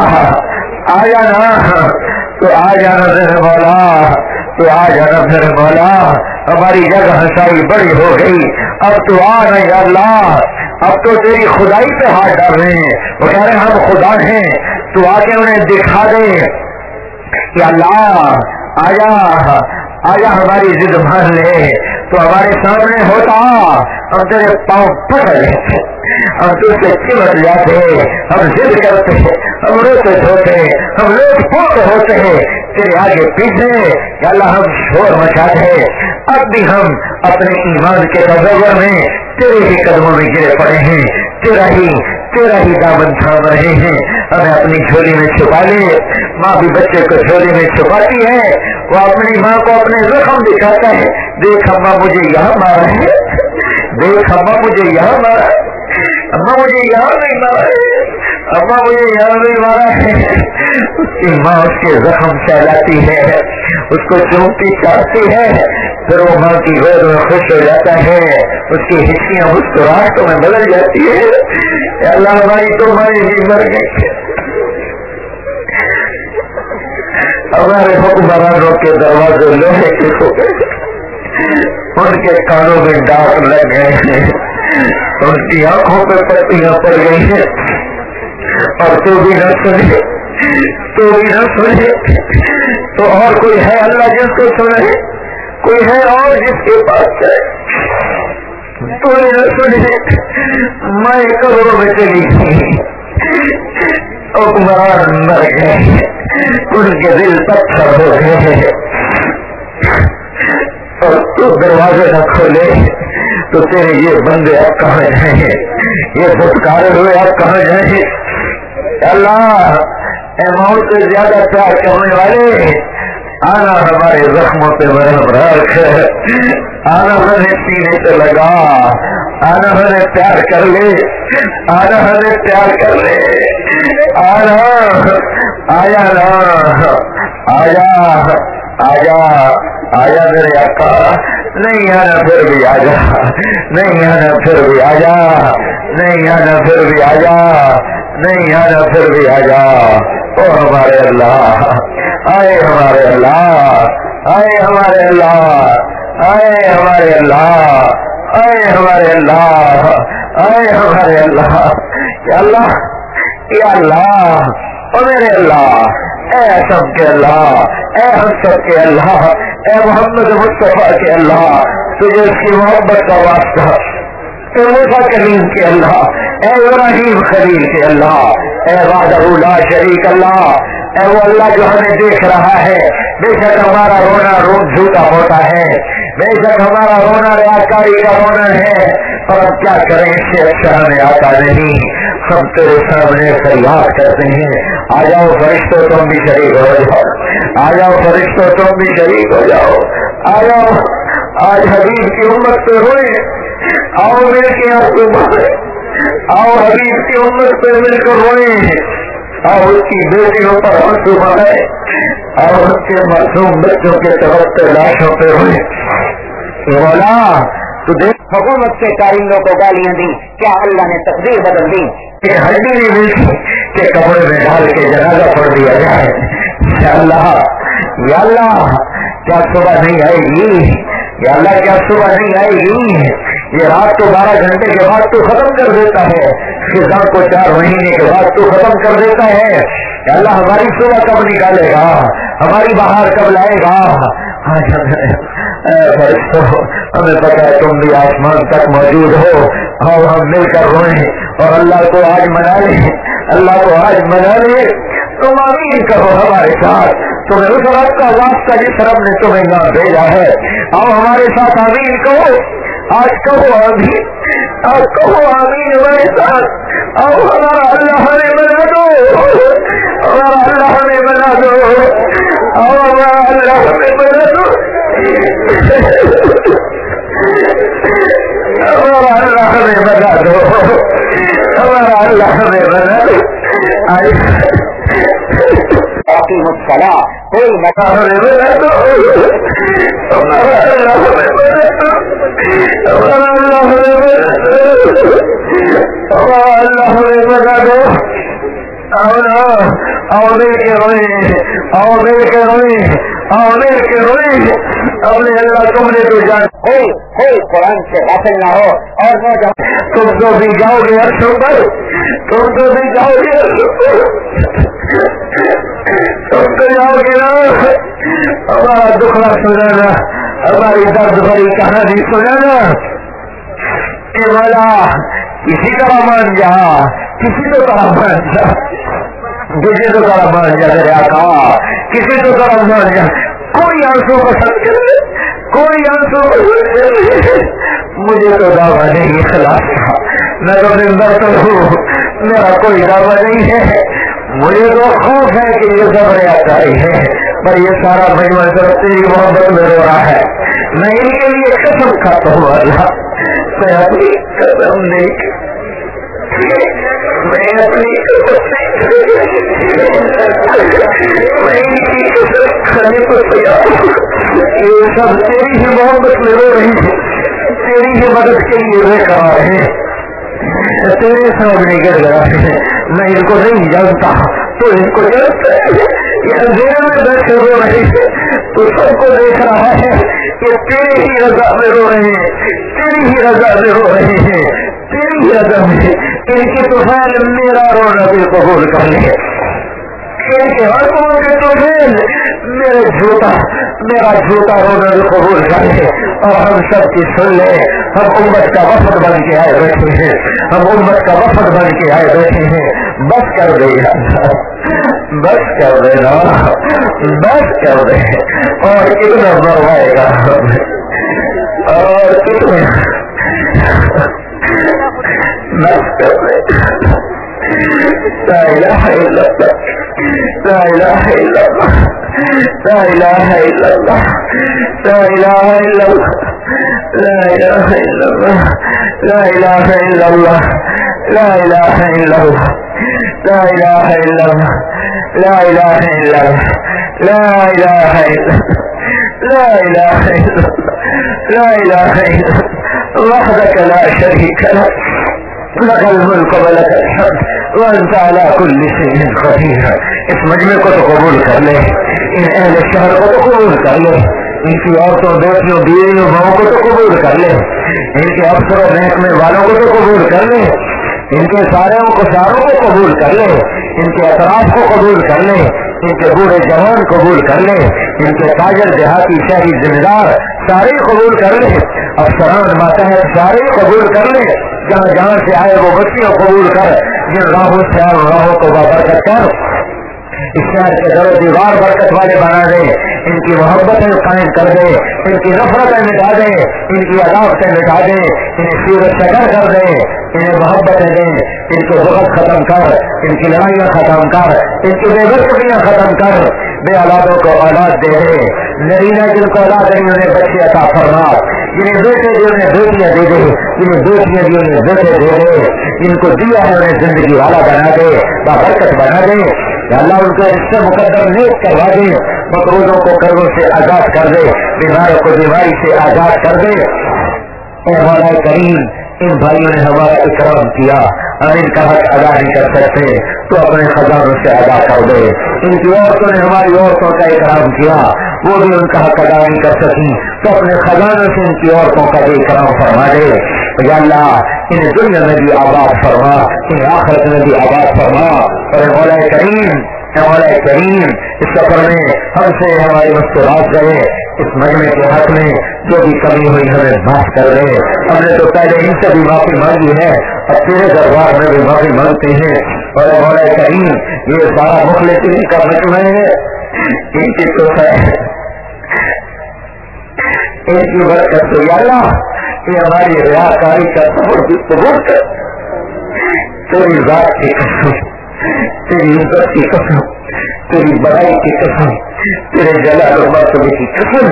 آ جانا تو آ جانا میرے مولا۔ تو آ جانا میرے مولا۔ ہماری جگہ ہنسائی بڑی ہو گئی۔ اب تو آ رہے اللہ۔ اب تو تیری خدائی پہ ہاتھ ڈال رہے ہیں۔ وہ کہہ رہے ہم خدا ہیں۔ تو آ کے انہیں دکھا دے۔ کہ اللہ، آیا۔ آیا ہماری ضد مان لے۔ تو ہمارے سامنے ہوتا ہم تیرے پاؤں پکڑ لیتے ہم تجھ سے چمٹ جاتے ہم ضد کرتے ہم روتے دھوتے ہم لوگ پوٹ ہوتے ہیں۔ تیرے آگے پیچھے اللہ ہم شور مچاتے اب بھی ہم اپنے ایمان کے تصور میں تیرے ہی قدموں میں گرے پڑے ہیں۔ تیرا ہی تیرا ہی دامن تھام رہے ہیں۔ ہمیں اپنی جھولی میں چھپا لے۔ ماں بھی بچے کو جھولی میں چھپاتی ہے۔ وہ اپنی ماں کو اپنے زخم دکھاتا ہے۔ دیکھ اماں مجھے یہاں مارا ہے دیکھ اماں مجھے یہاں مارا اما مجھے یاد نہیں مارا ہے اما مجھے یاد نہیں مارا ہے اس کی ماں اس کے زخم سہلاتی ہے۔ اس کو چونتی چاہتی ہے۔ پھر وہ ماں کی گود میں خوش ہو جاتا ہے۔ اس کی ہچیاں مسکراہٹوں میں بدل جاتی ہے اللہ ہماری تو ہماری بھی مر گئی ہمارے حکمرانوں کے دروازے لوہے کے ہو گئے۔ ان کے کانوں میں ڈاک لگ گئے ہیں۔ ان کی آنکھوں پہ پتیاں پڑ گئی ہیں۔ اور تو بھی نہ سنے۔ تو بھی نہ سنے۔ تو اور کوئی ہے اللہ جس کو سنے؟ کوئی ہے اور جس کے پاس جائے۔ تو نہ سنے۔ میں کروڑوں میں چلی گئی۔ حکمران مر گئے ان کے دل پتھر ہو گئے اور تو دروازے نہ کھولے تو تیرے یہ بندے اب کہاں جائیں؟ گے یہ بھٹکارے ہوئے اب کہاں جائیں؟ گے اللہ اماؤنٹ سے زیادہ پیار کرنے والے آنا ہمارے زخموں پہ مرم رکھ آنا ہمیں سینے سے لگا آنا ہمیں پیار کر لے آنا ہمیں پیار کر لے۔ آنا، آیا نا، آیا آیا آیا میرے آقا۔ نہیں آنا پھر بھی آ جا نہیں آنا پھر بھی آ جا نہیں آنا پھر بھی آ جا نہیں آنا پھر بھی آ جا او ہمارے اللہ، آئے ہمارے اللہ، آئے ہمارے اللہ۔ آئے ہمارے اللہ آئے ہمارے اللہ آئے ہمارے اللہ، یا اللہ یا اللہ، او میرے اللہ، اے سب کے اللہ، اے ہم سب کے اللہ، اے محمد مصطفیٰ کے اللہ، تجھے اس کی محبت کا واسطہ موسا کریم کے اللہ، اے ابراہیم خلیل کے اللہ، اے لا شریک اللہ، اے وہ اللہ جو ہمیں دیکھ رہا ہے، بے شک ہمارا رونا رو جھوٹا ہوتا ہے بے شک ہمارا رونا ریاکاری کا رونا ہے اور اب کیا کریں؟ اس سے اچھا ہمیں آتا نہیں۔ ہم تیرے سامنے فریاد کرتے ہیں۔ آ جاؤ فرشتوں، تم بھی شریک ہو جاؤ۔ آ جاؤ فرشتوں، تم بھی شریک ہو جاؤ۔ آ جاؤ۔ آج حبیب کی امت پہ ہوئے۔ آؤ مل کے آپ کو آؤ حبیب کی امت پہ مل کر روئے۔ اور اس کی بیٹیوں پر آنسو بنائے اور اس کے معصوم بچوں کے طرف سے لاشوں پہ ہوئے بولا تو دیکھ، حکومت کے کارندوں کو گالیاں دی کیا اللہ نے تقدیر بدل دی؟ کہ ہڈی نہیں ملتی کہ کپڑے میں ڈال کے جنازہ پڑ دیا جائے۔ یا اللہ یا اللہ، کیا صبح نہیں آئے گی؟ یا اللہ، کیا صبح نہیں آئے گی؟ یہ رات کو بارہ گھنٹے کے بعد تو ختم کر دیتا ہے فضا کو چار مہینے کے بعد تو ختم کر دیتا ہے۔ اللہ ہماری صبح کب نکالے گا؟ ہماری باہر کب لائے گا؟ ہمیں پتا ہے تم بھی آسمان تک موجود ہو اور ہم مل کر روئیں اور اللہ کو آج منا لیں۔ اللہ کو آج منا لیں۔ تم امین کرو ہمارے ساتھ۔ تمہیں اس رب کا واسطہ جس رب نے تمہیں نہ بھیجا ہے اور ہمارے ساتھ امین کہو۔ آج کہو امین آج کہو امین ہمارے ساتھ۔ اور ہمارا اللہ ہمیں بنا دو۔ ہمارا اللہ ہمیں بنا دو۔ اور ہمارا اللہ ہمیں بنا دو۔ ہمارا اللہ ہمیں بنا دو۔ ہمارا اللہ ہمیں بنا دو۔ باقی مسئلہ کوئی مسئلہ اللہ اور کے اور کے اور کے روئے اپنے اللہ تم نے تو جان کوئی کوئی قرآن سے حاصل نہ ہو۔ اور جاؤ تم تو بھی جاؤ گے عرصوں پر۔ تم تو بھی جاؤ گے تم تو جاؤ گے نا۔ ہمارا دکھڑا سنانا۔ ہماری درد بھری کہانی سنانا۔ کہ والا کسی طرح مان جا کسی تو طرح مان جا۔ کسی تو طرح مان جا میرے آقا، کسی تو طرح مان جا کوئی آنسو پسند کرے کوئی آنسو پسند کرے مجھے تو دعویٰ نہیں خلاف میں تو ممبر تو ہوں۔ میرا کوئی دعویٰ نہیں ہے۔ مجھے تو خوف ہے کہ یہ سب آتا ہی ہے۔ پر یہ سارا مجمع سب تیری محبت میں رو رہا ہے۔ میں ان کے لیے قسم کھاتا ہوں، اللہ۔ میں اپنی قسم نہیں۔ میں اپنی یہ سب تیری ہی محبت میں رو رہی ہے تیری ہی مدد کے لیے وہ کرا رہے ہیں تیرے سامنے گر رہا ہے۔ میں ان کو نہیں جانتا، تو ان کو جانتا ہے۔ یہ اندھیرے میں بیٹھ کر رو رہے ہیں۔ تو سب کو دیکھ رہا ہے کہ تیری ہی رضا میں رو رہے ہیں۔ تیری ہی رضا میں رو رہے ہیں۔ تیری ہی رضا میں۔ ان کی تو میرا رونا بھی قبول کر لے۔ تو میرے جھوٹا، میرا جھوٹا رونا بھی قبول کر لے۔ اور ہم سب کی سن لے۔ ہم امت کا وفد بن کے آئے بیٹھے ہیں۔ ہم امت کا وفد بن کے آئے بیٹھے ہیں۔ بس کر دے بس کر دے نا۔ بس کر دے۔ اور کتنا بروائے گا۔ اور کتنے بس کر دے۔ لا الہ الا اللہ لا الہ الا اللہ لا الہ الا اللہ لا الہ الا اللہ لا الہ الا اللہ لا الہ الا اللہ لا الہ الا اللہ لا الہ الا اللہ لا الہ الا لا الہ الا لا الہ الا وحدك لا شريك لك لك الملك ولك الحمد وانت على كل شيء قدير. اس مجمع کو تو قبول کر لے. ان اہل شہر کو تو قبول کر لے. ان کی عورتوں، بیٹیوں، بیویوں بہوں کو تو قبول کر لے. ان کے افسروں، محکمے والوں کو تو قبول کر لے. ان کے سارے ساروں کو قبول کر لے، ان کے اطراف کو قبول کر لے، ان کے بوڑھے جوان قبول کر لے، ان کے تاجر دیہاتی شہری ذمہ دار سارے قبول کر لے۔ افسران ماتحت سارے قبول کر لے۔ جہاں جہاں سے آئے وہ بچیاں قبول کر۔ جن راہوں سے آئے راہوں کو بابرکت کر۔ اس شہر کے در و دیوار برکت والے بنا دے، ان کی محبتیں قائم کر دے، ان کی نفرتیں مٹا دے، ان کی عداوتیں مٹا دے، انہیں سیرت شکر کر دے، انہیں محبتیں دے، ان کو وقت ختم کر، ان کی لڑائیاں ختم کر، ان کی بے برکتیاں ختم کر، بے اولادوں کو اولاد دے دے۔ نرینا جن کو اولاد نہیں انہیں بچے عطا فرما۔ جنہیں بیٹے دی انہیں بیٹیاں دے دے۔ جنہیں بیٹیاں دی انہیں بیٹے دے دے۔ جن کو دیا ہے انہیں زندگی والا بنا دے برکت بنا دے۔ اللہ ان کو اس سے مقدم نیک کروا دے مقروضوں کو قرضوں سے آزاد کر دے بیماروں کو بیماری سے آزاد کر دے۔ ہمارا کریم، ان بھائیوں نے ہمارا اکرام کیا۔ اور ان کا حق ادا نہیں کر سکتے، تو اپنے خزانوں سے ادا کر دے۔ ان کی عورتوں نے ہماری عورتوں کا اکرام کیا، وہ بھی ان کا حق ادا نہیں کر سکی تو اپنے خزانوں سے ان کی عورتوں کا بھی اکرام فرما دے۔ یا اللہ انہیں دنیا میں بھی آباد فرما انہیں آخرت میں بھی آباد فرما۔ اور مولا کریم مولا کریم، اس سفر میں ہم سے ہماری مستورات رہے اس مجمے کے حق میں جو بھی کمی ہوئی ہمیں معاف کر رہے ہم نے تو پہلے ان سے بھی معافی مانگی ہے اور تیرے دربار میں بھی معافی مانگتے ہیں۔ اور مولا کریم، یہ سارا مخلص کا مجمع ہے۔ ان کی تو ان کی برکت تو یا اللہ کہ ہماری ریا کاری کا سفر بھی کر تیری ذات کی قسم، تیری عزت کی قسم، تیری بڑائی کی قسم، تیرے جلا مرتبے کی قسم،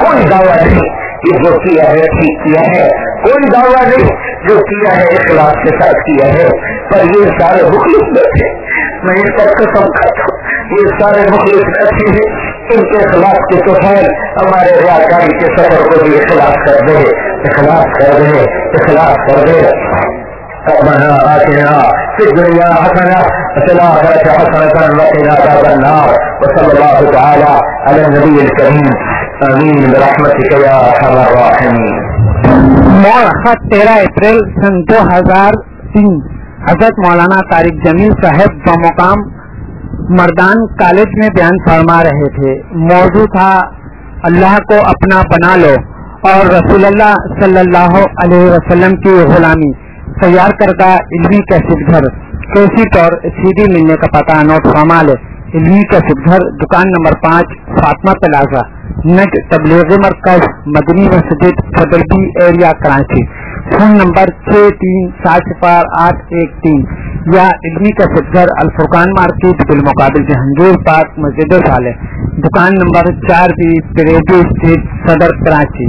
کوئی دعویٰ نہیں۔ کہ جو کیا ہے، ٹھیک کیا ہے۔ کوئی دعویٰ نہیں جو کیا ہے اخلاق کے ساتھ کیا ہے۔ پر یہ سارے مخلص بیٹھے میں اس کا قسم کھاتا ہوں۔ یہ سارے مخلص اچھے ہیں۔ ان کے خلاف کے تو خیر، ہمارے ریاکاری کے سفر کو بھی اخلاق کر دے۔ اخلاق کر دے اخلاق کر دے۔ ربنا آتنا في الدنيا حسنة وفي الآخرة حسنة وقنا عذاب النار۔ وصلى الله تعالى على النبي الكريم آمين برحمتك يا أرحم الراحمين خط تیرہ اپریل سن دو ہزار تین. حضرت مولانا طارق جمیل صاحب بمقام مردان کالج میں بیان فرما رہے تھے. موضوع تھا، اللہ کو اپنا بنا لو اور رسول اللہ صلی اللہ علیہ وسلم کی غلامی. تیار کردہ علمی کیسٹ گھر. کیسٹ اور سی ڈی ملنے کا پتہ نوٹ فرما لے. علمی کیسٹ گھر دکان نمبر پانچ، فاطمہ پلازا نٹ تبلیغ مرکز، مدنی مسجد فدربی ایریا کراچی۔ فون نمبر چھ تین، سات صفار آٹھ ایک تین۔ یا علمی کا گھر الفرقان مارکیٹ، بالمقابل جہانگیر پارک، مسجد والے دکان نمبر چار بی پریڈی اسٹریٹ، صدر کراچی۔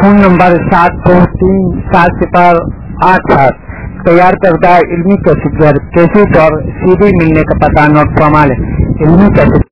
فون نمبر سات دو تین، سات صفار آٹھ سات۔ تیار کردہ علمی کیسٹ کیسٹ اور سی ڈی ملنے کا پتہ نوٹ فرما لیں علمی کیسٹ